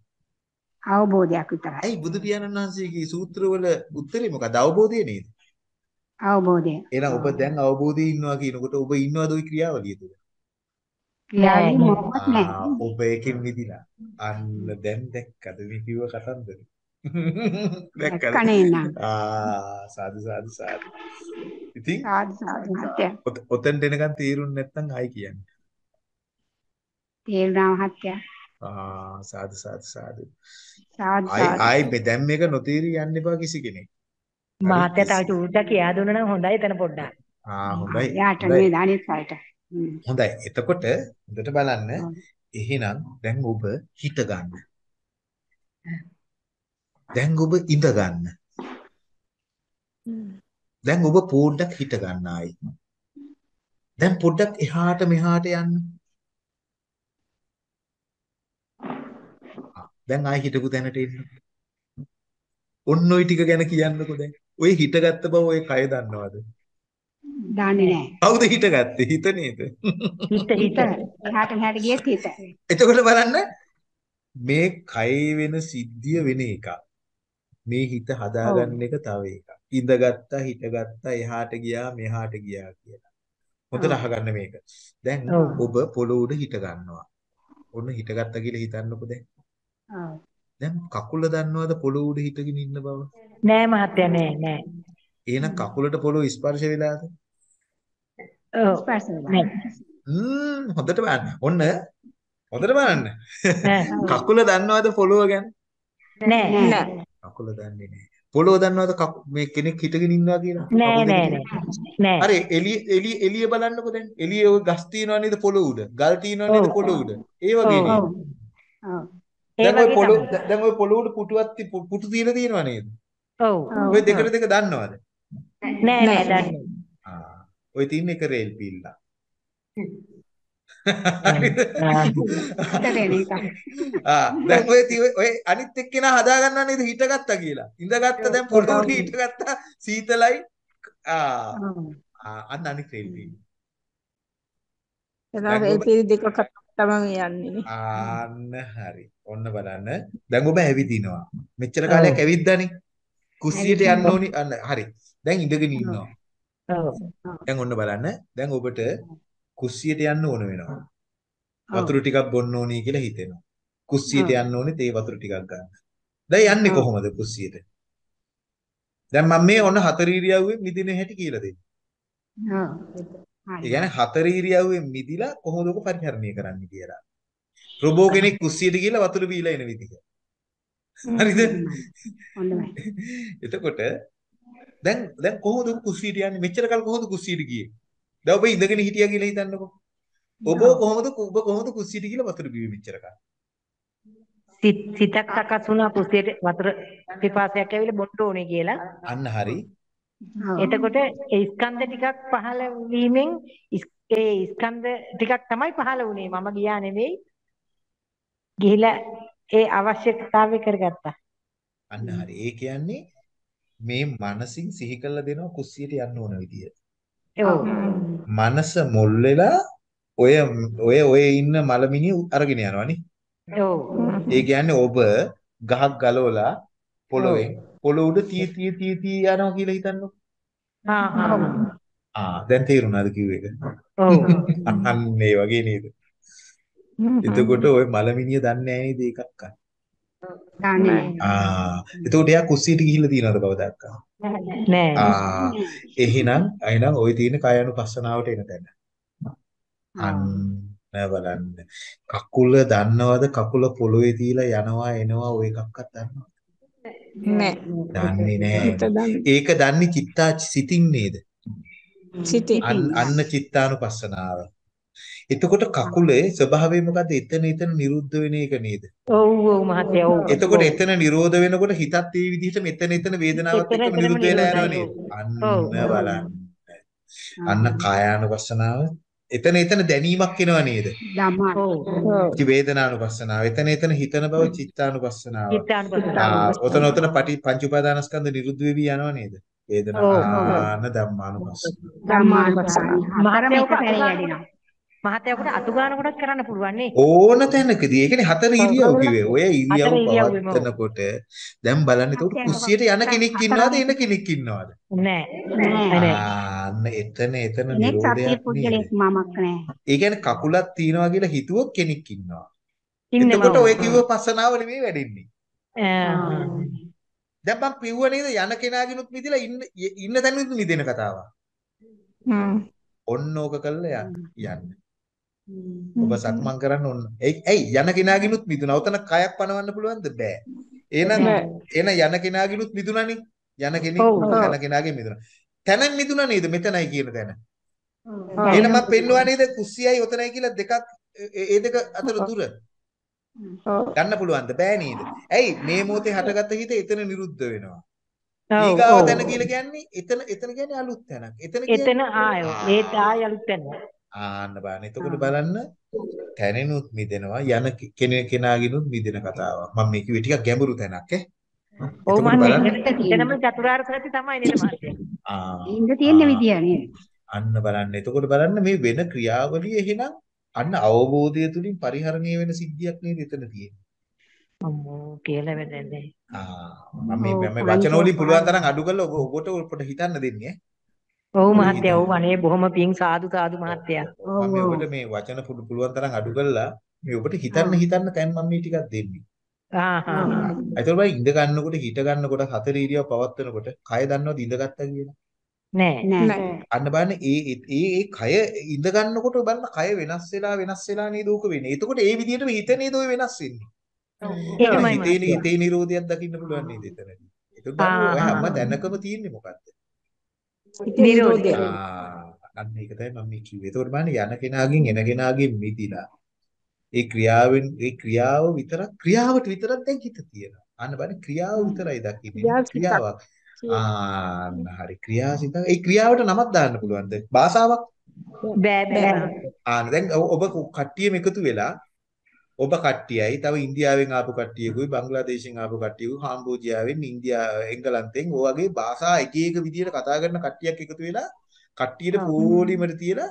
අවබෝධයක් විතරයි. ඇයි බුදු පියාණන් වහන්සේගේ සූත්‍රවල උත්තරේ මොකද? අවබෝධය නේද? අවබෝධය. එහෙනම් ඔබ දැන් අවබෝධයේ ඉන්නවා කියනකොට ඔබ ඉන්නවද ওই ක්‍රියාවලිය තුළ? ක්‍රියාවේ නෑ. මොකක්වත් නැහැ. ඔබ ඒකෙන් මිදිලා. අන්න දැන් දැක්කද මේ කිව්ව කතන්දර? දැක්කද? දැක්කනේ නම්. ආ සාදු සාදු සාදු. ඉතින් සාදු සාදු මහත්තයා. ඔත- ඔතෙන්ට එනකන් තීරුන්නේ නැත්නම් ආයි කියන්න. තේරුණා මහත්තයා. ආ සාදු සාදු සාදු. සාදු ආයි මේ දැන් මේක නොතීරී යන්න එපා කිසි කෙනෙක්. මහත්තයා තව චූට්ටක් කියා දුන්නා නම් හොඳයි එතන පොඩ්ඩක්. ආ හොඳයි. යාට අනිත් අයට. හ්ම්. හොඳයි. එතකොට හොඳට බලන්න. එහෙනම් දැන් ඔබ හිත ගන්න. දැන් ඔබ ඉඳ ගන්න. දැන් ඔබ පොඩ්ඩක් හිත ගන්න ආයි. දැන් පොඩ්ඩක් එහාට මෙහාට යන්න. දැන් ආයි හිටපු තැනට එන්න. ඔන්න ওই ටික ගැන කියන්නකෝ දැන්. ඔය හිටගත්ත බව ඔය කය දන්නවද? දන්නේ නැහැ. කවුද හිටගත්තේ? හිත නේද? හිත හිත. හිත එහාට මෙහාට ගියත් හිත. එතකොට බලන්න මේ කය වෙන සිද්ධිය වෙන එකක්. මේ හිත හදාගන්න එක තව එකක්. ඉඳගත්තා හිටගත්තා එහාට ගියා මෙහාට ගියා කියලා. හොඳට. අහගන්න මේක. දැන්. ඔබ පොළොව උඩ හිට ගන්නවා. ඔන්න හිටගත්තා කියලා හිතන්නකෝ දැන්. දැන් කකුල දන්නවද පොළොව උඩ හිටගෙන ඉන්න බව? නෑ මහත්තයා නෑ නෑ. එහෙනම් කකුලට පොළොව ස්පර්ශ වෙලාද? ඔව්. ස්පර්ශ වෙලා. නෑ. හ්ම් හොඳට බලන්න. ඔන්න හොඳට බලන්න. නෑ. කකුල දන්නවද පොළොව ගැන? නෑ. නෑ. කකුල දන්නේ නැහැ. පොළොව දන්නවද මේ කෙනෙක් හිටගෙන ඉන්නවා කියලා? නෑ නෑ. නෑ හරි එළිය එළිය එළිය බලන්නකෝ දැන්. එළියේ ඔය ගස් තියනවා නේද පොළොව උඩ. ගල් තියනවා නේද. පොළොව උඩ. ඒ වගේ. නේද? ඔව් දැන් ඔය පොළොව දැන් ඔය පොළොව උඩ පුටුවක් පුටු තියලා තියෙනවා නේද? ඔව් ඔය දෙකට දෙක දන්නවද? නෑ නෑ දන්නේ ආ ඔය තියෙන එක රේල් පිල්ල. [LAUGHS] [LAUGHS] දැන් ඔය ඔය අනිත් එක්කෙනා හදා ගන්නවා නේද හිටගත්තා කියලා. ඉඳගත්ත දැන් පොළොව උඩ හිටගත්තා සීතලයි. ආ අන්න අනිත් රේල් පිල්ල. එතන ඒ පිරි දෙකක් තමයි යන්නේ ආන්න හරි. ඔන්න බලන්න. දැන් ඔබ ඇවිදිනවා. මෙච්චර කාලයක් ඇවිද්දානේ. කුස්සියට යන්න ඕනි. අන්න හරි. දැන් ඉඳගෙන ඉන්නවා. ඔව් දැන් ඔන්න බලන්න. දැන් ඔබට කුස්සියට යන්න ඕන වෙනවා. වතුර ටිකක් බොන්න ඕනි කියලා හිතෙනවා. කුස්සියට යන්න ඕනේ තේ වතුර ටිකක් ගන්න. දැන් යන්නේ කොහොමද කුස්සියට? දැන් මම මේ ඔන්න හතර ඉරියව්වෙන් මිදින හැටි කියලා දෙන්න. ඔව් ඒ කියන්නේ හතර ඉරියව්වෙන් මිදිලා කොහොමද ඔක පරිහරණය කරන්නේ කියලා. රොබෝ කෙනෙක් කුස්සියට ගිහලා වතුර බීලා එන විදිහ. හරිද? හොඳයි එතකොට දැන් දැන් කොහොමද කුස්සියට යන්නේ? මෙච්චර කල් කොහොමද කුස්සියට ගියේ? දැන් ඔබ ඉඳගෙන හිටියා කියලා හිතන්නකෝ. ඔබ කොහොමද ඔබ කොහොමද කුස්සියට ගිහලා වතුර බීවේ මෙච්චර කල්? සිත සිතක් සකස් වුණා කුස්සියට වතුර පිපාසයක් ඇවිල්ලා බොන්න ඕනේ කියලා අන්න හරි. එතකොට ඒ ස්කන්ධ ටිකක් පහළ වීමෙන් ඒ ස්කන්ධ ටිකක් තමයි පහළ වුණේ මම ගියා නෙවෙයි ගිහිලා ඒ අවශ්‍යතාවය කරගත්තා අන්න හරි. ඒ කියන්නේ මේ මනසින් සිහි කළ දෙනවා කුස්සියට යන්න ඕන විදිය. ඔව් මනස මුල් වෙලා ඔය ඔය ඔය ඉන්න මලමිනිය අරගෙන යනවනේ. ඔව් ඒ කියන්නේ ඔබ ගහක් ගලවලා පොළොවෙන් පොළොව උඩ තී තී තී තී යනවා කියලා හිතන්නකො. හා හා ආ දැන් තේරුණාද කිව්ව එක? ඔව් අන්න ඒ වගේ නේද? එතකොට ඔය මලමිනිය දන්නේ නැහැ නේද ඒකක් අන්න. දන්නේ නැහැ. ආ එතකොට එයා කුස්සියට ගිහිල්ලා තියෙනවද කවදාවත්? නෑ. ආ එහෙනම් අයනම් ওই තියෙන කායानुපස්සනාවට එන තැන. අන්න බලන්න. කකුල දන්නවද කකුල පොළවේ තියලා යනවා එනවා ওই එකක්වත් දන්නවද? නෑ. දන්නේ නෑ. ඒක දන්නේ චිත්තා සිතින් නේද? සිතින්. අන්න චිත්තානුපස්සනාව. එතකොට කකුලේ ස්වභාවය මොකද්ද? එතන එතන නිරුද්ධ වෙන එක නේද? ඔව් ඔව් මහත්තයා ඔව් එතකොට එතන නිරෝධ වෙනකොට හිතත් ඒ විදිහට මෙතන එතන වේදනාවත් එතනම නිරුද්ධ වෙලා යනවා. නේද? අන්න. බලන්න. අන්න කායානුපස්සනාව. එතන එතන දැනීමක් එනවා නේද? ධම්මා ඔව් ඔව් චි වේදනානුපස්සනාව. එතන එතන හිතන බව චිත්තානුපස්සනාව. චිත්තානුපස්සනාව ඔතන ඔතන පටි පංච උපාදානස්කන්ධ නිරුද්ධ වෙවි යනවා නේද? වේදනාන ධම්මානුපස්සනාව. ධම්මානුපස්සන හතරම එක තැන යදිනවා මහත්තයාට අතු ගන්න කොටත් කරන්න පුළුවන් නේ ඕන තැනකදී ඒ කියන්නේ හතර ඉරියව් කිව්වේ. ඔය ඉරියව්. පවත්නකොට දැන් බලන්න එතකොට කුස්සියට යන කෙනෙක් ඉන්නවද එන කෙනෙක් ඉන්නවද? නෑ නෑ එතන එතන නිරෝධයක් නෑ ඒ කියන්නේ කකුලක් තියනවා කියලා හිතුවොත් කෙනෙක් ඉන්නවා. ඉන්නවා එතකොට ඔය කිව්ව පස්සනාව නෙමෙයි වැඩෙන්නේ. ආ. දැන් මම පිව්ව නේද යන කෙනාගෙනුත් මිදලා ඉන්න ඉන්න තැනුත් මිදෙන කතාවක්. හ්ම් ඔන්න ඕක කළා යන්න. යන්න. ඔබ සක්මන් කරන්න ඕන. ඇයි යන කෙනාගෙනුත් මිදුණා. උතන කයක් පනවන්න පුළුවන්ද? බෑ. එහෙනම්. එහෙනම් යන කෙනාගෙනුත් මිදුණානේ. යන කෙනෙක්. යන කෙනාගෙන් මිදුණා. තැනෙන් මිදුණා නේද? මෙතනයි කියන තැන. එහෙනම් මම පෙන්නුවා නේද කුස්සියයි ඔතනයි කියලා දෙකක් ඒ දෙක අතර දුර ගන්න පුළුවන්ද? බෑ නේද? ඇයි මේ මොහොතේ හටගත්ත හිත එතන නිරුද්ධ වෙනවා. ඊගාව. තැන කියලා කියන්නේ එතන එතන කියන්නේ අලුත් තැනක්. එතන එතන කියන්නේ ආයෝ ඒත් ආය අලුත් වෙනවා ආන්න බලන්න. එතකොට බලන්න තැනෙනුත් මිදෙනවා යන කෙනාගෙනුත් මිදෙන කතාවක්. මම මේ කිව්වේ ටිකක් ගැඹුරු තැනක් ඈ. ඔව් බලන්න මන්නේ එතනම චතුරාර්ය සත්‍ය තමයි නේද මහත්තයා ආ ඉන්න තියෙන. විදිය නේද අන්න බලන්න. එතකොට බලන්න මේ වෙන ක්‍රියාවලිය එහෙනම් අන්න අවබෝධය තුලින් පරිහරණය වෙන සිද්ධියක් නේද එතන තියෙන්නේ. අම්මෝ කියලා වෙන්නේ ආ මම මේ මම වචන වලින් පුළුවන්. තරම් අඩු කරලා ඔබ ඔබට ඔබට හිතන්න දෙන්නේ ඔව් මහත්තයා ඔව් අනේ බොහොම පිං සාදු සාදු මහත්තයා. මම මේ ඔබට මේ වචන පුළු- පුළුවන් තරම් අඩු කරලා මේ ඔබට හිතන්න හිතන්න තැන් මම මේ ටිකක් දෙන්නේ. ආ හා. ඒතකොට බලන්න ඉඳ ගන්නකොට හිට ගන්නකොට හතර ඉරියව් පවත්වනකොට කය දන්නවද ඉඳගත්තා කියලා? නෑ නෑ අන්න බලන්න ඒ ඒ ඒ කය ඉඳ ගන්නකොට බලන්න කය වෙනස් වෙලා වෙනස් වෙලා නේද ඕක වෙන්නේ. එතකොට ඒ විදිහටම හිත නේද ඔය වෙනස් වෙන්නේ. ඒකමයි හිතේ නිරෝධයක් දකින්න පුළුවන් නේද එතනදී. බලන්න ඔය හැම ආහා. තැනකම තියෙන්නේ මොකද්ද? නිරෝධය. අන්න ඒක තමයි මම කිව්වේ. ඒතකොට බලන්න යන කෙනාගෙන් එන කෙනාගෙන් මිදිලා ඒ ක්‍රියාවෙන් ඒ ක්‍රියාව විතරක් ක්‍රියාවට විතරක් දැන් හිත තියෙනවා. අන්න බලන්න ක්‍රියාව විතරයි දකින්නේ. ක්‍රියාවක්. ආන්න හරි ක්‍රියාසිත. ඒ ක්‍රියාවට නමක් දාන්න පුළුවන්ද? භාෂාවක්. බෑ බෑ. ආන්න දැන් ඔබ කට්ටියම එකතු වෙලා ඔබ කට්ටියයි තව ඉන්දියාවෙන් ආපු කට්ටියකුයි බංග්ලාදේශෙන් ආපු කට්ටියකුයි කාම්බෝජියාවෙන් ඉන්දියා එංගලන්තෙන් ඔය වගේ භාෂා එක එක විදිහට කතා කරන කට්ටියක් එකතු වෙලා කට්ටියට පොලිමර තියලා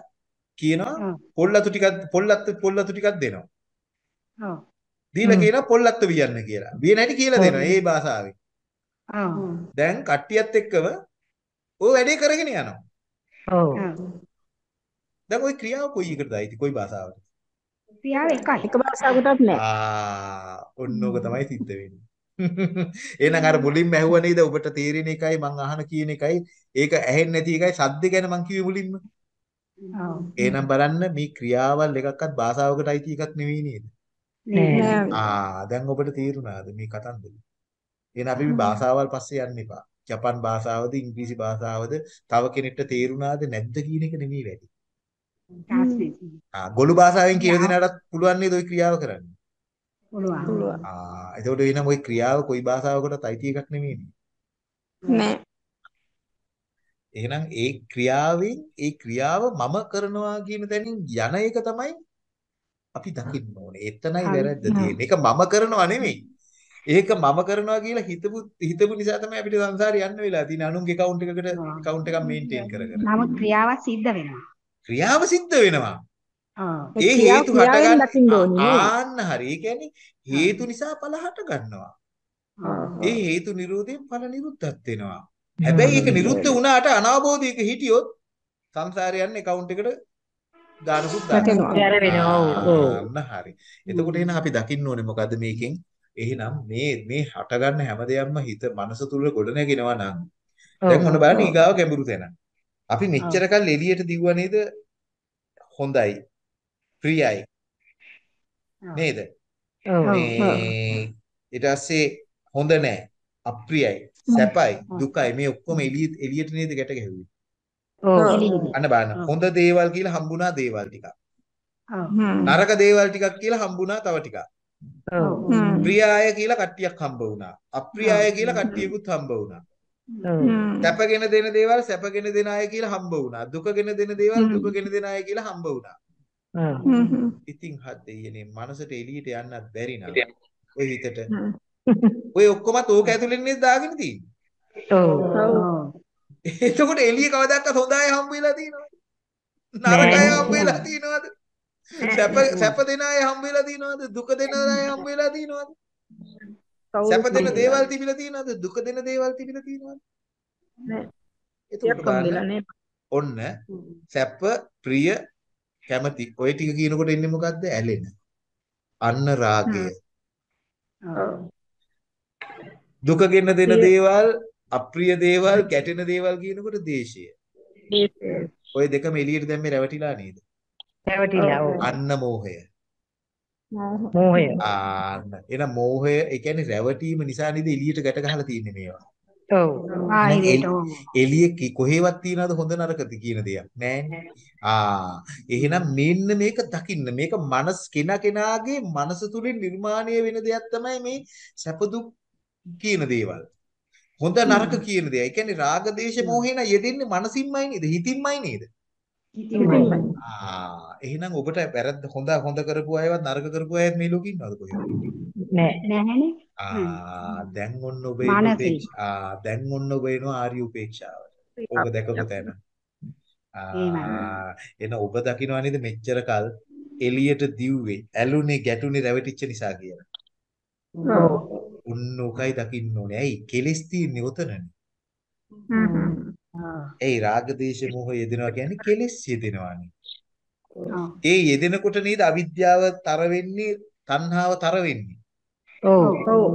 කියනවා. පොල්ලතු ටිකක් පොල්ලත් පොල්ලතු ටිකක් දෙනවා. ඔව්. දීලා කියනවා පොල්ලත්ත වියන්න කියලා. විය නැටි කියලා දෙනවා ඒ භාෂාවෙන්. ඔව්. දැන් කට්ටියත් එක්කම ඔය වැඩේ කරගෙන යනවා. ඔව්. ඔව්. දැන් ওই ක්‍රියාව කොයි එකටද අයිති කොයි භාෂාවටද? ක්‍රියාව එකයි. එක භාෂාවකටත් නෑ. ආ ඔන්නෝක තමයි සිද්ධ වෙන්නේ. [LAUGHS] එහෙනම් අර මුලින්ම ඇහුවා නේද ඔබට තේරෙන එකයි මං අහන කියන එකයි ඒක ඇහෙන්නේ නැති එකයි සද්ද ගැන මං කිව්වේ මුලින්ම. ඔව්. එහෙනම් බලන්න මේ ක්‍රියාවල් එකක්වත් භාෂාවකට අයිති එකක් නෙවෙයි නේද? නෑ. නෑ. ආ දැන් ඔබට තේරුණාද මේ කතන්දර? එහෙනම් අපි මේ භාෂාවල් පස්සේ යන්න එපා. ජපන් භාෂාවද ඉංග්‍රීසි භාෂාවද තව කෙනෙක්ට තේරුණාද නැද්ද කියන එක නෙමෙයි වැඩි. ට්‍රාන්ස්ලේෂන් ආ ගොළු භාෂාවෙන් කියලා දෙනාටත් පුළුවන් නේද ওই ක්‍රියාව කරන්න? පුළුවන්. පුළුවන්. ආ එතකොට එහෙනම් ওই ක්‍රියාව කොයි භාෂාවකටත් අයිති එකක් නෙමෙයි. නෑ. එහෙනම් ඒ ක්‍රියාවෙන් ඒ ක්‍රියාව මම කරනවා කියන තැනින් යන එක තමයි අපි දකින්න ඕනේ. එතනයි හරි. වැරද්ද තියෙන්නේ. ඒක මම කරනවා නෙමෙයි. ඒක මම කරනවා කියලා හිතපු හිතපු නිසා තමයි අපිට සංසාරේ යන්න වෙලා තියෙන්නේ. අනුන්ගේ account එකකට account එකක් maintain කර කර. නමුත් ක්‍රියාවක් සිද්ධ වෙනවා. ක්‍රියාව සිද්ධ වෙනවා. ඒ හේතු හටගන්න? ආන්න හරි. ඒ කියන්නේ හේතු නිසා ඵල හට ගන්නවා. ඒ හේතු නිරෝධයෙන් ඵල නිරුද්ධත් වෙනවා. හැබැයි ඒක නිරුද්ධ වුණාට අනාබෝධයක හිටියොත් සංසාරේ යන්නේ account එකට දානකුත්. දානවා. හරි. එතකොට එහෙනම් අපි දකින්න ඕනේ මොකද්ද මේකෙන්? එහෙනම් මේ මේ හටගන්න හැම දෙයක්ම හිත මනස තුල ගොඩනගෙනවා නම් දැන් ඔන්න බලන්න ඊගාව ගැඹුරු තැන. අපි මෙච්චර කල් එළියට දිව්වා නේද? හොඳයි. ප්‍රියයි. නේද? මේ ඊට පස්සේ හොඳ නැහැ. අප්‍රියයි. සැපයි. දුකයි. මේ ඔක්කොම එළියට එළියට නේද ගැට ගැහුවේ. අන්න බලන්න. හොඳ දේවල් කියලා හම්බුණා දේවල් ටිකක්. නරක දේවල් ටිකක් කියලා හම්බුණා තව ටිකක්. ඔව්. හ්ම්. ප්‍රිය අය කියලා කට්ටියක් හම්බ වුණා. අප්‍රිය අය කියලා කට්ටියකුත් හම්බ වුණා. සැපගෙන දෙන දේවල් සැපගෙන දෙන අය කියලා හම්බ වුණා. දුකගෙන දෙන දේවල්. දුකගෙන දෙන අය කියලා හම්බ වුණා. ඉතින් හත් දෙයියනේ මනසට එළියට යන්නත් බැරි නම් ඔය හිතට. ඔය ඔක්කොමත් ඕක ඇතුලෙන් නේද දාගෙන තියෙන්නේ. ඔව්. ඔව්. එතකොට එළිය කවදාවත් හොඳ අය හම්බ වෙලා තියෙනවද? නරක අය හම්බ වෙලා තියෙනවද? සැප සැප දෙන අය හම්බ වෙලා තියෙනවද? දුක දෙන අය හම්බ වෙලා තියෙනවද? සැප දෙන දේවල් තිබිලා තියෙනවද? දුක දෙන දේවල් තිබිලා තියෙනවද? නෑ. නෑ. ඔන්න සැප ප්‍රිය කැමති ඔය ටික කියනකොට එන්නේ මොකද්ද? ඇලෙන. අන්න රාගය. දුක ගෙන දෙන දේවල්, අප්‍රිය දේවල්, ගැටෙන දේවල් කියනකොට දේශය. ඔය දෙකම එළියට දැම්මේ රැවටිලා නේද? රැවටිලා. අන්න මෝහය. මෝහය. ආන්න. එහෙනම් මෝහය, ඒ කියන්නේ රැවටීම නිසා නේද එළියට ගැට ගහලා තියෙන්නේ මේවා. ඔව්. එළියේ කොහෙවත් තියනවද හොඳ නරකද කියන දෙයක් නෑනේ. ආ එහෙනම් මෙන්න මේක දකින්න මේක මනස් කෙනා කෙනාගේ මනස තුලින් නිර්මාණය වෙන දෙයක් තමයි මේ සැප දුක් කියන දේවල්. හොඳ නරක කියන දේ. ඒ කියන්නේ රාග දේශ මොහේන යෙදෙන්නේ මනසින්මයි නේද? හිතින්මයි නේද? ආ එහෙනම් ඔබට වැරද්ද හොඳ හොඳ කරපු අයවත් නරක කරපු අයත් මේ ලෝකේ ඉන්නවද කොහෙද? නෑ. නැහැනේ. ආ දැන් ඔන්න ඔබ ආ දැන් ඔන්න ඔබ එනවා ආර්ය උපේක්ෂාවට. ඔබ දැකපු තැන. ආ එන ඔබ දකින්නවා නේද මෙච්චර කල් එළියට දිව්වේ ඇලුනේ ගැටුනේ රැවටිච්ච නිසා කියලා. ඔව්. උන්න උකයි දකින්න ඕනේ. ඇයි කෙලස් තියෙන්නේ උතනනේ. ඇයි රාග දේශ මොහ යෙදෙනවා කියන්නේ කෙලස් යෙදෙනවානේ. ඔව්. ඒ යෙදෙනකොට නේද අවිද්‍යාව තර වෙන්නේ, තණ්හාව තර වෙන්නේ. ඔව්.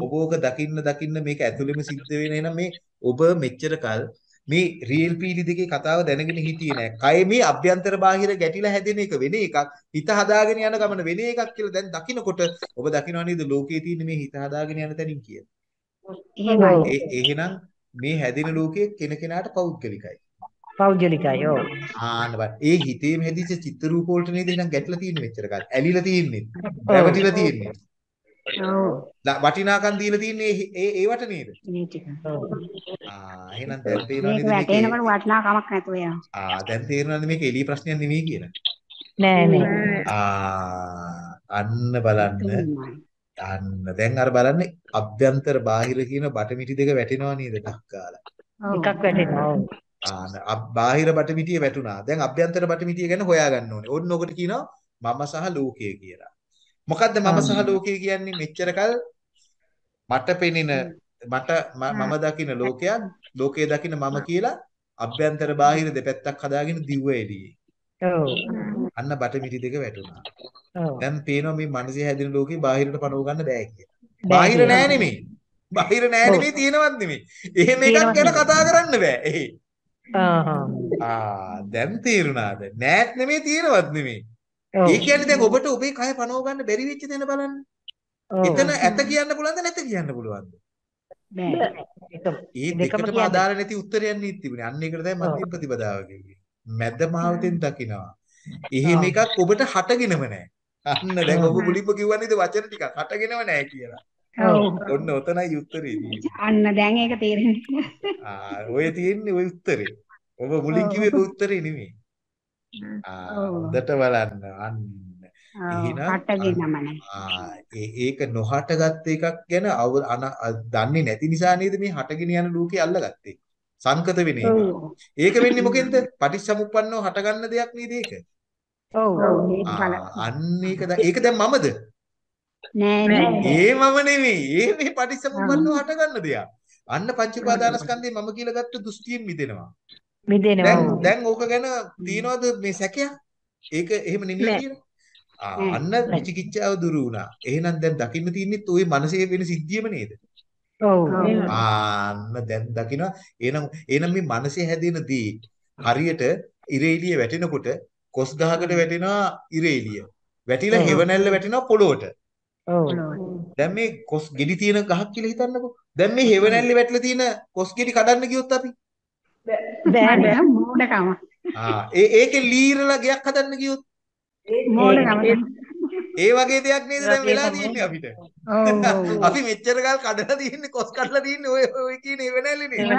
ඔබ ඕක දකින්න දකින්න මේක ඇතුළෙම සිද්ධ වෙන එහෙනම් මේ ඔබ මෙච්චර කල් මේ රියල් පීලි දෙකේ කතාව දැනගෙන හිටියේ නෑ. කය මේ අභ්‍යන්තර බාහිර ගැටිලා හැදෙන එක වෙන එකක්. හිත හදාගෙන යන ගමන වෙන එකක් කියලා දැන් දකිනකොට ඔබ දකිනවා නේද ලෝකයේ තියෙන මේ හිත හදාගෙන යන තැනින් කියලා. එහෙමයි. ඒ එහෙනම් මේ හැදෙන ලෝකයේ කෙනකෙනාට පෞද්ගලිකයි. පෞද්ගලිකයි ඔව්. ආන්න බලන්න. ඒ හිතේම හැදිච්ච චිත්ත රූප වලට නේද එහෙනම් ගැටලා තියෙන්නේ මෙච්චර කාලේ. ඇලිලා තියෙන්නේ. රැවටිලා තියෙන්නේ. ඔව්. වටිනාකම් දීලා තියෙන්නේ ඒ- ඒවට නේද? මේ ටික. ආ එහෙනම් දැන් තේරෙනවා නේද මේකේ වැටෙනකොට වටිනාකමක් නැතුව යනවා. ආ දැන් තේරෙනවද මේක එළිය ප්‍රශ්නයක් නෙමෙයි කියලා. නෑ නෑ. ආ අන්න බලන්න. අන්න දැන් අර බලන්න අභ්‍යන්තර බාහිර කියන බටමිටි දෙක වැටෙනවා නේද ටක් ගාලා. එකක් වැටෙනවා. ආන බාහිර බටමිටිය වැටුණා. දැන් අභ්‍යන්තර බටමිටිය ගැන හොයාගන්න ඕනේ. ඕන්න ඔකට කියනවා මම සහ ලෝකය කියලා. මොකද්ද මම සහ ලෝකය කියන්නේ? මෙච්චර කල් මට පෙනෙන මට මම දකින ලෝකයක්, ලෝකය දකින මම කියලා අභ්‍යන්තර බාහිර දෙපැත්තක් හදාගෙන දිව්ව එළියේ. ඔව්. අන්න බටමිටි දෙක වැටුණා. දැන් පේනවා මේ මනසේ හැදෙන ලෝකේ බාහිරට පනව ගන්න බෑ කියලා. බාහිර. නෑ නෙමෙයි. බාහිර නෑ. නෙමෙයි තියෙනවත් නෙමෙයි. එහෙම එකක් ගැන. කතා කරන්න බෑ. එහේ. ආ දැන් තේරුණාද? නෑත් නෙමෙයි තියෙනවත්. ඔව්. ඒ කියන්නේ දැන් ඔබට ඔබේ කය පනව ගන්න බැරි වෙච්ච තැන බලන්න. එතන ඇත කියන්න පුළුවන්ද නැත කියන්න පුළුවන්ද? එකම ඒ දෙකම දෙකටම. අදාළ නැති උත්තරයක් නේ තිබුණේ. අන්න ඒකට තමයි මධ්‍යම ප්‍රතිපදාව කියන්නේ. මැද මාවතෙන් දකිනවා. එහෙම. එකක් ඔබට හටගෙනම නෑ. අන්න දැන් ඔබ. මුලින්ම කිව්වන්නේද වචන ටිකක් හටගෙනම නෑ කියලා. ඔව්. ඔන්න ඔතනයි උත්තරේ. අන්න දැන් ඒක තේරෙන්නේ. ආ ඔය තියෙන්නේ ඔය උත්තරේ. ඔබ මුලින්. කිව්වේ උත්තරේ නෙමෙයි. ආ. හොඳට බලන්න. අන්න. එහෙනම් නැහැ. ඒක නොහටගත් එකක් ගැන දන්නේ නැති නිසා නේද මේ හටගෙන යන ලෝකේ අල්ලගත්තේ. සංකත වෙන එක. ඒක වෙන්නේ මොකෙන්ද? පටිච්චසමුප්පන්නව හටගන්න දෙයක් නේද ඒක? ඔව්. අන්න ඒක දැන් ඒක දැන් මමද? නෑ නෑ. ඒ මම නෙමෙයි. ඒ මේ පටිච්චසමුප්පන්නව හටගන්න දෙයක්. අන්න පංච උපාදානස්කන්ධේ මම කියලා ගත්ත දෘෂ්ටියෙන් මිදෙනවා. මිදෙනවා. දැන්. දැන් ඕක ගැන තියනවද මේ සැකයක්? ඒක එහෙම නෙමෙයි. කියලා. අන්න විචිකිච්ඡාව දුරු වුණා. එහෙනම් දැන් දකින්න තියෙන්නේ ওই මනසේ වෙන සිද්ධියම නේද? ඔව්. ආන්න දැන් දකින්න එහෙනම් එහෙනම් මේ මනසේ හැදෙන දේ හරියට ඉරේලිය වැටෙනකොට කොස් ගහකට වැටෙනවා ඉරේලිය. වැටිලා. හෙවණැල්ල වැටෙනවා පොළොවට. ඔව්. දැන් මේ කොස් ගෙඩි තියෙන ගහක් කියලා හිතන්නකෝ. දැන් මේ හෙවණැල්ලේ වැටලා තියෙන කොස් ගෙඩි කඩන්න ගියොත් අපි බෑ බෑ. මෝඩකම. ආ ඒ ඒකේ ලීරලා ගයක් හදන්න ගියොත් මෝඩකම. ඒ වගේ දෙයක් නේද දැන් වෙලා. තියෙන්නේ අපිට. අපි මෙච්චර කාල කඩලා තියෙන්නේ කොස් කඩලා තියෙන්නේ ඔය ඔය කියන හෙවණැල්ලේ නේද?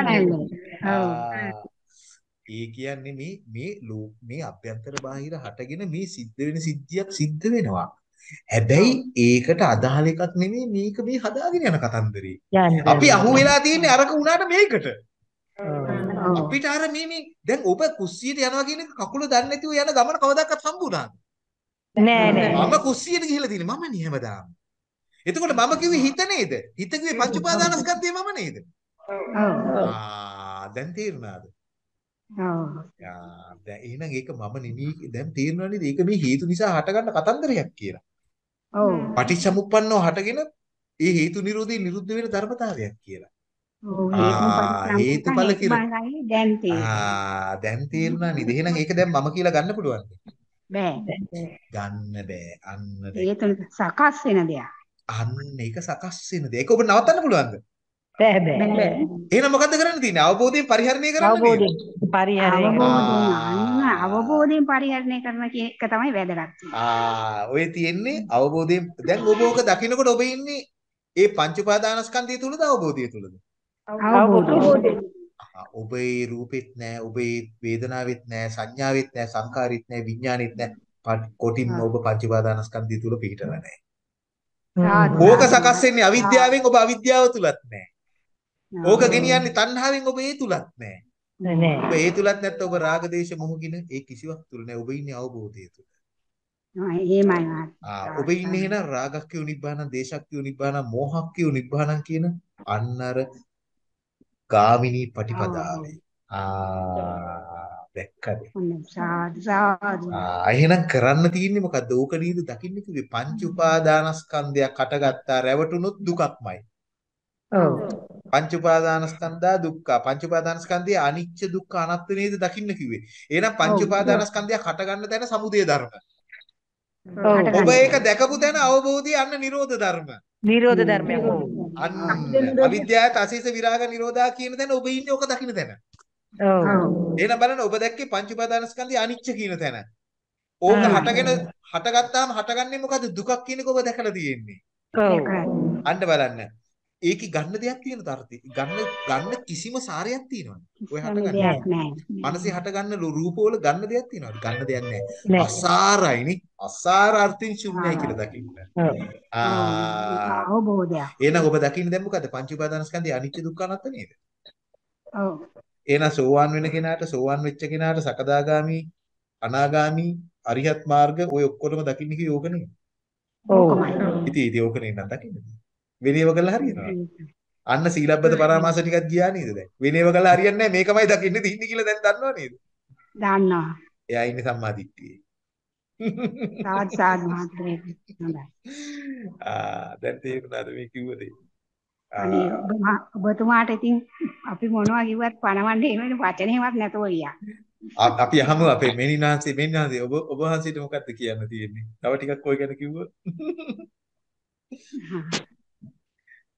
ඒ කියන්නේ මේ මේ ලෝ මේ අභ්‍යන්තර බාහිර හටගෙන මේ සිද්ධ වෙන සිද්ධියක් සිද්ධ වෙනවා. හැබැයි ඒකට අදාළ එකක් නෙමෙයි මේක මේ හදාගෙන යන කතන්දරේ. අපි අහුවෙලා තියෙන්නේ අරක උනාට මේකට. අපිට අර මේ මේ දැන් ඔබ කුස්සියට යනවා කියන එක කකුල දන්නේ නැතිව යන ගමන කවදාකවත් හම්බුණාද? නෑ නෑ. මම කුස්සියට ගිහිල්ලා තියෙන්නේ මම නේ හැමදාම. එතකොට මම කිව්වේ හිත නේද? හිත කිව්වේ පංච උපාදානස්කන්ධය මම නේද? ඔව්. ආ දැන් තේරුණාද? ඔව්. ආ දැන් එහෙනම් ඒක මම නෙමෙයි දැන් තේරෙනවා නේද? ඒක මේ හේතු නිසා හටගන්න කතන්දරයක් කියලා. ඔව්. පටිච්චසමුප්පන්නව හටගෙන ඒ හේතු නිරෝධී නිරුද්ධ වෙන ධර්මතාවයක් කියලා. හේතුඵල කියලා. දැන් තේරෙනවා. ආ දැන් තේරුණා නේද? එහෙනම් ඒක දැන් මම කියලා ගන්න පුළුවන්ද? බෑ. ගන්න බෑ. අන්න දැන්. ඒ තුන සකස් වෙන දෙයක්. අන්න ඒක සකස් වෙන දේ. ඒක ඔබ නවත්තන්න පුළුවන්ද? බෑ බෑ. එහෙනම් මොකද්ද කරන්න තියෙන්නේ? අවබෝධයෙන් පරිහරණය කරන්න? අවබෝධයෙන් පරිහරණය අවබෝධයෙන් පරිහරණය කරන එක තමයි වැදගත්. ආ ඔය තියෙන්නේ අවබෝධයෙන් දැන් ඔබ ඕක දකින්නකොට ඔබ ඉන්නේ ඒ පංච උපාදානස්කන්ධය තුලද අවබෝධය තුලද? අවබෝධයෙන්. ආ, ඔබේ රූපෙත් නැහැ, ඔබේ වේදනාවෙත් නැහැ, සංඥාවෙත් නැහැ, සංකාරෙත් නැහැ, විඥානෙත් නැහැ. කොටින්ම ඔබ පංච උපාදානස්කන්ධය තුල පිහිටලා නැහැ. ඕක සකස් වෙන්නේ අවිද්‍යාවෙන් ඔබ අවිද්‍යාව තුලත් නැහැ. ඕක ගෙනියන්නේ තණ්හාවෙන් ඔබ ඒ තුලත් නැහැ. නෑ. ඔබ ඒ තුලත් නැත්නම් ඔබ රාග දේශ මොහකින ඒ කිසිවක් තුල නැහැ. ඔබ ඉන්නේ අවබෝධය තුල. එහෙමයි ඔබ ඉන්නේ එහෙනම් රාගක්ඛය නිබ්බාන, දේශක්ඛය නිබ්බාන, මෝහක්ඛය නිබ්බාන කියන අන්න අර ගාමිනී පටිපදාවේ. ආ දැක්කද? සාදු සාදු. ආ එහෙනම් කරන්න තියෙන්නේ මොකද්ද? ඕක නේද දකින්න කිව්වේ පංච උපාදානස්කන්ධයක් හටගත්තා රැවටුනොත් දුකක්මයි. ඔව්. පංච උපාදානස්කන්ධා දුක්ඛ. පංච උපාදානස්කන්ධයේ අනිච්ච දුක්ඛ අනාත්ම නේද දකින්න කිව්වේ. එහෙනම් පංච ඔව්. උපාදානස්කන්ධයක් හටගන්න තැන සමුදය ධර්ම. ඔබ ඒක දැකපු තැන අවබෝධය අන්න නිරෝධ ධර්ම. නිරෝධ ධර්මයක්. අන්න අවිද්‍යාවට අශේෂ විරාග නිරෝධා කියන තැන ඔබ ඉන්නේ ඔක දකින්න තැන. ඔව් එහෙනම් බලන්න ඔබ දැක්කේ පංච උපාදානස්කන්ධය අනිච්ච කියන තැන. ඕක හටගෙන හටගත්තාම හටගන්නේ මොකද දුකක් කියන එක ඔබ දැකලා තියෙන්නේ. ඔව් අන්න බලන්න. ඒකි ගන්න දෙයක් තියෙන තරති. ගන්න ගන්න කිසිම සාරයක් තියෙනවද? ඔය හටගන්න. දෙයක් නැහැ. මනසේ හටගන්න රූපවල ගන්න දෙයක් තියෙනවද? ගන්න දෙයක් නැහැ. අසාරයිනි. අසාර අර්ථින් ශුන්‍යයි කියලා දකින්න. ආ අවබෝධයක්. එහෙනම් ඔබ දකින්නේ දැන් මොකද්ද? පංච උපාදානස්කන්ධය අනිත්‍ය දුක්ඛ අනාත්ම නේද? ඔව්. එහෙනම් සෝවාන් වෙන කෙනාට සෝවාන් වෙච්ච කෙනාට සකදාගාමි අනාගාමි අරිහත් මාර්ග ඔය ඔක්කොම දකින්න කිව්ව ඕක නේ. ඔව් ඉතින් ඉතින් ඕක නේ නම් දකින්නේ. වෙනේව කළා හරියනවා. අන්න සීලබ්බත පරාමාස ටිකක් ගියා නේද දැන්? වෙනේව කළා හරියන්නේ නැහැ මේකමයි දකින්න තින්නේ කියලා දැන් දන්නව නේද? දන්නවා. එයා ඉන්නේ සම්මාදිට්ඨියේ. සාද් සාද් මහත්මේ. හොඳයි. ආ දැන් තේරුණාද මේ කිව්ව දේ? අනේ ඔබතුමාට ඉතින් අපි මොනවා කිව්වත් පණවන්න එහෙම වචනේවත් නැතුව ගියා. අපි අහමු අපේ මෙනිනාන්සේ මෙනිනාන්සේ ඔබ ඔබ වහන්සේට මොකක්ද කියන්න තියෙන්නේ? තව ටිකක් ඔය ගැන කිව්වොත්.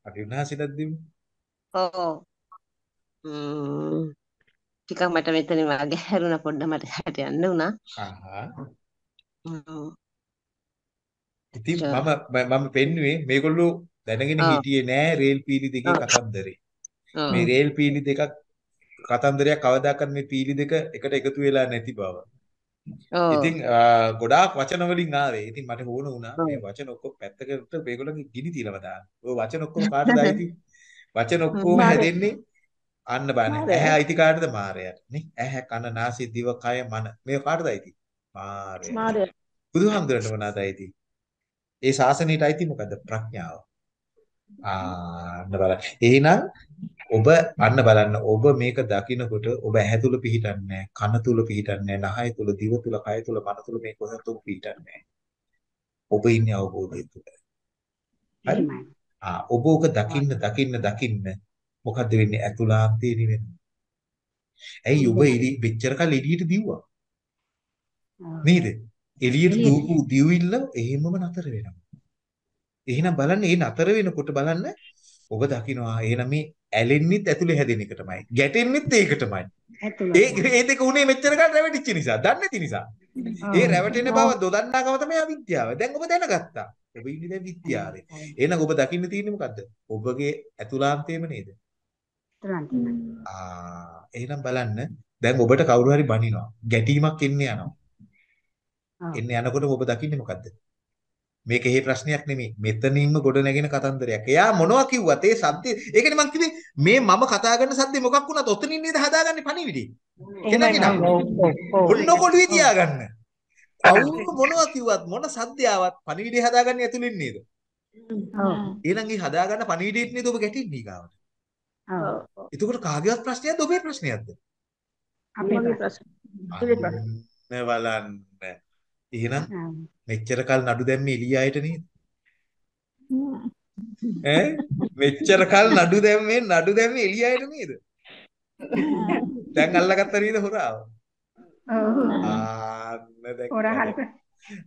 අපි උන්වහන්සේටත් දෙමු. ඔව්. ම්ම් ටිකක් මට මෙතන වගේ හැරුණා පොඩ්ඩක් මට හැට යන්න වුණා. ආහා. ඉතින්. මම මම පෙන්නුවේ මේගොල්ලෝ දැනගෙන ආ. හිටියේ නෑ රේල් පීලි දෙකේ ආ. කතන්දරේ. ඔව්. මේ රේල් පීලි දෙකක් කතන්දරයක් කවදාකවත් මේ පීලි දෙක එකට එකතු වෙලා නැති බව. ඉතින් ආ, ගොඩාක් වචන වලින් ආවේ. ඉතින් මට ඕන වුණා. මේ වචන ඔක්කොම පැත්තකට මේගොල්ලන්ගේ ගිනි තියලම දාන්න. ඔය වචන ඔක්කොම කාටද අයිති? වචන [LAUGHS] ඔක්කොම. හැදෙන්නේ අන්න බලන්න. ඇහැ අයිති කාටද? මාරයට. නේ? ඇහැ කන නාසය දිව කය මන. මේ කාටද අයිති? මාරයට. මාරය. බුදුහාමුදුරන්ට මොනවාද අයිති? ඒ ශාසනයට අයිති මොකද්ද? ප්‍රඥාව. ආන්න බලන්න. එහෙනම් ඔබ අන්න බලන්න ඔබ මේක දකිනකොට ඔබ ඇහැ තුල පිහිටන්නේ කන තුල පිහිටන්නේ නැහැ, නහය තුල, දිව තුල, කය තුල, මන තුල මේ කොහෙවත් ඔබ පිහිටන්නේ. ඔබ ඉන්නේ අවබෝධය තුල. හරි? ආ ඔබ ඕක දකින්න දකින්න දකින්න මොකද්ද වෙන්නේ? ඇතුළාන්තේ නිවෙන්නේ. ඇයි ඔබ එලි මෙච්චර කල් එළියට දිව්වා? නේද? එළියට. දූපු දිවිල්ල එහෙමම නතර වෙනවා. එහෙනම් බලන්න මේ නතර වෙනකොට බලන්න ඔබ දකිනවා එහෙනම් මේ ඇලෙන්නෙත් ඇතුලේ හැදෙන එක තමයි. ගැටෙන්නෙත් ඒකටමයි. ඇතුළත. ඒ ඒ දෙක උනේ මෙච්චර කාල රැවටිච්ච නිසා. දන්නේ නැති නිසා. ඒ රැවටෙන බව දොදන්නාකම තමයි අවිද්‍යාව. දැන් ඔබ දැනගත්තා. ඔබ ඉන්නේ දැන් විද්‍යාවේ. එහෙනම් ඔබ දකින්න තියෙන්නේ මොකද්ද? ඔබගේ ඇතුළාන්තයේම නේද? ආ එහෙනම් බලන්න දැන් ඔබට කවුරු හරි බනිනවා. ගැටීමක් එන්නේ යනවා. එන්නේ යනකොට ඔබ දකින්නේ මොකද්ද? මේක එහෙ ප්‍රශ්නයක් නෙමෙයි. මෙතනින්ම ගොඩ නැගෙන කතන්දරයක්. එයා මොනවා කිව්වත් ඒ සද්දේ ඒකනේ මං කිව්වේ මේ මම කතා කරන සද්දේ මොකක් වුණත් ඔතනින් නේද හදාගන්නේ පණිවිඩේ. ඔව් ඔව් ඔන්න කොළුවේ තියාගන්න. කවුරු මොනවා කිව්වත් මොන සද්දයාවත් පණිවිඩේ හදාගන්නේ ඇතුලින් නේද? ඔව්. එහෙනම් ඒ හදාගන්න පණිවිඩේට නේද ඔබ ගැටෙන්නේ ඊගාවට. ඔව්. එතකොට කාගේවත් ප්‍රශ්නයක්ද ඔබේ ප්‍රශ්නයක්ද? අපේ ප්‍රශ්න. බලන්න. එහෙනම්. මෙච්චර කල් නඩු දැම්මේ එළියායට නේද? ඈ මෙච්චර කල් නඩු දැම්මේ නඩු දැම්මේ එළියායට නේද? දැන් අල්ලගත්ත නේද හොරාව? ඔව්. ආන්න දැක්කද? හොරා හරි.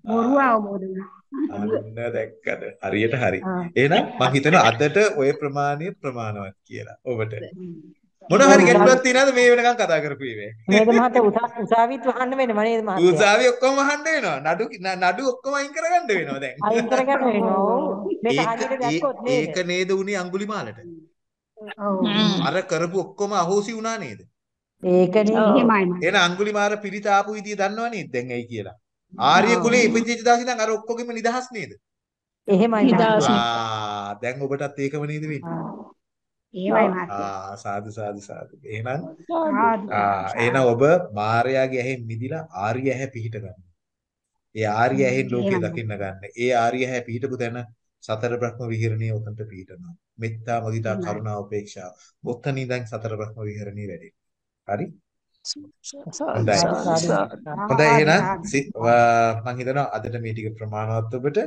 බොරුව අවබෝධ වුණා. අන්න දැක්කද? හරියට හරි. එහෙනම් මම හිතනවා අදට ওই ප්‍රමාණය ප්‍රමාණවත් කියලා ඔබට. මොන හරි ගැටලුවක් තියනවද මේ වෙනකන් කතා කරපු ඉවේ? නේද මහත්තයා උසා උසාවිත් වහන්න වෙනවා නේද මහත්තයා උසාවි ඔක්කොම අහන්න වෙනවා. නඩු නඩු ඔක්කොම අයින් කරගන්න වෙනවා දැන්. අයින් කරගන්න වෙනවා මේක හරියට දැක්කොත් නේද ඒක නේද උනේ අඟුලිමාලට. ඔව්. අර කරපු ඔක්කොම අහෝසි වුණා නේද? ඒකනේ එහෙමයි. එහෙනම් අඟුලිමාල පිරිත ආපු විදිය දන්නව නේද දැන් ඇයි කියලා? ආර්ය කුලේ ඉපදිච්ච දවසේ ඉඳන් අර ඔක්කොගෙම නිදහස් නේද? එහෙමයි නිදහස්. මහත්තයා. ආ දැන් ඔබටත් ඒකම නේද වෙන්නේ? එහෙමයි. ආ සාදු සාදු සාදු. එහෙනම් එහෙනම් ඔබ මායාගේ ඇහෙන් මිදිලා ආර්ය ඇහැ පිහිට ගන්න. ඒ ආර්ය ඇහෙන් එහෙමයි. දකින්න ගන්න. ඒ ආර්ය ඇහැ පිහිටපු තැන සතර බ්‍රහ්ම විහරණිය උතන්ට පිහිටනවා. මෙත්තා මුදිතා. කරුණා උපේක්ෂා. ඔතන ඉඳන් සතර බ්‍රහ්ම විහරණිය වැඩි. හරි? හොඳයි. හොඳයි එහෙනම් මම හිතනවා අදට මේ ටික ප්‍රමාණවත් ඔබට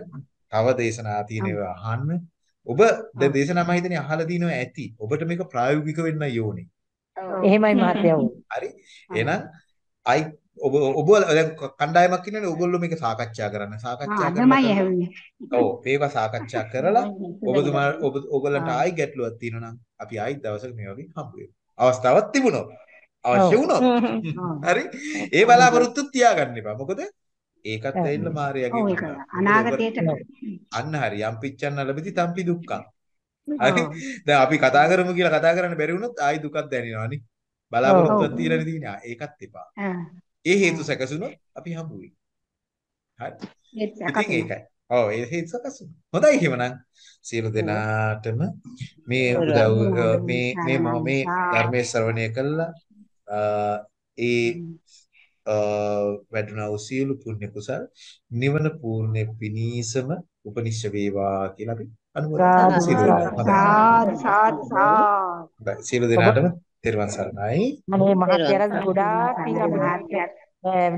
තව දේශනා තියෙනවා අහන්න. ඔබ දැන් දේශනා මම හිතන්නේ අහලා දිනව ඇති. ඔබට මේක ප්‍රායෝගික වෙන්න ඕනේ. එහෙමයි මහත්තයා. හරි? එහෙනම් අයි ඔබ ඔබ දැන් කණ්ඩායමක් ඉන්නනේ ඔයගොල්ලෝ මේක සාකච්ඡා කරන්න. සාකච්ඡා ඇහුවේ. ඔව් මේක සාකච්ඡා කරලා ඔබතුමා ඔබ ඔයගලන්ට ආයි ගැටලුවක් තියෙනවා නම් අපි ආයි දවසක මේ වගේ හම්බ වෙමු. අවස්ථාවක් තිබුණොත් අවශ්‍ය වුණොත් [LAUGHS] හරි ඒ බලාපොරොත්තු තියාගන්න එපා. මොකද ඒකත් ඇවිල්ලා මාර්යාගේ ඔව් ඒක. අනාගතයට අන්න හරි යම් පිච්චන්න ලැබෙති තම්පි දුක්ඛං. හරි දැන් අපි කතා කරමු කියලා කතා කරන්න බැරි වුණොත් ආයි දුකක් දැනෙනවානේ. බලාපොරොත්තුවක් තියලානේ තියෙන්නේ. ආ, ඒකත් එපා. ඒ හේතු සැකසුනොත් අපි හම්බ වෙයි. හරි. ඉතින් ඒකයි. ඔව් ඒ හේතු සකස් වුණා. හොඳයි එහෙමනම් සියලු දෙනාටම මේ උදව් මේ මේ මම මේ ධර්මයේ ශ්‍රවණය කළා ඒ වැඩුණා වූ සියලු පුණ්‍ය කුසල් නිවන පූර්ණ පිණීසම උපනිශ්ච වේවා කියලා අපි අනුමෝදන් හොඳයි. සියලු දෙනාටම තෙරුවන් සරණයි. අනේ මහත්යරත් ගොඩාක් පින් අපි මහත්යත්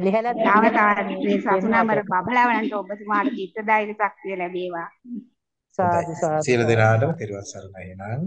ලිහලා තව තවත් මේ සසුනමර බබලවලන්ට ඔබතුමාට චිත්තදායක ශක්තිය ලැබේවා. සාදු සාදු. සියලු දෙනාටම තෙරුවන් සරණයි. නං.